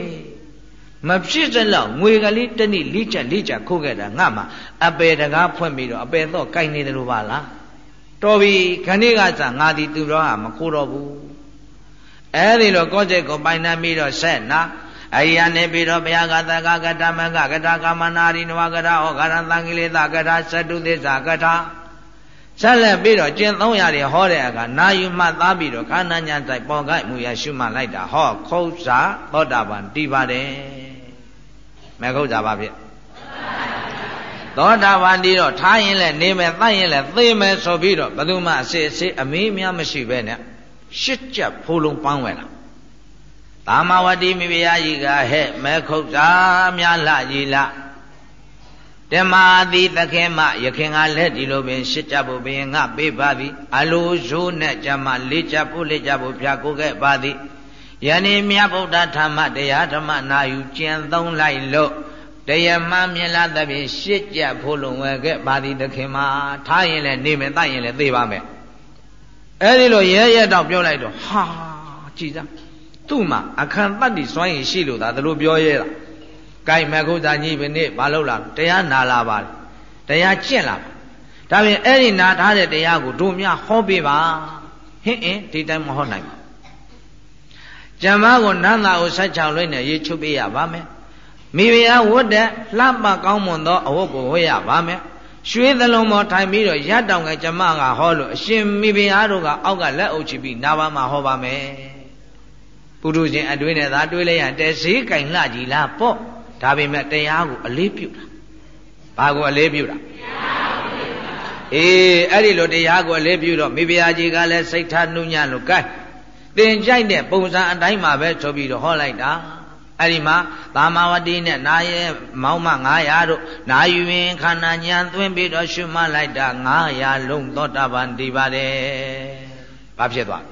S1: မဖြစ်စလောက်ငွေကလေးတနည်းလိချက်လိချက်ခိုးခဲ့တာငါမှအပေတကားဖွင့်ပြီးတော့အပေတော့ကြိုက်နေတယ်လို့ပါလားတော်ပြီခဏိကစားငါဒီသူတော်ဟာမခိုးတော့ဘူးအဲ့ဒီလိုကောချက်ကိုပိုင်နှံပြီးတော့ဆက်နာအရိယာနေပြီးတော့ဘုရားကသကကတမကကတာကမနာရိနဝကတာဩဃာရသံကိလေသာကတာသတုသစ္စာကတာ ဆက်လက်ပြီးတော့ကျင့်သုံးရတယ်ဟောတဲ့အခါနာယူမှတ်သားပြီးတော့ခန္ဓာညာတိုက်ပေါ်ကိုက်မှုရရှုမှတ်လိုက်တာဟောခုတ်စာသောတာပန်တည်ပါတယ်မဲခုတ်စာပါဖြစ်သောတာပန်တည်တော့ထားရင်လည်းနေမယ်တတ်ရင်လည်းသေမယ်ဆိုပြီးတော့ဘယ်သူမှအစစ်အစစ်အမေးများမရှိပဲနဲ့ရှစ်ချက်ဖိုးလုံးပန်းဝင်လာသာမဝတိမိဖုရားကြီးကဟဲ့မဲခုတ်စာများလှကြီးလား ဓမ္မာတိသခင်မယခင်ကလည်းဒီလိုပင်ရှစ်ကြဖို့ဘယင်ငါပေးပါသည် အလိုဇိုးနဲ့ကြမှာလေးကြဖို့လေးကြဖို့ဖြာကိုခဲ့ပါသည်ယနေ့မြတ်ဗုဒ္ဓဓမ္မတရားဓမ္မနာယူကျင့်သုံးလိုက်လို့တရားမှမြင်လာသဖြင့်ရှစ်ကြဖို့လုံဝဲခဲ့ပါသည်သခင်မထားရင်လည်းနေမယ်တတ်ရင်လည်းသိပါမယ်အဲဒီလိုရဲရဲတော့ပြောလိုက်တော့ဟာကြည်စမ်းသူ့မှာအခန့်တတ္တိစွမ်းရင်ရှိလို့သာဒါလိုပြောရဲတာ ကိုင်မခုသာကြီးဘယ်နေ့မလုပ်လာတရားနာလာပါတရားကျင့်လာပါဒါပြင်အဲ့ဒီနာထားတဲ့တရားကိုတို့များဟောပေးပါဟင်းအင်းဒီတိုင်းမဟောနိုင်ပါကျမ်းမာကိုနန္တာကိုဆက်ချောင်လွှဲနဲ့ရေးချုပ်ပေးရပါမယ်မိဖုရားဝတ်တဲ့လှပကောင်းမွန်သောအဝတ်ကိုဝတ်ရပါမယ်ရွှေသလုံးပေါ်ထိုင်ပြီးတော့ရတောင်ကကျမကဟောလို့အရှင်မိဖုရားတို့ကအောက်ကလက်အုပ်ချပြီးနာဘာမှာဟောပါမယ်ပုထုရှင်အတွင်းနဲ့သာတွေးလိုက်ရင်တဲစည်းကင်လှကြီးလားပေါ့ ဒါပေမဲ့တရားကိုအလေးပြုတာဘာကိုအလေးပြုတာအေးအဲ့ဒီလိုတရားကိုအလေးပြုတော့မိဖုရားကြီးကလည်းစိတ်ထားနှုံညံ့လို့ကဲသင်ကြိုက်တဲ့ပုံစံအတိုင်းမှာပဲဆိုပြီးတော့ဟောလိုက်တာအဲ့ဒီမှာသာမဝတိနဲ့နာရဲ့မောင်းမ900တို့နာယူရင်ခန္ဓာညာသွင်းပြီးတော့ရှုမှတ်လိုက်တာ900လုံးသောတာပန်တည်ပါတယ်။ဘာဖြစ်သွား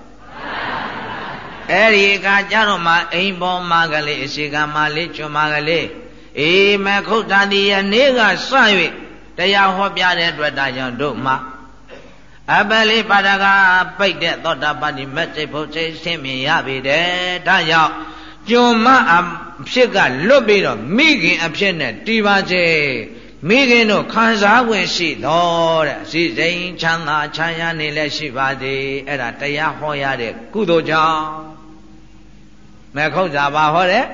S1: အဲ့ဒီကကြတော့မှအိမ်ပေါ်မှာကလေးအစီကမှာလေးကျွမ်းမှာကလေး အေးမခုတ်တာဒီယနေ့ကစ၍တရားဟောပြတဲ့အတွက်ဒါကြောင့်တို့မှာအပလိပါဒကပိတ်တဲ့သောတာပတိမက်စိတ်ဖို့စိတ်ရှင်းမြင်ရပြီတဲ့ဒါကြောင့်ကျွန်မအဖြစ်ကလွတ်ပြီးတော့မိခင်အဖြစ်နဲ့တီးပါစေမိခင်တို့ခံစား권ရှိတော်တဲ့စီစိန်ချမ်းသာချမ်းရနေလည်းရှိပါသေးအဲ့ဒါတရားဟောရတဲ့ကုသိုလ်ကြောင့်မခုတ်တာပါဟောတဲ့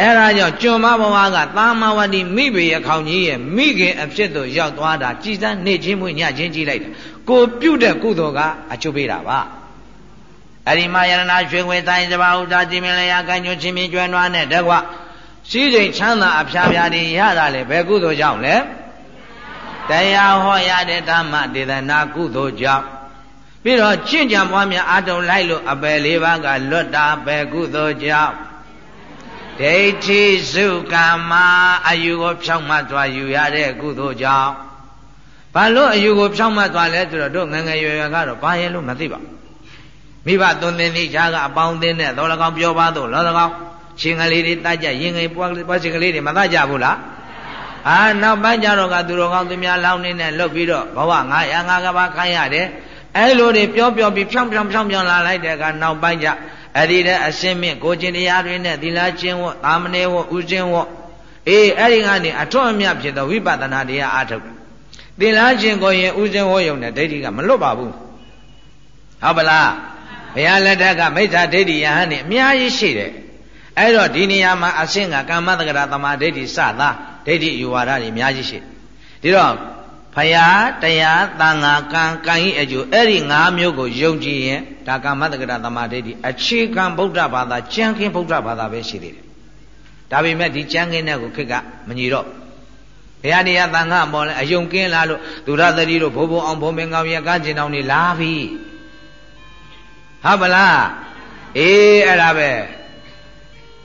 S1: အဲ့ဒါကြောင့်ကျွံမဘဝကသာမဝတိမိဘရခေါင်ကြီးရဲ့မိခင်အဖြစ်သို့ရောက်သွားတာကြည်စမ်းနေချင်းမွေညချင်းကြည့်လိုက်တာကိုပြုတ်တဲ့ကုသိုလ်ကအကျိုးပေးတာပါအဲ့ဒီမှာယရဏရွှေငွေတိုင်းစပါဥဒါကြည်မင်လျာကညွချင်းမြကျွမ်းနွားနဲ့တကွရှိစိတ်ချမ်းသာအဖျားဖျားတွေရတာလေဘယ်ကုသိုလ်ကြောင့်လဲတရားဟောရတဲ့ဓမ္မဒေသနာကုသိုလ်ကြောင့်ပြီးတော့ချင့်ကြံပွားများအာတုံလိုက်လို့အပယ်လေးပါးကလွတ်တာပဲကုသိုလ်ကြောင့် ဒိဋ္ဌိစုကမ္မာအယူကိုဖြောင့်မတ်သွားယူရတဲ့ကုသိုလ်ကြောင့်ဘာလို့အယူကိုဖြောင့်မတ်သွားလဲဆိုတော့တို့ငငယ်ရွယ်ရွယ်ကတော့ဘာရဲ့လို့မသိပါဘူးမိဘသွန်သင်သည်ခြားကအပေါင်းအသင်းနဲ့တော်၎င်းပြောပါတော့လော၎င်းရှင်ကလေးတွေတတ်ကြရင်ငယ်ပွားပွားရှင်ကလေးတွေမတတ်ကြဘူးလားအာနောက်ပိုင်းကျတော့ကသူတော်ကောင်းသူများလောင်းနေနဲ့လှုပ်ပြီးတော့ဘဝ900ငါးကဘာခိုင်းရတယ်အဲလိုတွေပြောပြောပြီးဖြောင်းဖြောင်းဖြောင်းဖြောင်းလာလိုက်တဲ့အခါနောက်ပိုင်းကျ အဲ့ဒီတဲ့အစင်းမြင့်ကိုကျင်တရားတွေနဲ့သီလချင်းဝတ်သာမဏေဝတ်ဥစဉ်ဝတ်အေးအဲ့ဒီကနေအထွတ်အမြတ်ဖြစ်သောဝိပဿနာတရားအားထုတ်သီလချင်းကိုရင်ဥစဉ်ဝတ်ယုံနဲ့ဒိဋ္ဌိကမလွတ်ပါဘူးဟုတ်ပလားဘုရားလက်ထက်ကမိစ္ဆာဒိဋ္ဌိယဟန်နေအများကြီးရှိတယ်အဲ့တော့ဒီနေရာမှာအဆင့်ကကာမတက္ကရာသမာဒိဋ္ဌိစသာဒိဋ္ဌိယူဝါဒတွေအများကြီးရှိဒီတော့ ဖယားတရားတန်ဃာကံကံဤအကျိုးအဲ့ဒီ၅မျိုးကိုယုံကြည်ရင်ဒါကာမတက္ကရာသမာဒိဋ္ဌိအခြေခံဗုဒ္ဓဘာသာကျမ်းခင်းဗုဒ္ဓဘာသာပဲရှိသေးတယ်ဒါပေမဲ့ဒီကျမ်းခင်းတဲ့ကိုခက်ကမညီတော့ဘုရားတရားတန်ခါပေါ်လဲအယုံကင်းလာလို့ဒုရသတိတို့ဘိုးဘုံအောင်ဘုံမင်းကောင်းရကားကျင်တောင်နေလာပြီဟုတ်ပလားအေးအဲ့ဒါပဲ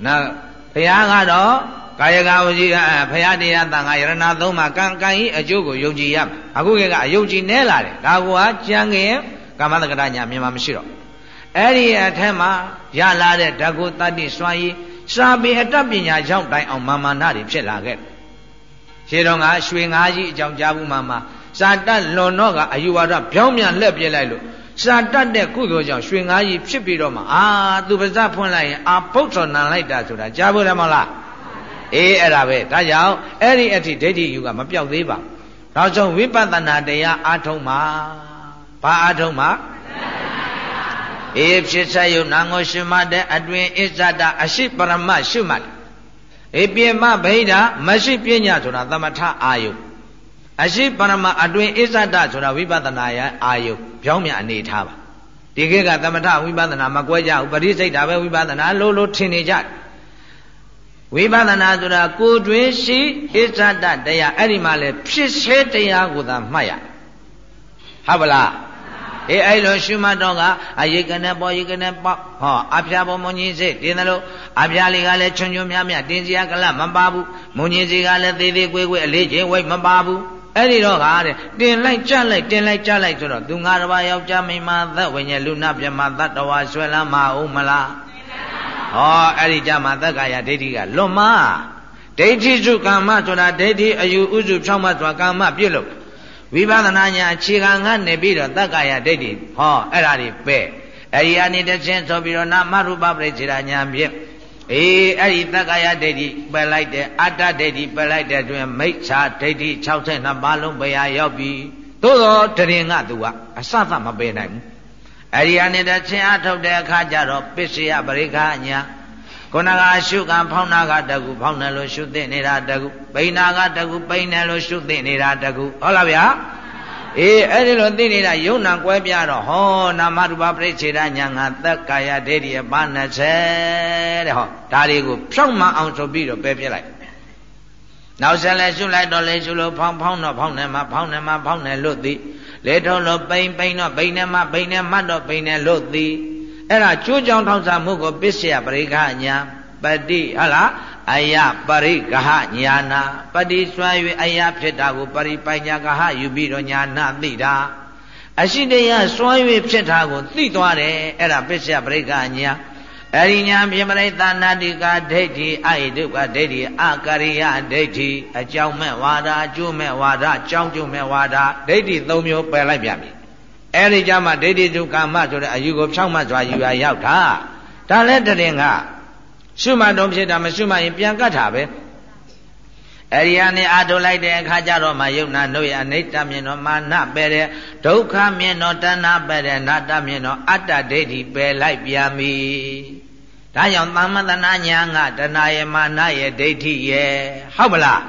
S1: နောက်ဘုရားကတော့ ကာယကဝစီကဘုရားတရားတန်ခါယရဏသုံးပါကံကံဤအကျိုးကိုယုံကြည်ရမယ်အခုကကအယုံကြည်နဲလာတယ်ဒါကကြံခင်ကာမတက္ကရာညာမြန်မာမရှိတော့အဲ့ဒီအထက်မှာရလာတဲ့ဓကုတတ္တိစွာရည်စာပေအတတ်ပညာရောက်တိုင်အောင်မာမာနတွေဖြစ်လာခဲ့ရှင်းတော့ကရွှေငါးကြီးအကြောင်းကြားဘူးမှာမှာစာတတ်လွန်တော့ကအယူဝါဒပြောင်းပြန်လှည့်ပြလိုက်လို့စာတတ်တဲ့ကုသိုလ်ကြောင့်ရွှေငါးကြီးဖြစ်ပြီးတော့မှအာသူပါဇက်ဖွင့်လိုက်ရင်အာပုတ်တော်နံလိုက်တာဆိုတာကြားဘူးတယ်မဟုတ်လား အေးအဲ့ဒါပဲဒါကြောင့်အဲ့ဒီအထိဒိဋ္ဌိယူကမပြောက်သေးပါနောက်ဆုံးဝိပဿနာတရားအားထုတ်မှာဘာအားထုတ်မှာအေးဖြစ်ဆက်ယုံနာငောရှုမှတ်တဲ့အတွင်အစ္ဆဒအရှိပရမရှုမှတ်အေးပြေမဗိဓာမရှိပညာဆိုတာသမထအာယုအရှိပရမအတွင်အစ္ဆဒဆိုတာဝိပဿနာယအာယုပြောင်းမြန်အနေထားပါဒီခေတ်ကသမထဝိပဿနာမကွဲကြဘူးပရိစိတ်တာပဲဝိပဿနာလို့လို့ထင်နေကြတယ် ဝိပဿနာဆိုတာကိုယ်တွင်ရှိအစ္ဆဒတရားအဲ့ဒီမှာလဲဖြစ်စေတရားကိုသာမှတ်ရဟုတ်ပါလားအေးအဲ့လိုရှုမှတ်တော့ကအယိကနဲ့ပေါ်ယိကနဲ့ပေါ့ဟောအဖျားပေါ်မုံကြီးစိတင်းတယ်လို့အဖျားလေးကလည်းချွန်ချွန်များများတင်းစရာကလမပါဘူးမုံကြီးစီကလည်းသေးသေးကွေးကွေးအလေးချင်းဝိတ်မပါဘူးအဲ့ဒီတော့ကတဲ့တင်လိုက်ကြလိုက်တင်လိုက်ကြလိုက်ဆိုတော့သူငါတစ်ပါးယောက်ျားမိန်းမသက်ဝိညာဉ်လူနာပြမသတ္တဝါဆွဲလမ်းမအောင်မလား ဟောအဲ့ဒီကြမှာသက္ကာယဒိဋ္ဌိကလွန်မဒိဋ္ဌိစုကာမဆိုတာဒိဋ္ဌိအယူဥစုဖြောင်းမစွာကာမပြုတ်လို့ဝိပဿနာညာအခြေခံကနေပြီးတော့တက္ကာယဒိဋ္ဌိဟောအဲ့ဒါတွေပဲအဲ့ဒီအနေနဲ့ချင်းဆိုပြီးတော့နာမရူပပရိစ္ဆေဒညာဖြင့်အေးအဲ့ဒီတက္ကာယဒိဋ္ဌိပယ်လိုက်တယ်အတ္တဒိဋ္ဌိပယ်လိုက်တဲ့အတွင်းမိစ္ဆာဒိဋ္ဌိ62ပါးလုံးပယ်ရရောက်ပြီသို့တော့တရင်ကသူကအစသမပယ်နိုင်ဘူး အဲ့ဒီအနေနဲ့ချင်းအထုတ်တဲ့အခါကျတော့ပစ္စယပရိက္ခညာခုနကရှုကဖောင်းနာကတကူဖောင်းတယ်လို့ရှုသိနေတာတကူပိန်နာကတကူပိန်တယ်လို့ရှုသိနေတာတကူဟုတ်လားဗျာအေးအဲ့ဒီလိုသိနေတာယုံနာကွဲပြတော့ဟောနာမရူပပရိစ္ဆေဒညာငါသက်ကာယဒိဋ္ဌိအပါ20တဲ့ဟောဒါတွေကိုဖြောင်းမအောင်ဆိုပြီးတော့ပယ်ပြလိုက်နောက်ဆက်လဲရှုလိုက်တော့လဲရှုလို့ဖောင်းဖောင်းတော့ဖောင်းနေမှာဖောင်းနေမှာဖောင်းနေလို့သိ လေထုံးလို့ပိန်ပိန်တော့ပိန်နေမှာပိန်နေမှတ်တော့ပိန်နေလို့သိအဲ့ဒါကျိုးကြောင်ထောက်စားမှုကိုပစ္စယပရိက္ခညာပတိဟလားအယပရိကဟညာနာပတိစွာ၍အယဖြစ်တာကိုပရိပညာကဟယူပြီးတော့ညာနာသိတာအရှိတရားစွာ၍ဖြစ်တာကိုသိသွားတယ်အဲ့ဒါပစ္စယပရိက္ခညာ အရိညာပြမရိသနာတိကာဒိဋ္ဌိအာဟိတုကဒိဋ္ဌိအာကရိယဒိဋ္ဌိအကြောင်းမဲ့ဝါဒအကျိုးမဲ့ဝါဒအကြောင်းကျိုးမဲ့ဝါဒဒိဋ္ဌိ၃မျိုးပယ်လိုက်ပြန်ပြီအဲ့ဒီကြမှာဒိဋ္ဌိတုကာမဆိုတဲ့အယူကိုဖြောင်းမှစွာယူရရောက်တာဒါလည်းတရင်ကရှုမှတ်တော့ဖြစ်တာမရှုမှတ်ရင်ပြန်ကတ်တာပဲအဲ့ဒီအနေအာထုတ်လိုက်တဲ့အခါကျတော့မှယုံနာတို့ရဲ့အနိစ္စမြင်တော့မာနပယ်တဲ့ဒုက္ခမြင်တော့တဏှပယ်တဲ့နာတမြင်တော့အတ္တဒိဋ္ဌိပယ်လိုက်ပြန်ပြီ ဒါကြောင့်သမ္မတနာညာငတဏရဲ့မာနရဲ့ဒိဋ္ဌိရဲ့ဟုတ်မလား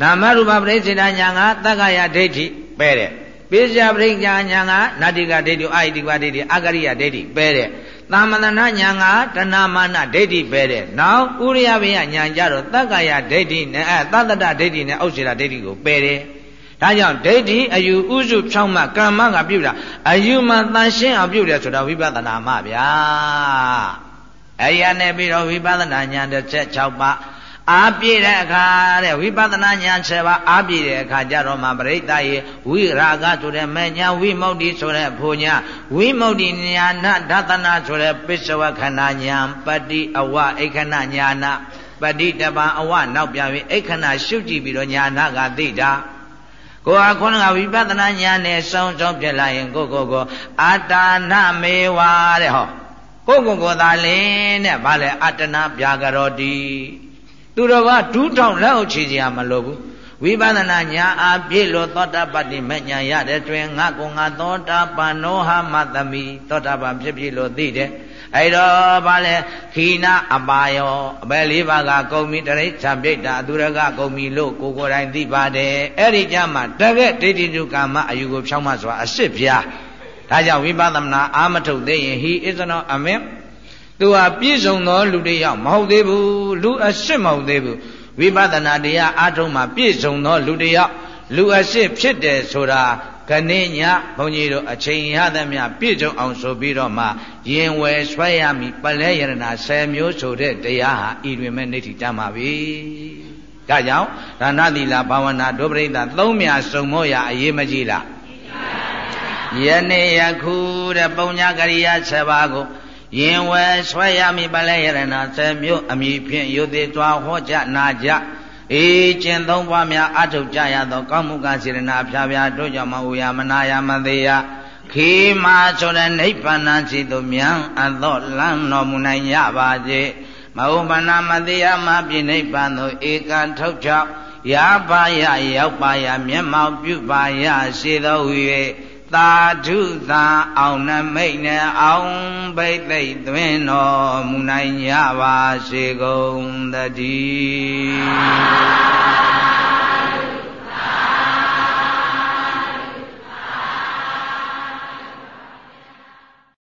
S1: နာမရူပပရိစ္ဆေဒညာငသက္ကယဒိဋ္ဌိပယ်တဲ့ပိစ္ဆာပရိညာညာငနာတိကဒိဋ္ဌိအာဟိတိကဒိဋ္ဌိအကရိယဒိဋ္ဌိပယ်တဲ့သာမဏနာညာငတဏမာနဒိဋ္ဌိပဲတဲ့နောက်ဥရိယဘေယညာကြတော့တက္ကရာဒိဋ္ဌိနဲ့အဲသတ္တတဒိဋ္ဌိနဲ့ဥစ္စေတာဒိဋ္ဌိကိုပယ်တယ်ဒါကြောင့်ဒိဋ္ဌိအယူဥစုဖြောင်းမှကမ္မကပြုတာအယူမှတန်ရှင်းအောင်ပြုတယ်ဆိုတာဝိပဿနာမှဗျာ အဲဒီအနေပြီးတော့ဝိပဿနာဉာဏ်တစ်ချက်6ပါးအားပြည့်တဲ့အခါတဲ့ဝိပဿနာဉာဏ်7ပါးအားပြည့်တဲ့အခါကျတော့မှပရိသတ်ရေဝိရာဂဆိုတဲ့မညာဝိမု ക്തി ဆိုတဲ့ဖို့ညာဝိမု ക്തി ဉာဏဒသနာဆိုတဲ့ပစ္စဝခဏဉာဏ်ပတိအဝအိခဏဉာဏပတိတပံအဝနောက်ပြန်ပြီးအိခဏရှုကြည့်ပြီးတော့ဉာဏကသိတာကိုဟာခုနကဝိပဿနာဉာဏ်နဲ့စောင်းစောင်းပြလာရင်ကိုကိုကိုအာတာနမေဝါတဲ့ဟော ကိုကိုကိုသာလင်းတဲ့ဗာလဲအတ္တနာပြာကရောတိသူတော်ကဒူးထောင်လက်အုပ်ချကြမလို့ဘူးဝိပဿနာညာအားပြည့်လို့သောတာပတ္တိမညာရတဲ့တွင်ငါကုငါသောတာပန်နောဟမသမိသောတာပန်ဖြစ်ဖြစ်လို့သိတယ်အဲ့တော့ဗာလဲခိနာအပါယောအပဲလေးပါးကကုံမီတရိစ္ဆာပြိတ္တာအသူရကကုံမီလို့ကိုကိုယ်တိုင်သိပါတယ်အဲ့ဒီကြမှာတကက်ဒိဋ္ဌိတုကာမအယူကိုဖြောင်းမစွာအစ်စ်ပြား ဒါကြောင့်ဝိပဿနာအာမထုတ်သေးရင်ဟိဣဇနောအမင်သူဟာပြည့်စုံသောလူတစ်ယောက်မဟုတ်သေးဘူးလူအစ်စ်မဟုတ်သေးဘူးဝိပဿနာတရားအားထုတ်မှပြည့်စုံသောလူတစ်ယောက်လူအစ်စ်ဖြစ်တယ်ဆိုတာခဏညဘုန်းကြီးတို့အချိန်ရသမျှပြည့်စုံအောင်ဆိုပြီးတော့မှရင်ဝယ်ဆွဲရမည်ပလဲယရဏ10မျိုးဆိုတဲ့တရားဟာဤတွင်မဲ့နေတိတတ်ပါပြီ။ဒါကြောင့်ဒါနသီလဘာဝနာဒုပရိသသုံးမြစုံမောရအရေးမကြီးလား။ ယနေ့ယခုတဲ့ပုံညာကရိယာ7ပါးကိုရင်ဝယ်ဆွဲရမည်ပလဲရဏသမျိုးအမိဖြင့်ယုတိသွားဟောကြနာကြအေးကျင်သုံးပါးများအထုတ်ကြရသောကောင်းမှုကစေရနာဖြာဖြာတို့ကြောင့်မဝူရမနာယမသေးရခေမာဆိုတဲ့နိဗ္ဗာန်စီသို့မြန်အသောလမ်းတော်မူနိုင်ရပါစေမဟုမနာမသေးရမပြိနိဗ္ဗာန်သို့ဧကံထုတ်ချောက်ရပါရရောက်ပါရမျက်မှောက်ပြုပါရရှိသောဟူ၍ သာဓုသာအောင်နမိတ်နဲ့အောင်ဘိသိက်သွင်းတော်မူနိုင်ကြပါစေကုန်တည်း